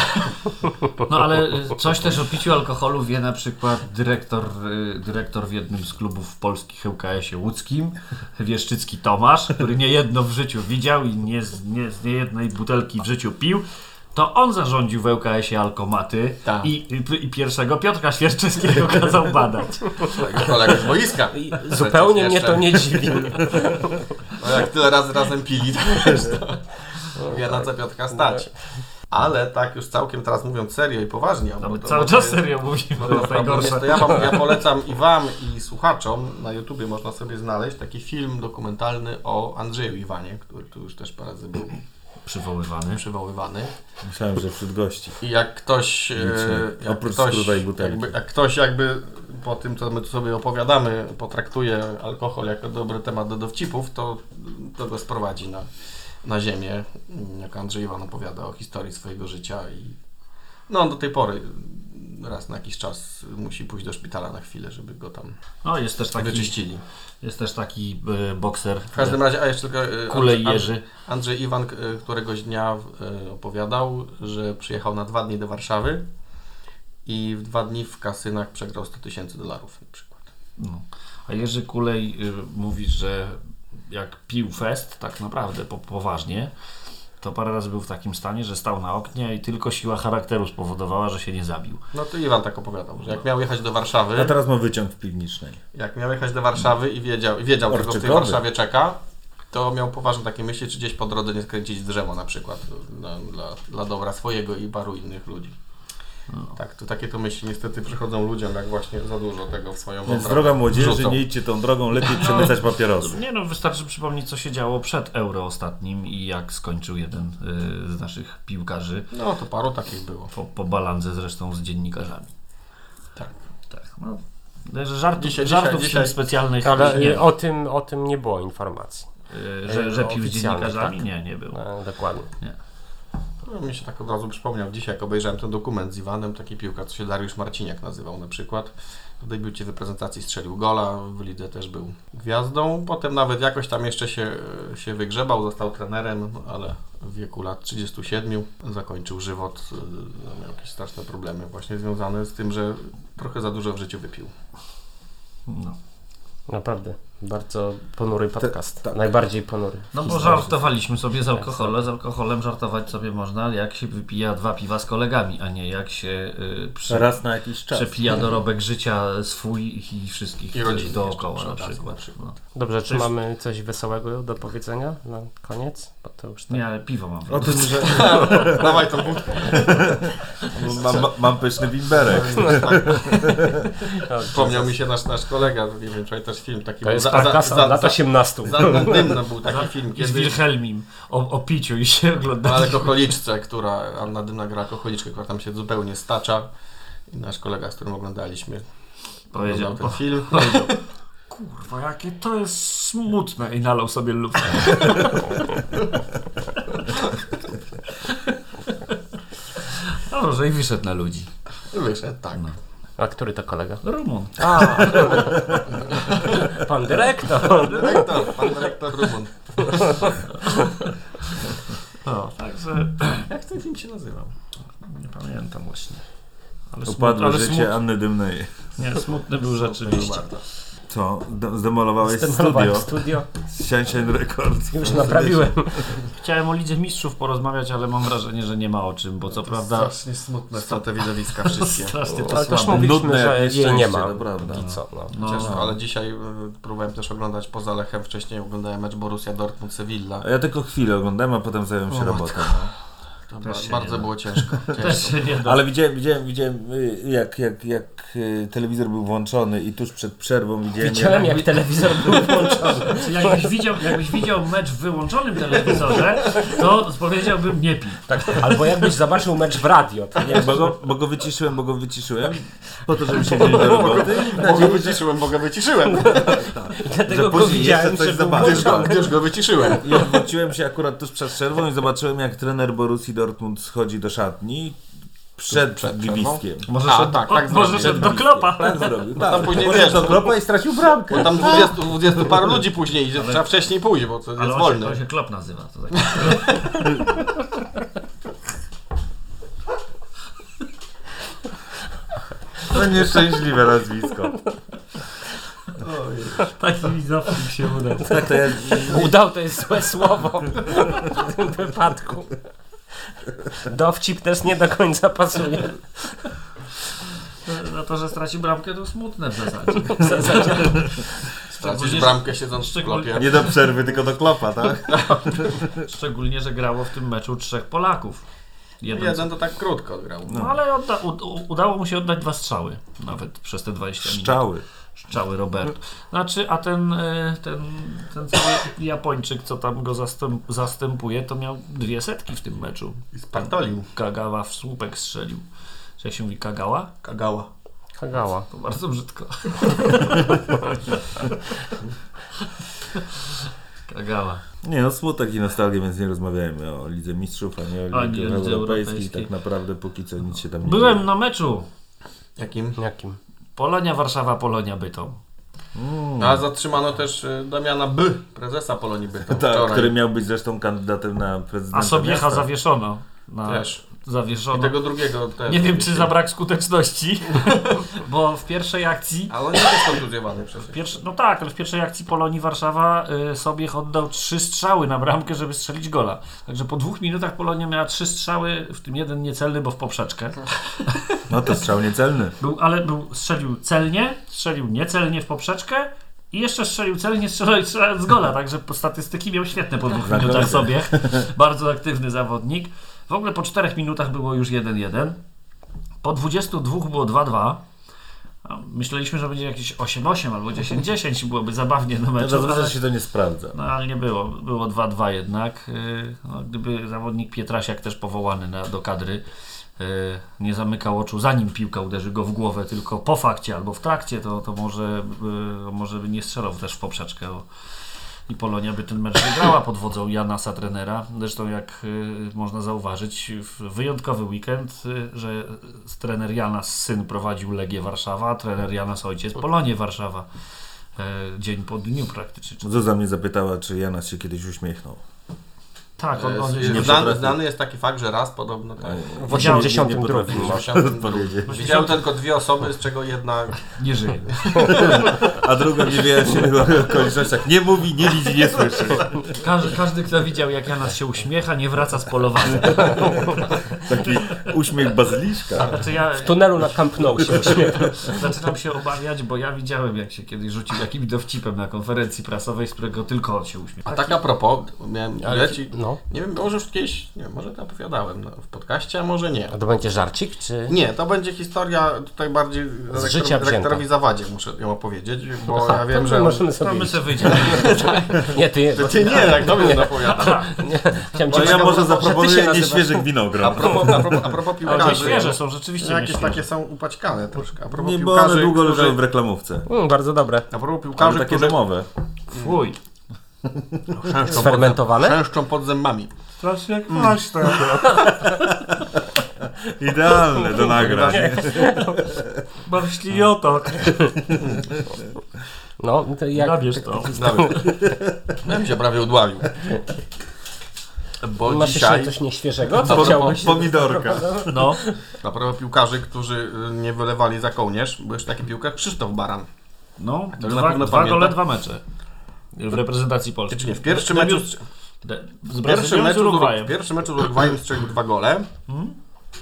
Speaker 3: No ale coś też o piciu alkoholu wie na przykład dyrektor, y, dyrektor w jednym z klubów polskich ŁKS-ie łódzkim, Wieszczycki Tomasz, który nie jedno w życiu widział i nie z, nie z niejednej butelki w życiu pił. To on zarządził w ŁKS-ie alkomaty
Speaker 4: Tak.
Speaker 3: i, i, i pierwszego Piotrka Świerczyńskiego kazał badać.
Speaker 4: Kolega z boiska.
Speaker 2: zupełnie mnie to nie dziwi.
Speaker 4: No jak tyle razy razem pili, to wiesz, to wie na co Piotrka stać. Ale tak już całkiem teraz mówiąc serio i poważnie.
Speaker 3: No,
Speaker 4: to-
Speaker 3: cały czas serio mówimy,
Speaker 4: No
Speaker 3: to najgorsze.
Speaker 4: to ja, wam, ja polecam i Wam, i słuchaczom na YouTubie można sobie znaleźć taki film dokumentalny o Andrzeju Iwanie, który tu już też parę razy był
Speaker 3: Przywoływany.
Speaker 4: przywoływany.
Speaker 5: Myślałem, że wśród gości.
Speaker 4: I jak ktoś, e,
Speaker 5: Liczny.
Speaker 4: jak
Speaker 5: Oprócz
Speaker 4: ktoś,
Speaker 5: i butelki.
Speaker 4: jakby, jak ktoś jakby po tym, co my tu sobie opowiadamy, potraktuje alkohol jako dobry temat do dowcipów, to, to go sprowadzi na, na ziemię, jak Andrzej Iwan opowiada o historii swojego życia i no on do tej pory raz na jakiś czas musi pójść do szpitala na chwilę, żeby go tam
Speaker 3: No jest też taki,
Speaker 4: wyczyścili.
Speaker 3: jest też taki y, bokser.
Speaker 4: W każdym razie, a jeszcze tylko e,
Speaker 3: Kulej
Speaker 4: Andrzej-. Andrzej Iwan k- któregoś dnia e, opowiadał, że przyjechał na dwa dni do Warszawy i w dwa dni w kasynach przegrał 100 tysięcy dolarów na przykład.
Speaker 3: No. A Jerzy Kulej y, mówi, że jak pił fest, tak naprawdę po, poważnie, to parę razy był w takim stanie, że stał na oknie i tylko siła charakteru spowodowała, że się nie zabił.
Speaker 4: No to Iwan tak opowiadał, że jak miał jechać do Warszawy,
Speaker 5: A teraz ma wyciąg w piwnicznej.
Speaker 4: jak miał jechać do Warszawy i wiedział, i wiedział w tej. Warszawie czeka, to miał poważne takie myśli, czy gdzieś po drodze nie skręcić drzewo na przykład dla, dla, dla dobra swojego i paru innych ludzi. Tak, to takie to myśli niestety przychodzą ludziom, jak właśnie za dużo tego w swoją
Speaker 5: Więc droga młodzieży,
Speaker 4: wrzucą.
Speaker 5: nie idźcie tą drogą, lepiej przemycać papierosy.
Speaker 3: Nie no, wystarczy przypomnieć, co się działo przed Euro ostatnim i jak skończył jeden y, z naszych piłkarzy
Speaker 4: No to paru takich było.
Speaker 3: po, po balandze zresztą z dziennikarzami.
Speaker 4: Tak.
Speaker 3: Tak, no. Że żartów,
Speaker 4: Dzisiaj-
Speaker 3: żartów
Speaker 4: dzisiaj-
Speaker 3: specjalnych
Speaker 2: Ale
Speaker 3: nie
Speaker 2: o tym, o tym nie było informacji.
Speaker 3: y, że, że pił z dziennikarzami?
Speaker 2: tak.
Speaker 3: Nie, nie było.
Speaker 2: E, dokładnie.
Speaker 4: No, mi się tak od razu przypomniał dzisiaj, jak obejrzałem ten dokument z Iwanem, taki piłka, co się Dariusz Marciniak nazywał na przykład. W debiucie w reprezentacji strzelił gola, w lidze też był gwiazdą. Potem nawet jakoś tam jeszcze się, się wygrzebał, został trenerem, ale w wieku lat 37 zakończył żywot. y, No, miał jakieś straszne problemy właśnie związane z tym, że trochę za dużo w życiu wypił.
Speaker 3: No.
Speaker 2: Naprawdę, bardzo ponury podcast.
Speaker 5: tak.
Speaker 2: Najbardziej ponury.
Speaker 3: No bo żartowaliśmy sobie z alkoholem. Z alkoholem żartować sobie można, jak się wypija dwa piwa z kolegami, a nie jak się y, przy,
Speaker 5: Raz na jakiś czas.
Speaker 3: przepija dorobek życia swój i wszystkich
Speaker 4: I rodziny
Speaker 3: dookoła na przykład.
Speaker 4: na przykład.
Speaker 3: No.
Speaker 2: Dobrze, czy mamy coś wesołego do powiedzenia na koniec? Bo to już tak.
Speaker 3: Nie, ale piwo mam.
Speaker 5: O tym, że
Speaker 4: Dawaj tą wódkę.
Speaker 5: mam, mam, mam pyszny bimberek.
Speaker 4: Wspomniał mi się nasz, nasz kolega, nie wiem, czy też film taki
Speaker 2: To jest
Speaker 4: za,
Speaker 2: karkasa lat 18.
Speaker 4: za, za dymno był taki film
Speaker 3: I z. Wilhelmim o, o piciu i się
Speaker 4: o
Speaker 3: ogląda.
Speaker 4: alkoholiczce, która, Anna Dymna gra alkoholiczkę, która tam się zupełnie stacza. I nasz kolega, z którym oglądaliśmy,
Speaker 3: Powiedział,
Speaker 4: ten film.
Speaker 3: powiedział, kurwa, jakie to jest smutne i nalał sobie lufę. Dobrze, i wyszedł na ludzi.
Speaker 4: Wyszedł, tak.
Speaker 3: No.
Speaker 2: A który to kolega?
Speaker 3: Rumun.
Speaker 2: A, pan dyrektor.
Speaker 4: Dyrektor, pan dyrektor Rumun.
Speaker 3: No, także
Speaker 4: Jak ten film się nazywał?
Speaker 3: nie pamiętam właśnie. Ale,
Speaker 5: Upadłe
Speaker 3: ale
Speaker 5: życie
Speaker 3: smut,
Speaker 5: Anny Dymnej.
Speaker 3: nie, smutny był rzeczywiście.
Speaker 5: Co? Zdemolowałeś studio?
Speaker 2: studio.
Speaker 5: Siańsień rekord.
Speaker 2: Już naprawiłem.
Speaker 3: Chciałem o Lidze Mistrzów porozmawiać, ale mam wrażenie, że nie ma o czym, bo co prawda
Speaker 4: Strasznie smutne są te widowiska wszystkie.
Speaker 3: strasznie to
Speaker 2: Ale też mówiliśmy,
Speaker 5: Nudne
Speaker 2: że jej nie ma.
Speaker 5: to prawda.
Speaker 2: I co, no.
Speaker 3: No,
Speaker 4: Chociaż,
Speaker 3: no.
Speaker 4: ale dzisiaj y, próbowałem też oglądać poza Lechem. Wcześniej oglądałem mecz Borussia Dortmund-Sevilla.
Speaker 5: A ja tylko chwilę oglądałem, a potem zająłem się
Speaker 4: O,
Speaker 5: robotą.
Speaker 4: To
Speaker 3: Też
Speaker 4: ba-
Speaker 3: się nie
Speaker 4: bardzo
Speaker 3: da.
Speaker 4: było ciężko. Ciężko.
Speaker 5: Ale widziałem, widziałem, widziałem y, jak, jak, jak y, telewizor był włączony i tuż przed przerwą widziałem...
Speaker 2: Widziałem jak telewizor był włączony.
Speaker 3: Jakbyś widział, jakbyś widział mecz w wyłączonym telewizorze, to powiedziałbym nie pij.
Speaker 2: Tak, albo jakbyś zobaczył mecz w radio. To nie,
Speaker 5: Bo go, bo go wyciszyłem, bo go wyciszyłem, po to, żeby się wziąć do roboty.
Speaker 4: Bo go wyciszyłem, bo go wyciszyłem.
Speaker 2: dlatego go
Speaker 5: później
Speaker 2: widziałem, że.
Speaker 4: Gdyż go wyciszyłem.
Speaker 5: I odwróciłem się akurat tuż przed przerwą i zobaczyłem, jak trener Borussii Dortmund schodzi do szatni przed,
Speaker 4: Przed
Speaker 5: Gibiskiem.
Speaker 3: Może
Speaker 4: A,
Speaker 3: szedł,
Speaker 4: tak,
Speaker 3: o,
Speaker 4: tak
Speaker 3: może
Speaker 4: zrobił.
Speaker 3: szedł do klopa.
Speaker 5: Tak zrobił.
Speaker 4: tam
Speaker 5: Tak.
Speaker 4: później
Speaker 5: Poszedł
Speaker 4: wiesz,
Speaker 5: do klopa i stracił bramkę.
Speaker 4: Bo tam 20, 20 paru ludzi później idzie, trzeba wcześniej pójść, bo to
Speaker 3: Ale
Speaker 4: jest wolny.
Speaker 3: się, on się klop nazywa. To tak.
Speaker 5: To nieszczęśliwe nazwisko.
Speaker 3: Taki mikrofon się uda.
Speaker 5: Tak, to ja,
Speaker 2: Udał to jest złe słowo w tym wypadku. Dowcip też nie do końca pasuje.
Speaker 3: No to, że straci bramkę, to smutne w zasadzie.
Speaker 2: W zasadzie
Speaker 4: Stracisz bramkę siedząc w klopie.
Speaker 5: nie do przerwy, tylko do klopa, tak?
Speaker 3: Szczególnie, że grało w tym meczu trzech Polaków. Jeden,
Speaker 4: Jeden to tak krótko grał.
Speaker 3: no ale odda, u, udało mu się oddać dwa strzały. Nawet przez te 20 minut.
Speaker 5: Szczały.
Speaker 3: Strzały Robert. Znaczy, a ten, y, ten, ten cały Japończyk, co tam go zastęp, zastępuje, to miał dwie setki w tym meczu.
Speaker 4: I spartolił.
Speaker 3: Kagawa w słupek strzelił. Czy jak się mówi Kagała?
Speaker 4: Kagała.
Speaker 2: Kagała.
Speaker 3: To bardzo brzydko. Kagała.
Speaker 5: Nie no, smutek i nostalgia, więc nie rozmawiajmy o Lidze Mistrzów, a nie o Lidze
Speaker 3: Lidze
Speaker 5: Europejskiej.
Speaker 3: Europejskiej.
Speaker 5: Tak naprawdę póki co nic się tam nie
Speaker 3: Byłem
Speaker 5: dzieje.
Speaker 3: na meczu.
Speaker 4: Jakim?
Speaker 2: Jakim?
Speaker 3: Polonia Warszawa, Polonia Bytom.
Speaker 5: Mm.
Speaker 4: A zatrzymano też y, Damiana B., prezesa Polonii Bytom.
Speaker 5: Tak, który miał być zresztą kandydatem na prezydenta
Speaker 3: A Sobiecha
Speaker 5: miasta.
Speaker 3: zawieszono. Na,
Speaker 4: Też. I
Speaker 3: Zawieszono.
Speaker 4: tego drugiego też.
Speaker 3: Nie wiem, czy za brak skuteczności, bo w pierwszej akcji
Speaker 4: Ale on nie jest kontuzjowany przecież.
Speaker 3: Pierwszy, no tak, ale w pierwszej akcji Polonii Warszawa y, sobie oddał trzy strzały na bramkę, żeby strzelić gola. Także po dwóch minutach Polonia miała trzy strzały, w tym jeden niecelny, bo w poprzeczkę.
Speaker 5: No to strzał niecelny.
Speaker 3: Był, ale był, strzelił celnie, strzelił niecelnie w poprzeczkę i jeszcze strzelił celnie, strzelając strzelając z gola. Także po statystyki miał świetne po dwóch minutach sobie. Bardzo aktywny zawodnik. W ogóle po czterech minutach było już 1-1. Po 22 było 2-2. A Myśleliśmy, że będzie jakieś 8-8 albo 10-10 byłoby zabawnie na
Speaker 5: No
Speaker 3: meczu.
Speaker 5: zazwyczaj
Speaker 3: ale-
Speaker 5: się to nie sprawdza.
Speaker 3: no ale nie było. Było 2-2 jednak. Yy, No, gdyby zawodnik Pietrasiak też powołany na, do kadry yy, nie zamykał oczu zanim piłka uderzy go w głowę, tylko po fakcie albo w trakcie, to, to może, yy, może by nie strzelał też w poprzeczkę. O. I Polonia by ten mecz wygrała pod wodzą Janasa trenera. Zresztą jak yy, można zauważyć, w wyjątkowy weekend, yy, że trener Janas syn prowadził Legię Warszawa, a trener Janas ojciec Polonię Warszawa. Yy, Dzień po dniu praktycznie.
Speaker 5: Zuza mnie zapytała, czy Janas się kiedyś uśmiechnął.
Speaker 3: Tak, on, on
Speaker 5: nie
Speaker 4: znany, znany jest taki fakt, że raz podobno tak.
Speaker 2: W 82
Speaker 5: Nie potrafię
Speaker 2: może.
Speaker 5: odpowiedzieć.
Speaker 4: Widział tylko dwie osoby, z czego jedna
Speaker 3: nie żyje.
Speaker 5: A druga w niewyjaśnionych okolicznościach nie mówi, nie widzi, nie słyszy.
Speaker 3: Każdy, każdy, kto widział, jak Janas się uśmiecha, nie wraca z polowania.
Speaker 5: Taki uśmiech bazyliszka.
Speaker 3: Znaczy ja
Speaker 2: W tunelu na Camp Nou się uśmiecha.
Speaker 3: zaczynam się obawiać, bo ja widziałem, jak się kiedyś rzucił jakimś dowcipem na konferencji prasowej, z którego tylko on się uśmiecha.
Speaker 4: A tak a propos, miałem
Speaker 2: Ale-
Speaker 4: leci,
Speaker 2: no.
Speaker 4: Nie wiem, może już kiedyś, nie wiem, może to opowiadałem no, w podcaście, a może nie.
Speaker 2: A to będzie żarcik, czy...
Speaker 4: Nie, to będzie historia tutaj bardziej
Speaker 2: Z życia wzięta.
Speaker 4: rektorowi Zawadzie muszę ją opowiedzieć, bo
Speaker 2: Aha,
Speaker 4: ja wiem,
Speaker 2: to
Speaker 4: że...
Speaker 2: możemy sobie
Speaker 3: sobie wyjdziemy.
Speaker 2: Nie, ty...
Speaker 4: Ty, ty nie, jak to mnie zapowiada.
Speaker 2: Chciałem
Speaker 5: ja może zaproponuję nieświeżych
Speaker 4: A
Speaker 5: winogron.
Speaker 4: propos, a propos, a propos
Speaker 3: Ale
Speaker 4: piłkarzy,
Speaker 3: świeże są, rzeczywiście
Speaker 4: jakieś
Speaker 3: nieświeże.
Speaker 4: takie są upaćkane troszkę. A propos
Speaker 5: Nie, bo one długo leżały w reklamówce.
Speaker 2: Mm, bardzo dobre.
Speaker 4: a propos piłkarzy,
Speaker 5: takie domowe.
Speaker 3: Fuj.
Speaker 4: Chrzęszczą
Speaker 2: Sfermentowane?
Speaker 4: Pod, chrzęszczą pod zębami.
Speaker 5: Strasznie jak kwaśne. Idealne do nagrań.
Speaker 3: Mam śliniotok.
Speaker 2: No, to jak...
Speaker 3: Nabierz to.
Speaker 4: Ja mi się prawie udławił. Bo
Speaker 2: Masz
Speaker 4: dzisiaj,
Speaker 2: jeszcze coś nieświeżego? Co
Speaker 4: Po-
Speaker 2: chciałbyś?
Speaker 5: Pomidorka.
Speaker 3: No.
Speaker 4: na propos piłkarzy, którzy y, nie wylewali za kołnierz, był jeszcze taki piłkarz Krzysztof Baran.
Speaker 3: No,
Speaker 4: To na
Speaker 3: dwa,
Speaker 4: pewno
Speaker 3: dwa gole, dwa mecze. W reprezentacji Polski.
Speaker 4: Czy nie, w pierwszym meczu, w pierwszym meczu, z,
Speaker 3: Urugwajem.
Speaker 4: w pierwszym meczu z Urugwajem strzelił dwa gole.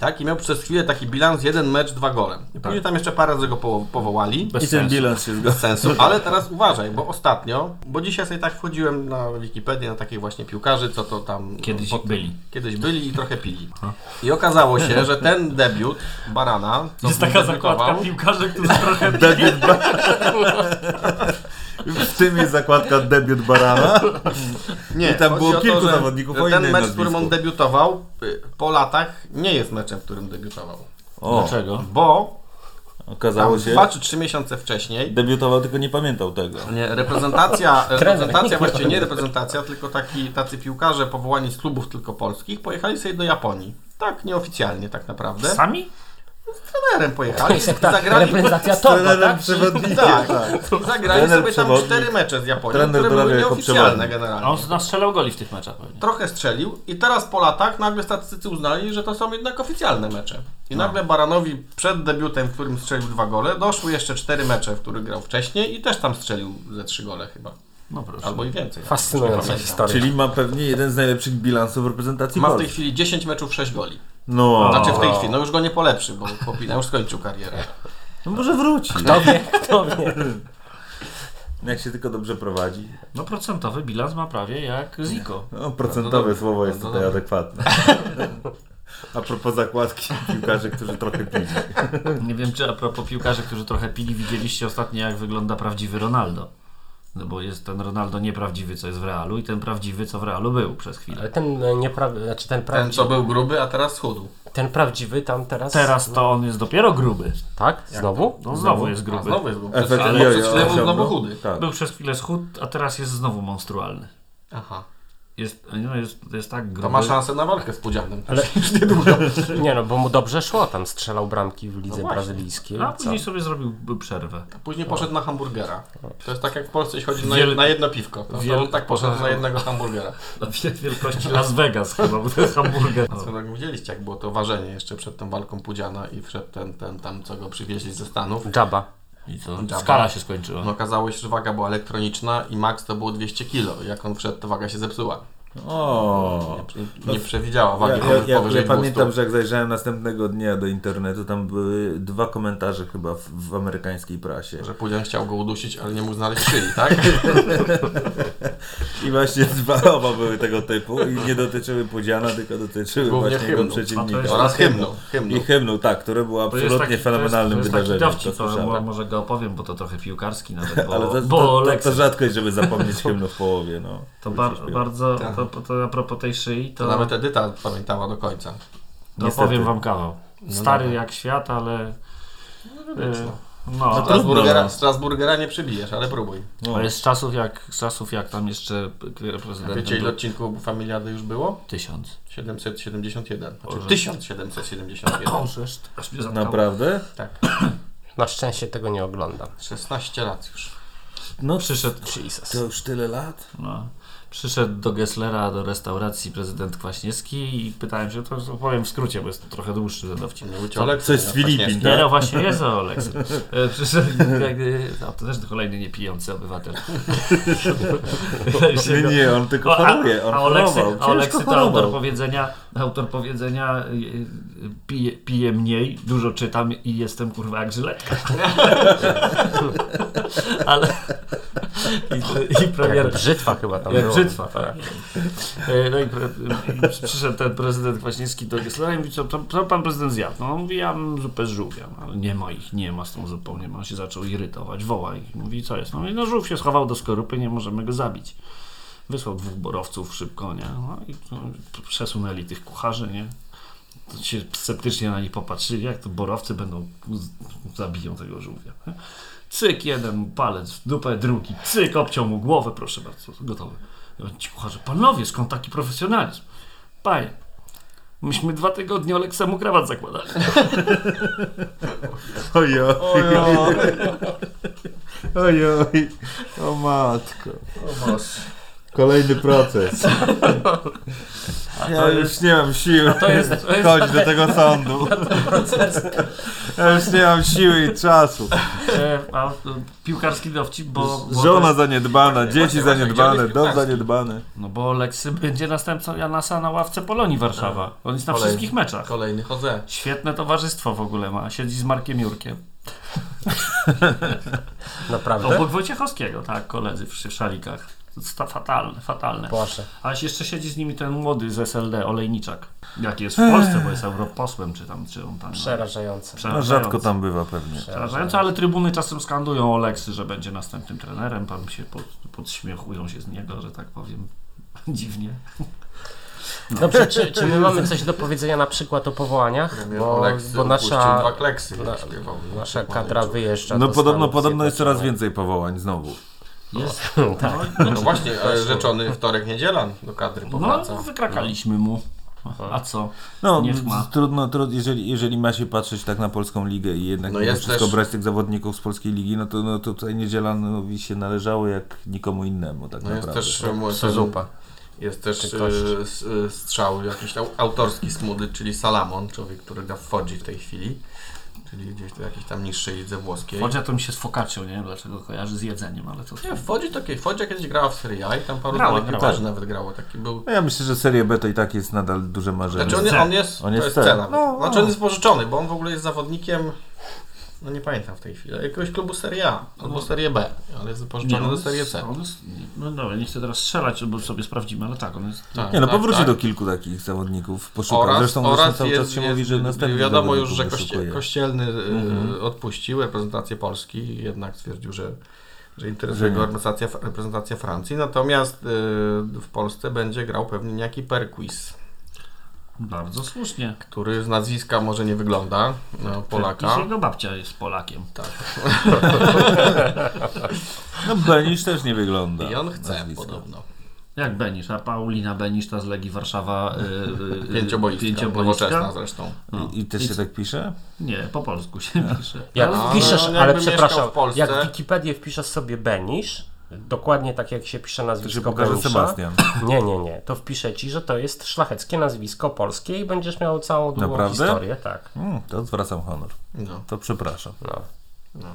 Speaker 4: Tak, i miał przez chwilę taki bilans jeden mecz, dwa gole. I później tam jeszcze parę razy go powo- powołali.
Speaker 3: Bez
Speaker 5: I ten
Speaker 3: sensu.
Speaker 5: bilans się zgadza.
Speaker 4: sensu, ale teraz uważaj, bo ostatnio, bo dzisiaj sobie tak wchodziłem na Wikipedię, na takich właśnie piłkarzy, co to tam...
Speaker 3: Kiedyś
Speaker 4: po-
Speaker 3: byli.
Speaker 4: Kiedyś byli i trochę pili. I okazało się, że ten debiut Barana,
Speaker 3: Jest taka
Speaker 4: debiutował-
Speaker 3: zakładka piłkarzy, którzy trochę...
Speaker 5: Debiut ba... W tym jest zakładka debiut Barana.
Speaker 4: Nie,
Speaker 5: I tam było
Speaker 4: o
Speaker 5: kilku zawodników o
Speaker 4: ten mecz, w którym on
Speaker 5: nazwisku.
Speaker 4: debiutował, y, po latach nie jest meczem, w którym debiutował.
Speaker 5: O,
Speaker 3: Dlaczego?
Speaker 4: Bo
Speaker 5: okazało się,
Speaker 4: dwa czy trzy miesiące wcześniej
Speaker 5: debiutował, tylko nie pamiętał tego.
Speaker 4: nie, reprezentacja, reprezentacja właściwie nie reprezentacja, tylko taki, tacy piłkarze powołani z klubów tylko polskich pojechali sobie do Japonii. Tak, nieoficjalnie tak naprawdę.
Speaker 3: Sami?
Speaker 4: Trenerem pojechali i
Speaker 2: Jak ta
Speaker 4: zagrali...
Speaker 2: reprezentacja
Speaker 5: Trenerem
Speaker 2: tak?
Speaker 5: przewodnikiem.
Speaker 4: Tak,
Speaker 5: tak.
Speaker 4: i zagrali
Speaker 5: Trener
Speaker 4: sobie tam cztery mecze z Japonią,
Speaker 5: Trener
Speaker 4: które były nieoficjalne generalnie.
Speaker 3: A on nastrzelał goli w tych meczach pewnie.
Speaker 4: Trochę strzelił i teraz po latach nagle statystycy uznali, że to są jednak oficjalne mecze. I nagle Baranowi przed debiutem, w którym strzelił dwa gole, doszły jeszcze cztery mecze, w których grał wcześniej i też tam strzelił ze trzy gole chyba.
Speaker 3: No proszę.
Speaker 4: Albo i więcej.
Speaker 2: Fascynująca historia.
Speaker 5: Czyli ma pewnie jeden z najlepszych bilansów reprezentacji
Speaker 4: Ma w tej chwili 10 meczów, 6 goli.
Speaker 5: No,
Speaker 4: Znaczy w tej chwili, no już go nie polepszy, bo Popina już skończył karierę.
Speaker 5: no może wróci.
Speaker 2: Kto wie, kto wie.
Speaker 5: Jak się tylko dobrze prowadzi.
Speaker 3: No procentowy bilans ma prawie jak Zico.
Speaker 5: No, procentowe
Speaker 4: dobrze,
Speaker 5: słowo jest
Speaker 4: bardzo
Speaker 5: tutaj adekwatne. A propos zakładki piłkarzy, którzy trochę pili.
Speaker 3: Nie wiem, czy a propos piłkarzy, którzy trochę pili, widzieliście ostatnio, jak wygląda prawdziwy Ronaldo. No bo jest ten Ronaldo nieprawdziwy, co jest w Realu i ten prawdziwy, co w Realu był przez chwilę.
Speaker 2: Ale ten e, nieprawdziwy, znaczy ten
Speaker 4: Ten co
Speaker 2: prawdziwy,
Speaker 4: był gruby, a teraz schudł.
Speaker 2: ten prawdziwy tam teraz...
Speaker 3: Teraz to on jest dopiero gruby.
Speaker 2: Tak? Znowu?
Speaker 3: No znowu jest
Speaker 4: A
Speaker 3: gruby.
Speaker 4: znowu jest gruby.
Speaker 5: Efekt
Speaker 4: ale
Speaker 5: jojo
Speaker 4: przez chwilę był znowu chudy.
Speaker 5: Tak.
Speaker 3: Był przez chwilę schód, a teraz jest znowu monstrualny.
Speaker 4: Aha.
Speaker 3: Jest, no jest, jest tak gruby.
Speaker 4: To ma szansę na walkę z Pudzianem.
Speaker 2: Ale-
Speaker 4: już niedługo.
Speaker 2: Nie no, bo mu dobrze szło, tam strzelał bramki w lidze
Speaker 4: No
Speaker 2: brazylijskiej.
Speaker 3: A
Speaker 2: Co?
Speaker 3: później sobie zrobił przerwę.
Speaker 4: Później poszedł na hamburgera. To jest tak jak w Polsce, jeśli chodzi na,
Speaker 3: Wiel-
Speaker 4: na jedno piwko. To,
Speaker 3: wiel-
Speaker 4: to tak poszedł na jednego hamburgera.
Speaker 3: Na wie- wielkości Las Vegas chyba był ten hamburger.
Speaker 4: Co tak widzieliście, jak było to ważenie jeszcze przed tą walką Pudziana i wszedł ten, ten tam, co go przywieźli ze Stanów.
Speaker 2: Jabba.
Speaker 3: I?
Speaker 4: Jabba.
Speaker 3: Skala się skończyła.
Speaker 4: No okazało się, że waga była elektroniczna i max to było 200 kg. Jak on wszedł, to waga się zepsuła.
Speaker 5: O.
Speaker 4: Nie, nie przewidziała
Speaker 5: Ja,
Speaker 4: wagi
Speaker 5: ja, ja,
Speaker 4: powyżej
Speaker 5: ja pamiętam,
Speaker 4: 200.
Speaker 5: że jak zajrzałem następnego dnia do internetu, tam były dwa komentarze chyba w, w amerykańskiej prasie.
Speaker 4: Że Pudzian chciał go udusić, ale nie mógł znaleźć szyi, tak?
Speaker 5: I właśnie dwa oba były tego typu i nie dotyczyły Pudziana, tylko dotyczyły
Speaker 4: Głównie
Speaker 5: właśnie jego
Speaker 4: hymnu.
Speaker 3: To
Speaker 5: przeciwnika.
Speaker 4: Oraz hymnu. hymnu.
Speaker 5: I hymnu, tak, które było absolutnie
Speaker 3: taki- to jest-
Speaker 5: fenomenalnym
Speaker 3: to jest
Speaker 5: wydarzeniem.
Speaker 3: Dowcip,
Speaker 5: to
Speaker 3: może go opowiem, bo to trochę piłkarski nawet, bo,
Speaker 5: Ale to,
Speaker 3: bo
Speaker 5: to, to, to rzadkość, żeby zapomnieć hymnu w połowie. No.
Speaker 3: to bar, bardzo,
Speaker 4: Tak.
Speaker 3: To, to a propos tej szyi,
Speaker 4: To
Speaker 3: to,
Speaker 4: nawet Edyta pamiętała do końca.
Speaker 3: to
Speaker 5: Niestety.
Speaker 3: powiem wam kawał. Stary
Speaker 4: dobra.
Speaker 3: jak świat, ale...
Speaker 4: No,
Speaker 3: e,
Speaker 4: no.
Speaker 3: no,
Speaker 4: Strasburgera, Strasburgera nie przybijesz, ale próbuj.
Speaker 5: No.
Speaker 3: ale z czasów jak, z czasów jak tam jeszcze prezydentem
Speaker 4: Wiecie ile odcinków Familiady już było?
Speaker 3: tysiąc.
Speaker 4: 771. Znaczy
Speaker 3: Boże.
Speaker 4: 1771.
Speaker 3: Możesz, aż mnie zatkało.
Speaker 5: Naprawdę?
Speaker 4: Tak.
Speaker 2: Na szczęście tego nie oglądam.
Speaker 4: 16 lat już.
Speaker 5: No
Speaker 3: Przyszedł,
Speaker 2: Jesus.
Speaker 5: to już tyle lat?
Speaker 3: no. Przyszedł do Gesslera, do restauracji prezydent Kwaśniewski i pytałem się, to powiem w skrócie, bo jest to trochę dłuższy ten dowcip.
Speaker 4: Mówicie
Speaker 3: Co?
Speaker 4: o Leksu,
Speaker 5: Coś z
Speaker 4: nie o
Speaker 5: Filipin.
Speaker 3: Nie, no właśnie jest o Oleksy. E, Przyszedł, jakby, no, to też kolejny niepijący obywatel.
Speaker 5: Nie, nie, on tylko
Speaker 3: O,
Speaker 5: choruje. On
Speaker 3: a Oleksy,
Speaker 5: chorował.
Speaker 3: a Oleksy
Speaker 5: Ciężko
Speaker 3: to autor
Speaker 5: chorował.
Speaker 3: powiedzenia, autor powiedzenia y, piję, piję mniej, dużo czytam i jestem kurwa jak żyletka. Ale i, i premier,
Speaker 2: Jak brzytwa chyba tam
Speaker 3: jak brzytwa, tak. E, No i pre, przyszedł ten prezydent Kwaśniewski do Gesslera i mówi, co, co, pan prezydent zjadł? No on mówi, ja zupę z żółwia. No, Ale nie ma ich, nie ma z tą zupą, nie ma. On się zaczął irytować, woła ich. Mówi, co jest? No, mówi, no żółw się schował do skorupy, nie możemy go zabić. Wysłał dwóch borowców szybko, nie? No i no, przesunęli tych kucharzy, nie? To się sceptycznie na nich popatrzyli, jak to borowcy będą, zabiją tego żółwia. Cyk, jeden palec w dupę, drugi, cyk, obciął mu głowę, proszę bardzo, gotowy. Ci kucharze, panowie, skąd taki profesjonalizm? Panie, myśmy dwa tygodnie Oleksemu krawat zakładali.
Speaker 5: Ojoj. Ojoj. O matko. Kolejny proces. Ja już nie mam siły
Speaker 3: to jest- to jest-
Speaker 5: chodzić do tego sądu. Ja już nie mam siły i czasu.
Speaker 3: A piłkarski dowcip, bo... bo
Speaker 5: Żona zaniedbana, dzieci zaniedbane, dom zaniedbany.
Speaker 3: No bo Oleksy będzie następcą Janasa na ławce Polonii Warszawa. On jest na
Speaker 4: Kolejny.
Speaker 3: wszystkich meczach.
Speaker 4: Kolejny Jose.
Speaker 3: Świetne towarzystwo w ogóle ma. Siedzi z Markiem Jurkiem.
Speaker 2: Naprawdę?
Speaker 3: Obok Wojciechowskiego, tak, koledzy w szalikach. Fatalne, fatalne.
Speaker 2: Boże.
Speaker 3: A jeszcze siedzi z nimi ten młody z SLD, Olejniczak. Jaki jest w Polsce, bo jest europosłem, czy tam, czy on tam...
Speaker 2: Przerażające.
Speaker 5: No,
Speaker 3: Przerażający.
Speaker 5: rzadko tam bywa pewnie.
Speaker 3: Przerażające, ale trybuny czasem skandują Oleksy, że będzie następnym trenerem. Tam się pod, podśmiechują się z niego, że tak powiem. Dziwnie.
Speaker 2: Dobrze, czy, czy my mamy coś do powiedzenia na przykład o powołaniach? Bo,
Speaker 4: Oleksy
Speaker 2: bo nasza,
Speaker 4: dwa kleksy.
Speaker 2: na- nasza kadra wyjeżdża
Speaker 5: No
Speaker 2: do
Speaker 5: podobno, podobno jest coraz więcej powołań znowu.
Speaker 3: Jest.
Speaker 2: Tak.
Speaker 3: No,
Speaker 4: No właśnie, ale rzeczony wtorek, niedziela do kadry powraca.
Speaker 3: no wykrakaliśmy mu. A co?
Speaker 5: No,
Speaker 3: Niech ma.
Speaker 5: trudno, trudno jeżeli, jeżeli ma się patrzeć tak na polską ligę i jednak
Speaker 4: No jest
Speaker 5: wszystko
Speaker 4: też-
Speaker 5: brać tych zawodników z polskiej ligi, no to, no to tutaj Niedzielanowi się należało jak nikomu innemu tak
Speaker 4: No jest
Speaker 5: naprawdę.
Speaker 4: też, mu-
Speaker 2: Co zupa.
Speaker 4: jest też e, e, strzał jakiś au- autorski smudy, czyli Salamon, człowiek, który gra w w tej chwili. Czyli gdzieś to jakiejś tam niższej lidze włoskiej.
Speaker 3: Chodzia to mi się z focaccią, nie wiem dlaczego kojarzy z jedzeniem, ale to...
Speaker 4: Nie, Fodzi takiej, Fodzi kiedyś grała w Serie A i tam paru
Speaker 3: Grała,
Speaker 4: piłkarzy nawet grało. Taki był
Speaker 5: No ja myślę, że Serie B to i tak jest nadal duże marzenie.
Speaker 4: Znaczy on, on jest,
Speaker 5: On
Speaker 4: to
Speaker 5: jest
Speaker 4: jest
Speaker 5: C.
Speaker 4: cena.
Speaker 5: No,
Speaker 4: znaczy
Speaker 5: no.
Speaker 4: on jest pożyczony, bo on w ogóle jest zawodnikiem, no nie pamiętam w tej chwili, jakiegoś klubu Serie A albo Serie B, ale jest pożyczony
Speaker 3: on
Speaker 4: do Serie C.
Speaker 3: jest- on jest- No dobra, nie chcę teraz strzelać, bo sobie sprawdzimy, ale tak, on jest...
Speaker 4: Tak,
Speaker 5: Nie no,
Speaker 4: tak,
Speaker 5: powróci
Speaker 4: tak.
Speaker 5: do kilku takich zawodników, poszuka.
Speaker 4: Oraz,
Speaker 5: zresztą,
Speaker 4: oraz
Speaker 5: cały
Speaker 4: jest,
Speaker 5: czas się
Speaker 4: jest,
Speaker 5: mówi, że następny
Speaker 4: wiadomo już, że
Speaker 5: wyszukuje.
Speaker 4: Kościelny y,
Speaker 5: Mhm.
Speaker 4: odpuścił reprezentację Polski jednak stwierdził, że, że interesuje
Speaker 5: Że
Speaker 4: go reprezentacja, reprezentacja Francji, natomiast y, w Polsce będzie grał pewnie niejaki Perquis,
Speaker 3: Bardzo słusznie.
Speaker 4: który z nazwiska może nie wygląda na Polaka.
Speaker 3: I jego babcia jest Polakiem.
Speaker 5: No Benisz też nie wygląda.
Speaker 4: I on chce
Speaker 5: nazwiska.
Speaker 4: podobno.
Speaker 3: Jak Benisz, a Paulina Benisz, ta z Legii Warszawa... Yy, yy,
Speaker 4: Pięcioboiska, nowoczesna zresztą.
Speaker 3: No.
Speaker 5: I, I też się tak pisze?
Speaker 3: Nie, po polsku się pisze.
Speaker 2: Jak
Speaker 4: A,
Speaker 2: wpiszesz,
Speaker 4: no,
Speaker 2: ale przepraszam,
Speaker 4: mieszkał w Polsce-
Speaker 2: jak w Wikipedię wpiszesz sobie Benisz, dokładnie tak jak się pisze
Speaker 5: To się
Speaker 2: nazwisko Benisza,
Speaker 5: Sebastian.
Speaker 2: nie, nie, nie, to wpisze ci, że to jest szlacheckie nazwisko polskie i będziesz miał całą długą
Speaker 5: Naprawdę?
Speaker 2: historię, tak.
Speaker 5: Mm, to zwracam honor.
Speaker 4: No,
Speaker 5: To przepraszam.
Speaker 2: No.
Speaker 4: no.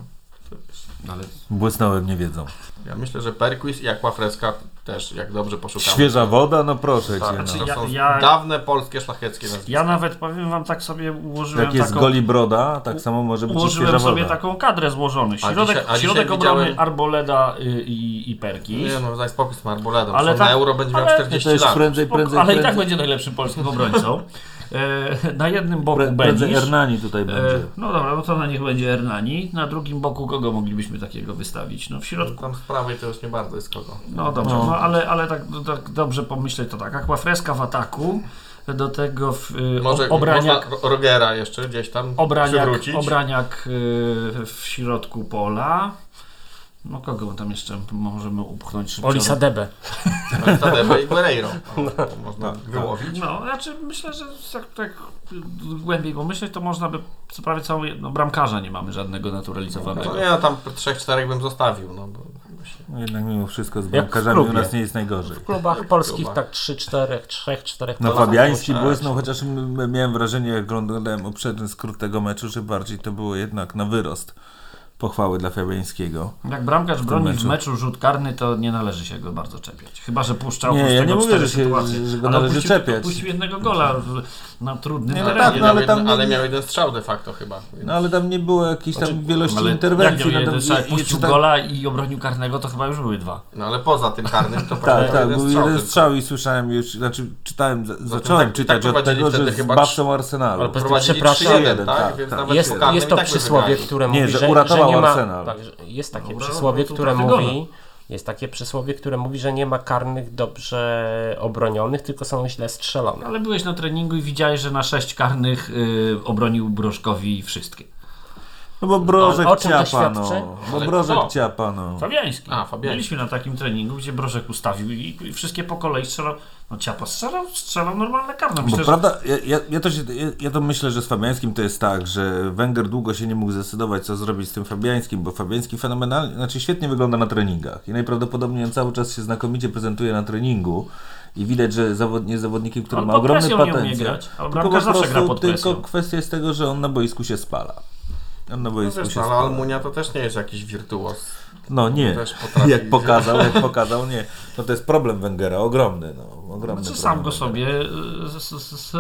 Speaker 3: Ale
Speaker 5: Błysnąłem niewiedzą.
Speaker 4: Ja myślę, że Perquis i Aquafresca też, jak dobrze poszukamy.
Speaker 5: Świeża woda? No proszę
Speaker 4: Tak,
Speaker 5: cię.
Speaker 3: Znaczy,
Speaker 5: No.
Speaker 4: to
Speaker 3: ja-
Speaker 4: są
Speaker 3: ja-
Speaker 4: dawne polskie szlacheckie nazwiska.
Speaker 3: ja nawet powiem wam tak sobie ułożyłem
Speaker 5: Jak jest
Speaker 3: taką...
Speaker 5: goli broda, tak samo może być
Speaker 3: Ułożyłem
Speaker 5: świeża
Speaker 3: sobie
Speaker 5: woda.
Speaker 3: taką kadrę złożony.
Speaker 4: A
Speaker 3: Środek,
Speaker 4: dzisiaj- a dzisiaj
Speaker 3: środek obrony
Speaker 4: widziałem-
Speaker 3: Arboleda y, i, i Perkis.
Speaker 4: Nie no, daj spokój z tym Arboledem.
Speaker 3: Ale tak-
Speaker 4: na euro będzie miał
Speaker 3: ale-
Speaker 4: 40
Speaker 5: To jest
Speaker 4: lat.
Speaker 5: prędzej,
Speaker 3: Spoko,
Speaker 5: prędzej,
Speaker 3: ale i
Speaker 5: prędzej,
Speaker 3: tak będzie najlepszym polskim obrońcą. E, na jednym boku
Speaker 5: prędzej
Speaker 3: Benisz.
Speaker 5: Hernani tutaj
Speaker 3: E,
Speaker 5: będzie.
Speaker 3: no dobra, no to na niech będzie Hernani. Na drugim boku kogo moglibyśmy takiego wystawić? No w środku.
Speaker 4: Tam z prawej to już nie bardzo jest kogo.
Speaker 3: No dobrze,
Speaker 5: No.
Speaker 3: no, ale, ale tak, tak dobrze pomyśleć to tak. Aquafreska w ataku. Do tego w, y,
Speaker 4: Może
Speaker 3: obraniak,
Speaker 4: można Rogera jeszcze gdzieś tam
Speaker 3: obraniak,
Speaker 4: przywrócić.
Speaker 3: obraniak y, w środku pola. No kogo tam jeszcze możemy upchnąć szybciej?
Speaker 2: Olisa Debe.
Speaker 4: Tadebe i Guerreiro. No, to można wyłowić.
Speaker 3: No, znaczy myślę, że jak tak głębiej pomyśleć, to można by prawie całą, no bramkarza nie mamy żadnego naturalizowanego.
Speaker 4: No no tam 3-4 bym zostawił, no bo.
Speaker 5: No jednak mimo wszystko z bramkarzami u nas nie jest najgorzej.
Speaker 2: W klubach polskich
Speaker 4: klubach.
Speaker 2: tak 3-4, 3-4
Speaker 5: No Fabiański błysnął,
Speaker 4: tak.
Speaker 5: chociaż miałem wrażenie, jak oglądałem obszerny skrót tego meczu, że bardziej to było jednak na wyrost pochwały dla Fabiańskiego.
Speaker 3: Jak bramkarz broni
Speaker 5: meczu.
Speaker 3: w meczu rzut karny, to nie należy się go bardzo czepiać. Chyba, że puszczał
Speaker 5: Nie, ja nie mówię, że się- że go
Speaker 3: Ale
Speaker 5: należy
Speaker 3: opuścił-
Speaker 5: czepiać.
Speaker 3: Opuścił jednego gola w, na trudnym
Speaker 5: Nie, no
Speaker 3: terenie.
Speaker 5: tak, no ale
Speaker 4: miał
Speaker 5: tam
Speaker 4: jeden,
Speaker 5: nie-
Speaker 4: ale miał jeden strzał de facto chyba. Więc...
Speaker 5: No ale tam nie było jakiejś tam wielości
Speaker 3: Ale
Speaker 5: interwencji.
Speaker 3: Jak
Speaker 5: no,
Speaker 3: jeden strzał, puścił
Speaker 5: czyta-
Speaker 3: gola i obronił karnego, to chyba już były dwa.
Speaker 4: No ale poza tym karnym to
Speaker 5: Tak,
Speaker 4: prawda,
Speaker 5: tak, był jeden strzał i słyszałem już, znaczy czytałem, za- zacząłem
Speaker 4: tak-
Speaker 5: czytać
Speaker 4: tak
Speaker 5: od tego, że z
Speaker 4: chyba
Speaker 5: bawcą Arsenalu.
Speaker 2: Ale po prostu
Speaker 4: Prowadzili
Speaker 2: przepraszam,
Speaker 4: 3-1, tak?
Speaker 5: tak,
Speaker 4: Więc
Speaker 5: tak.
Speaker 4: nawet
Speaker 2: Jest, to
Speaker 4: tak
Speaker 2: przysłowie, które
Speaker 5: Nie,
Speaker 2: mówi,
Speaker 5: że
Speaker 2: że, nie ma.
Speaker 5: Arsenal.
Speaker 2: Tak, jest takie przysłowie,
Speaker 3: no to
Speaker 2: które mówi. Jest takie przysłowie, które mówi, że nie ma karnych dobrze obronionych, tylko są źle strzelone.
Speaker 3: Ale byłeś na treningu i widziałeś, że na sześć karnych y, obronił Brożkowi wszystkie.
Speaker 5: No bo Brożek
Speaker 2: o
Speaker 5: ciapa, no. Bo Brożek ciapa, no.
Speaker 3: Fabiański.
Speaker 4: A, Fabiański.
Speaker 3: Byliśmy na takim treningu, gdzie Brożek ustawił i, i wszystkie po kolei strzelał. No ciapa strzelał, strzelał normalne karne.
Speaker 5: Bo
Speaker 3: Myślę, że
Speaker 5: prawda, ja, ja, ja, to się, ja, ja to myślę, że z Fabiańskim to jest tak, że Węgier długo się nie mógł zdecydować, co zrobić z tym Fabiańskim, bo Fabiański fenomenalnie, znaczy świetnie wygląda na treningach i najprawdopodobniej on cały czas się znakomicie prezentuje na treningu i widać, że zawod, jest zawodnikiem, który
Speaker 3: On
Speaker 5: ma ogromny
Speaker 3: nie
Speaker 5: potencjał.
Speaker 3: grać,
Speaker 5: Tylko po prostu. Tylko kwestia jest tego, że on na boisku się spala. Na
Speaker 4: No
Speaker 5: boisku
Speaker 4: wiesz,
Speaker 5: się
Speaker 4: no, ale. Almunia to też nie jest jakiś wirtuos.
Speaker 5: No nie,
Speaker 4: Też potrafi-
Speaker 5: jak pokazał, jak pokazał, nie. No to jest problem Węgera, ogromny, no. Ogromny
Speaker 3: znaczy, sam go sobie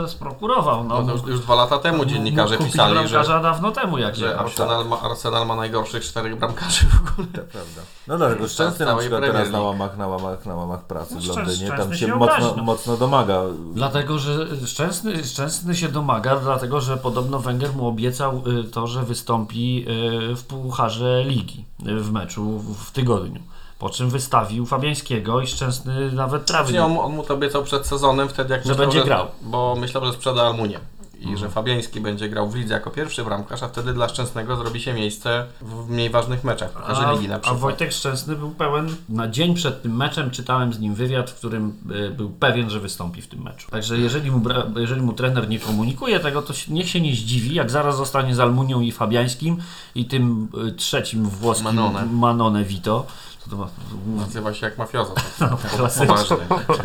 Speaker 3: y, sprokurował. No,
Speaker 4: No, to już, już dwa lata temu dziennikarze
Speaker 3: mógł
Speaker 4: pisali, że,
Speaker 3: bramkarza dawno temu, jak
Speaker 4: że. Arsenal ma, Arsenal ma najgorszych czterech bramkarzy w ogóle.
Speaker 5: Prawda. No dlatego Szczęsny na przykład teraz na łamach, na łamach, na łamach pracy
Speaker 3: No,
Speaker 5: w Londynie, tam
Speaker 3: się
Speaker 5: się mocno,
Speaker 3: no.
Speaker 5: mocno domaga.
Speaker 3: Dlatego, że Szczęsny, Szczęsny się domaga, dlatego, że podobno Węgier mu obiecał y, to, że wystąpi y, w Pucharze Ligi w meczu w- w tygodniu. Po czym wystawił Fabiańskiego i Szczęsny nawet trawy
Speaker 4: Znaczy, on, on mu to obiecał przed sezonem, wtedy jak
Speaker 3: Że
Speaker 4: myślał,
Speaker 3: będzie grał.
Speaker 4: Bo myślał, że sprzeda Almunię. I
Speaker 5: Mhm.
Speaker 4: że Fabiański będzie grał w lidze jako pierwszy bramkarz, a wtedy dla Szczęsnego zrobi się miejsce w mniej ważnych meczach, w
Speaker 3: A,
Speaker 4: Ligi na
Speaker 3: a
Speaker 4: przykład.
Speaker 3: Wojtek Szczęsny był pełen, na dzień przed tym meczem czytałem z nim wywiad, w którym y, był pewien, że wystąpi w tym meczu. Także jeżeli mu, jeżeli mu trener nie komunikuje tego, to niech się nie zdziwi, jak zaraz zostanie z Almunią i Fabiańskim i tym y, trzecim włoskim
Speaker 4: Manone.
Speaker 3: Manone Vito. To
Speaker 4: Nazywa się jak mafiozo.
Speaker 3: No,
Speaker 4: Tak,
Speaker 3: klasycznie.
Speaker 4: poważnie.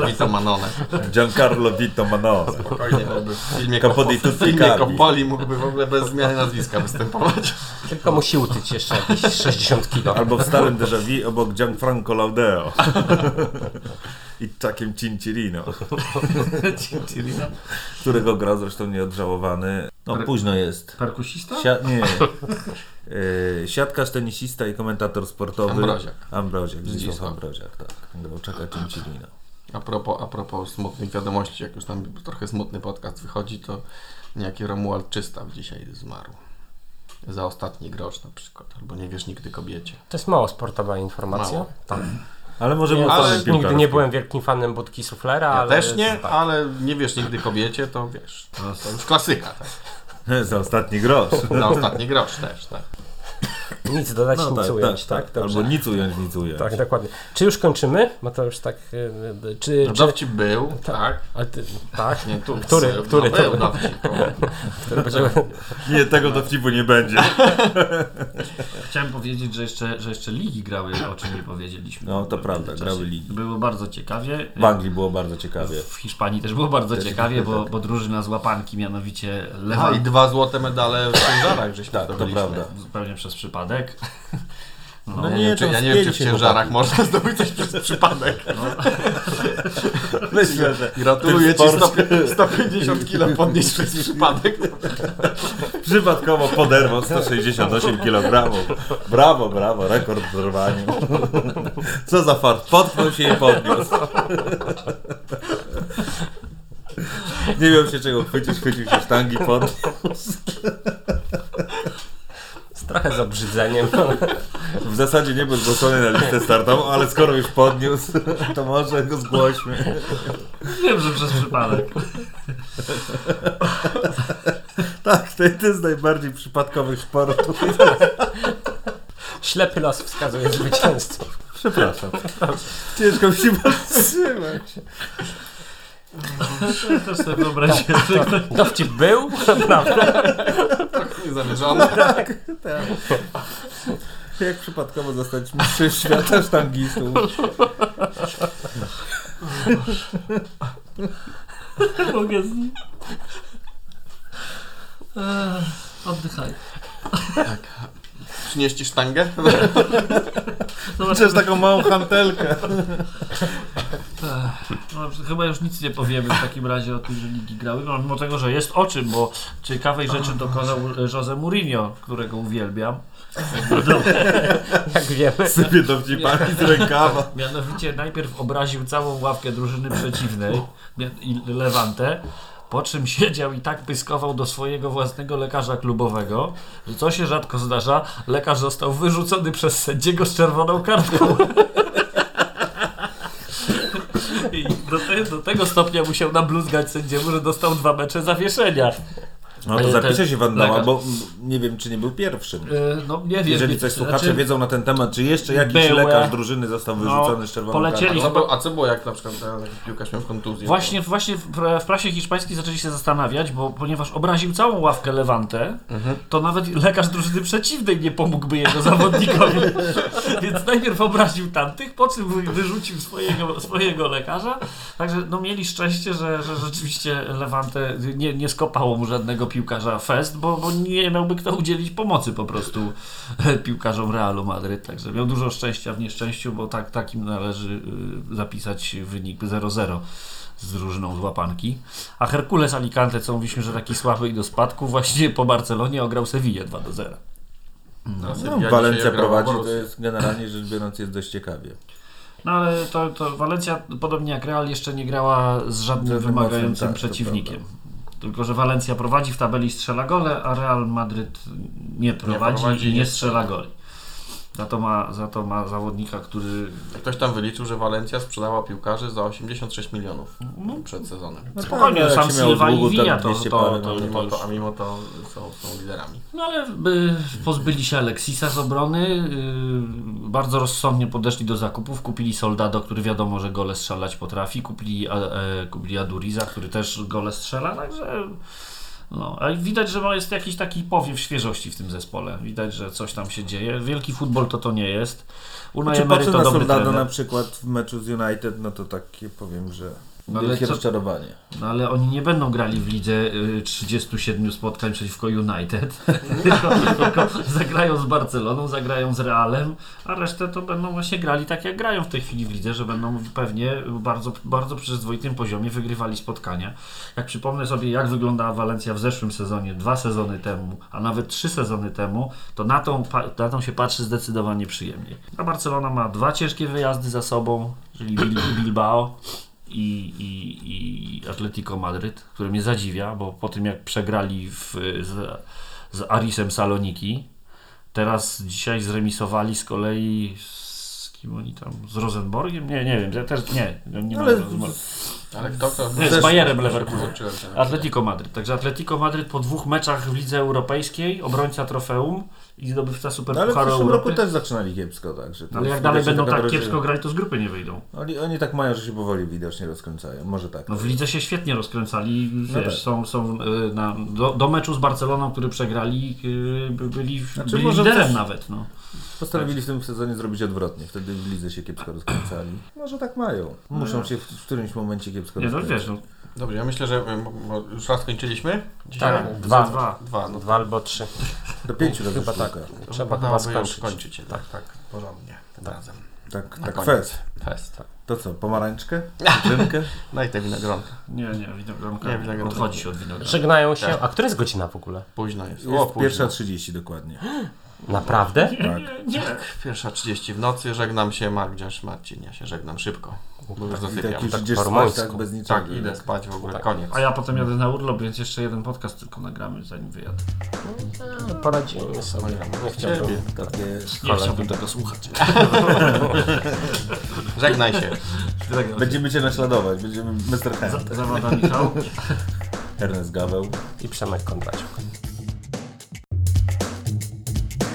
Speaker 4: Vito Manone.
Speaker 5: Giancarlo Vito Manone.
Speaker 4: Spokojnie, mógłby w filmie,
Speaker 5: Capo di
Speaker 4: Coppo- w filmie mógłby w ogóle bez zmiany nazwiska występować.
Speaker 2: Tylko musi utyć jeszcze jakieś 60 kilo.
Speaker 5: Albo w starym déjà vu obok Gianfranco Laudeo. I takim Cincirino, którego grał zresztą nieodżałowany. No późno jest.
Speaker 3: Perkusista?
Speaker 5: Sia- nie. Yy, siatkarz, tenisista i komentator sportowy.
Speaker 4: Ambroziak.
Speaker 5: Ambroziak, Zdzisław. Ambroziak, tak. Grał Czeka Cincirino.
Speaker 4: A propos, a propos smutnych wiadomości, jak już tam trochę smutny podcast wychodzi, to niejaki Romuald Czystaw dzisiaj zmarł. Za ostatni grosz na przykład, albo nie wiesz nigdy kobiecie.
Speaker 2: To jest mało sportowa informacja.
Speaker 4: Mało.
Speaker 2: Tak.
Speaker 5: Ale może
Speaker 2: Nie,
Speaker 5: był
Speaker 4: ale
Speaker 2: nigdy nie byłem wielkim fanem budki suflera,
Speaker 4: Ja
Speaker 2: ale...
Speaker 4: też nie,
Speaker 2: tak.
Speaker 4: ale nie wiesz nigdy kobiecie, to wiesz. To już klasyka, tak.
Speaker 5: Za ostatni grosz.
Speaker 4: Za ostatni grosz też, tak.
Speaker 2: Nic dodać,
Speaker 5: No
Speaker 2: nic
Speaker 5: tak,
Speaker 2: ująć,
Speaker 5: tak,
Speaker 2: tak?
Speaker 5: tak. Albo nic ująć, nic ująć.
Speaker 2: Tak, dokładnie. Czy już kończymy? Bo to już tak... y, y, Czy...
Speaker 4: No
Speaker 2: czy...
Speaker 4: dowcip był, tak.
Speaker 2: Ale ty, tak?
Speaker 4: Nie, tu,
Speaker 2: Który-
Speaker 4: no,
Speaker 2: który to
Speaker 4: był
Speaker 2: był?
Speaker 4: dowcip. bo-
Speaker 2: Który będzie...
Speaker 5: Nie, tego dowcipu nie będzie.
Speaker 3: Chciałem powiedzieć, że jeszcze, że jeszcze ligi grały, o czym nie powiedzieliśmy.
Speaker 5: No, to prawda, grały ligi.
Speaker 3: Było bardzo ciekawie.
Speaker 5: W Anglii było bardzo ciekawie.
Speaker 3: W Hiszpanii też było bardzo ciekawie, bo, bo drużyna z łapanki, mianowicie Lewa,
Speaker 4: A i dwa złote medale w ciężarach, żeśmy
Speaker 5: Tak, to prawda.
Speaker 3: zupełnie przez przypadek.
Speaker 5: No
Speaker 4: Ja
Speaker 5: nie,
Speaker 4: nie, wiem, czy, ja nie wiem, czy w ciężarach
Speaker 5: chłopaki.
Speaker 4: można zdobyć coś przez przypadek.
Speaker 5: Myślę, że
Speaker 4: Gratuluję Ci
Speaker 5: sport-
Speaker 4: 100, 150 kilo podnieść przez przypadek.
Speaker 5: przypadkowo poderwał 168 kg. Brawo, brawo, rekord w rwaniu. Co za fart, potknął się i podniósł. Nie wiem się czego chwycić, chwycił się sztangi, podniósł.
Speaker 2: Trochę z obrzydzeniem.
Speaker 5: W zasadzie nie był zgłoszony na listę startową, ale skoro już podniósł, to może go zgłośmy.
Speaker 3: Wiem, że przez przypadek.
Speaker 5: Tak, to jest z najbardziej przypadkowych sportów.
Speaker 2: Ślepy los wskazuje zwycięzców.
Speaker 5: Przepraszam. Ciężko mi się powstrzymać.
Speaker 3: Też sobie wyobraziłem, że ktoś
Speaker 2: Dowcip był? Naprawdę.
Speaker 4: Niezamierzony.
Speaker 5: Jak przypadkowo zostać mistrzem świata sztangistów.
Speaker 3: Mogę z nim. Eee, Oddychaj.
Speaker 4: Przynieść ci sztangę?
Speaker 5: Chociaż taką małą hantelkę.
Speaker 3: No, chyba już nic nie powiemy w takim razie o tym, że ligi grały, no, mimo tego, że jest o czym, bo ciekawej rzeczy dokonał Jose Mourinho, którego uwielbiam.
Speaker 2: Jak wiemy.
Speaker 5: Sypie dowcipami z rękawa.
Speaker 3: Mianowicie najpierw obraził całą ławkę drużyny przeciwnej Levante, po czym siedział i tak pyskował do swojego własnego lekarza klubowego, że co się rzadko zdarza, lekarz został wyrzucony przez sędziego z czerwoną kartką. I do, te, do tego stopnia musiał nabluzgać sędziemu, że dostał dwa mecze zawieszenia.
Speaker 5: No to zapiszę
Speaker 3: ten
Speaker 5: się Wandała,
Speaker 3: lekarz-
Speaker 5: bo nie wiem, czy nie był pierwszym.
Speaker 3: Yy, no nie wiem.
Speaker 5: Jeżeli coś słuchacze
Speaker 3: znaczy,
Speaker 5: wiedzą na ten temat, czy jeszcze jakiś
Speaker 3: Były-
Speaker 5: lekarz drużyny został wyrzucony
Speaker 3: No,
Speaker 5: z czerwoną
Speaker 3: polecieli-
Speaker 4: A co, było, a co było, jak na przykład e, piłkarz miał kontuzję?
Speaker 3: Właśnie, właśnie w, w prasie hiszpańskiej zaczęli się zastanawiać, bo ponieważ obraził całą ławkę Levante, to nawet lekarz drużyny przeciwnej nie pomógłby jego zawodnikowi. Więc najpierw obraził tamtych, po czym wy- wyrzucił swojego, swojego lekarza. Także no, mieli szczęście, że, że rzeczywiście Levante nie, nie skopało mu żadnego piłkarza fest, bo, bo nie miałby kto udzielić pomocy po prostu piłkarzom Realu Madryt. Także miał dużo szczęścia w nieszczęściu, bo tak, takim należy y, zapisać wynik 0-0 z drużyną z łapanki. A Herkules Alicante, co mówiliśmy, że taki słaby i do spadku, właśnie po Barcelonie ograł Sewillę 2 do 0.
Speaker 4: No,
Speaker 5: No, Walencja prowadzi, to jest generalnie rzecz biorąc jest dość ciekawie.
Speaker 3: No ale to, to Walencja, podobnie jak Real, jeszcze nie grała z żadnym wymagającym
Speaker 5: tak,
Speaker 3: przeciwnikiem. Tylko, że Walencja prowadzi w tabeli i strzela gole, a Real Madryt nie prowadzi,
Speaker 4: prowadzi,
Speaker 3: i nie
Speaker 4: nie
Speaker 3: strzela goli. Za to, ma, za to ma zawodnika, który
Speaker 4: Ktoś tam wyliczył, że Walencja sprzedała piłkarzy za 86 milionów przed sezonem.
Speaker 3: spokojnie,
Speaker 5: jak
Speaker 3: sam Silva i
Speaker 5: tak
Speaker 3: to,
Speaker 5: 200
Speaker 3: to, to,
Speaker 5: no,
Speaker 4: A
Speaker 3: to,
Speaker 4: mimo to, a mimo to są, są liderami.
Speaker 3: No ale y, pozbyli się Alexisa z obrony, y, bardzo rozsądnie podeszli do zakupów, kupili Soldado, który wiadomo, że gole strzelać potrafi, kupili, a, e, kupili Aduriza, który też gole strzela, także no, a widać, że jest jakiś taki powiew świeżości w tym zespole. Widać, że coś tam się dzieje. Wielki futbol to to nie jest. Unai
Speaker 5: Czy
Speaker 3: Emery to dobry trener.
Speaker 5: na przykład w meczu z United, no to takie powiem, że
Speaker 3: No ale
Speaker 5: wielkie
Speaker 3: co-
Speaker 5: rozczarowanie.
Speaker 3: No ale oni nie będą grali w lidze y, 37 spotkań przeciwko United, tylko, tylko zagrają z Barceloną, zagrają z Realem, a resztę to będą właśnie grali tak jak grają w tej chwili w lidze, że będą pewnie bardzo, bardzo przyzwoitym poziomie wygrywali spotkania. Jak przypomnę sobie jak wyglądała Walencja w zeszłym sezonie, dwa sezony temu, a nawet trzy sezony temu, to na tą, na tą się patrzy zdecydowanie przyjemniej. A Barcelona ma dwa ciężkie wyjazdy za sobą, czyli Bil- Bilbao i, i, i Atletico Madryt, który mnie zadziwia, bo po tym jak przegrali w, z, z Arisem Saloniki, teraz dzisiaj zremisowali z kolei z kim oni tam, z Rosenborgiem? Nie, nie wiem, ja też nie, nie
Speaker 5: Ale.
Speaker 4: Ale kto to...
Speaker 3: Nie, z Bayerem Leverkusen. Atletico Madryt. Także Atletico Madryt po dwóch meczach w lidze europejskiej, obrońca trofeum i zdobywca
Speaker 5: No, ale w
Speaker 3: Superpucharu
Speaker 5: zeszłym roku też zaczynali kiepsko, także. to
Speaker 3: Ale jak dalej będą tak
Speaker 5: drużyna.
Speaker 3: kiepsko grać, to z grupy nie wyjdą.
Speaker 5: Oni, oni tak mają, że się powoli widocznie rozkręcają. Może tak.
Speaker 3: No w lidze się świetnie rozkręcali,
Speaker 5: No
Speaker 3: wiesz,
Speaker 5: tak.
Speaker 3: są, są y, na, do, do meczu z Barceloną, który przegrali, by- byli,
Speaker 5: Znaczy,
Speaker 3: byli liderem
Speaker 5: też-
Speaker 3: nawet, no.
Speaker 5: Postanowili w tym sezonie zrobić odwrotnie. Wtedy w lidze się kiepsko rozkręcali. Może tak mają. Muszą się w, w którymś momencie kiepsko
Speaker 3: Nie, no
Speaker 5: rozkręcać.
Speaker 3: wiesz, no,
Speaker 4: Dobrze, ja myślę, że bo już raz kończyliśmy? Dzisiaj?
Speaker 3: tak,
Speaker 2: dwa.
Speaker 3: dwa. dwa.
Speaker 4: No
Speaker 2: Dwa albo trzy.
Speaker 5: Do pięciu razy
Speaker 2: Chyba tak.
Speaker 5: sztuka.
Speaker 2: Trzeba chyba skończyć.
Speaker 4: kończyć je, tak, tak, porządnie, tym razem.
Speaker 5: Tak,
Speaker 4: Na
Speaker 5: tak
Speaker 4: koniec.
Speaker 5: fest.
Speaker 4: Fest, tak.
Speaker 5: To co, pomarańczkę? Drzynkę?
Speaker 4: Daj te winogronka.
Speaker 3: Nie, nie, winogronka
Speaker 4: Nie, winogronka.
Speaker 3: odchodzi się od winogronka.
Speaker 2: Żegnają się.
Speaker 4: Tak.
Speaker 2: A która jest godzina w ogóle?
Speaker 4: Późno jest. O,
Speaker 5: Jest
Speaker 4: późno.
Speaker 5: pierwsza 30 dokładnie.
Speaker 2: Naprawdę?
Speaker 5: Tak.
Speaker 4: Pierwsza 30 w nocy, żegnam się Magdziarz, Marcin, ja się żegnam szybko, bo już
Speaker 5: I
Speaker 4: zasypiam.
Speaker 5: tak już
Speaker 2: tak
Speaker 5: spać tak bez niczego.
Speaker 4: Tak, idę spać w ogóle,
Speaker 2: Tak.
Speaker 4: koniec.
Speaker 3: A ja potem jadę na urlop, więc jeszcze jeden podcast tylko nagramy, zanim wyjadę.
Speaker 2: No, Poradzimy sobie. Nie chciałbym.
Speaker 5: Takie...
Speaker 3: Nie chciałbym tego słuchać.
Speaker 4: Żegnaj się.
Speaker 5: Będziemy cię naśladować. Będziemy Mr. Hand.
Speaker 3: Zawada Michał.
Speaker 5: Ernest Gaweł.
Speaker 2: I Przemek Kondraciuk.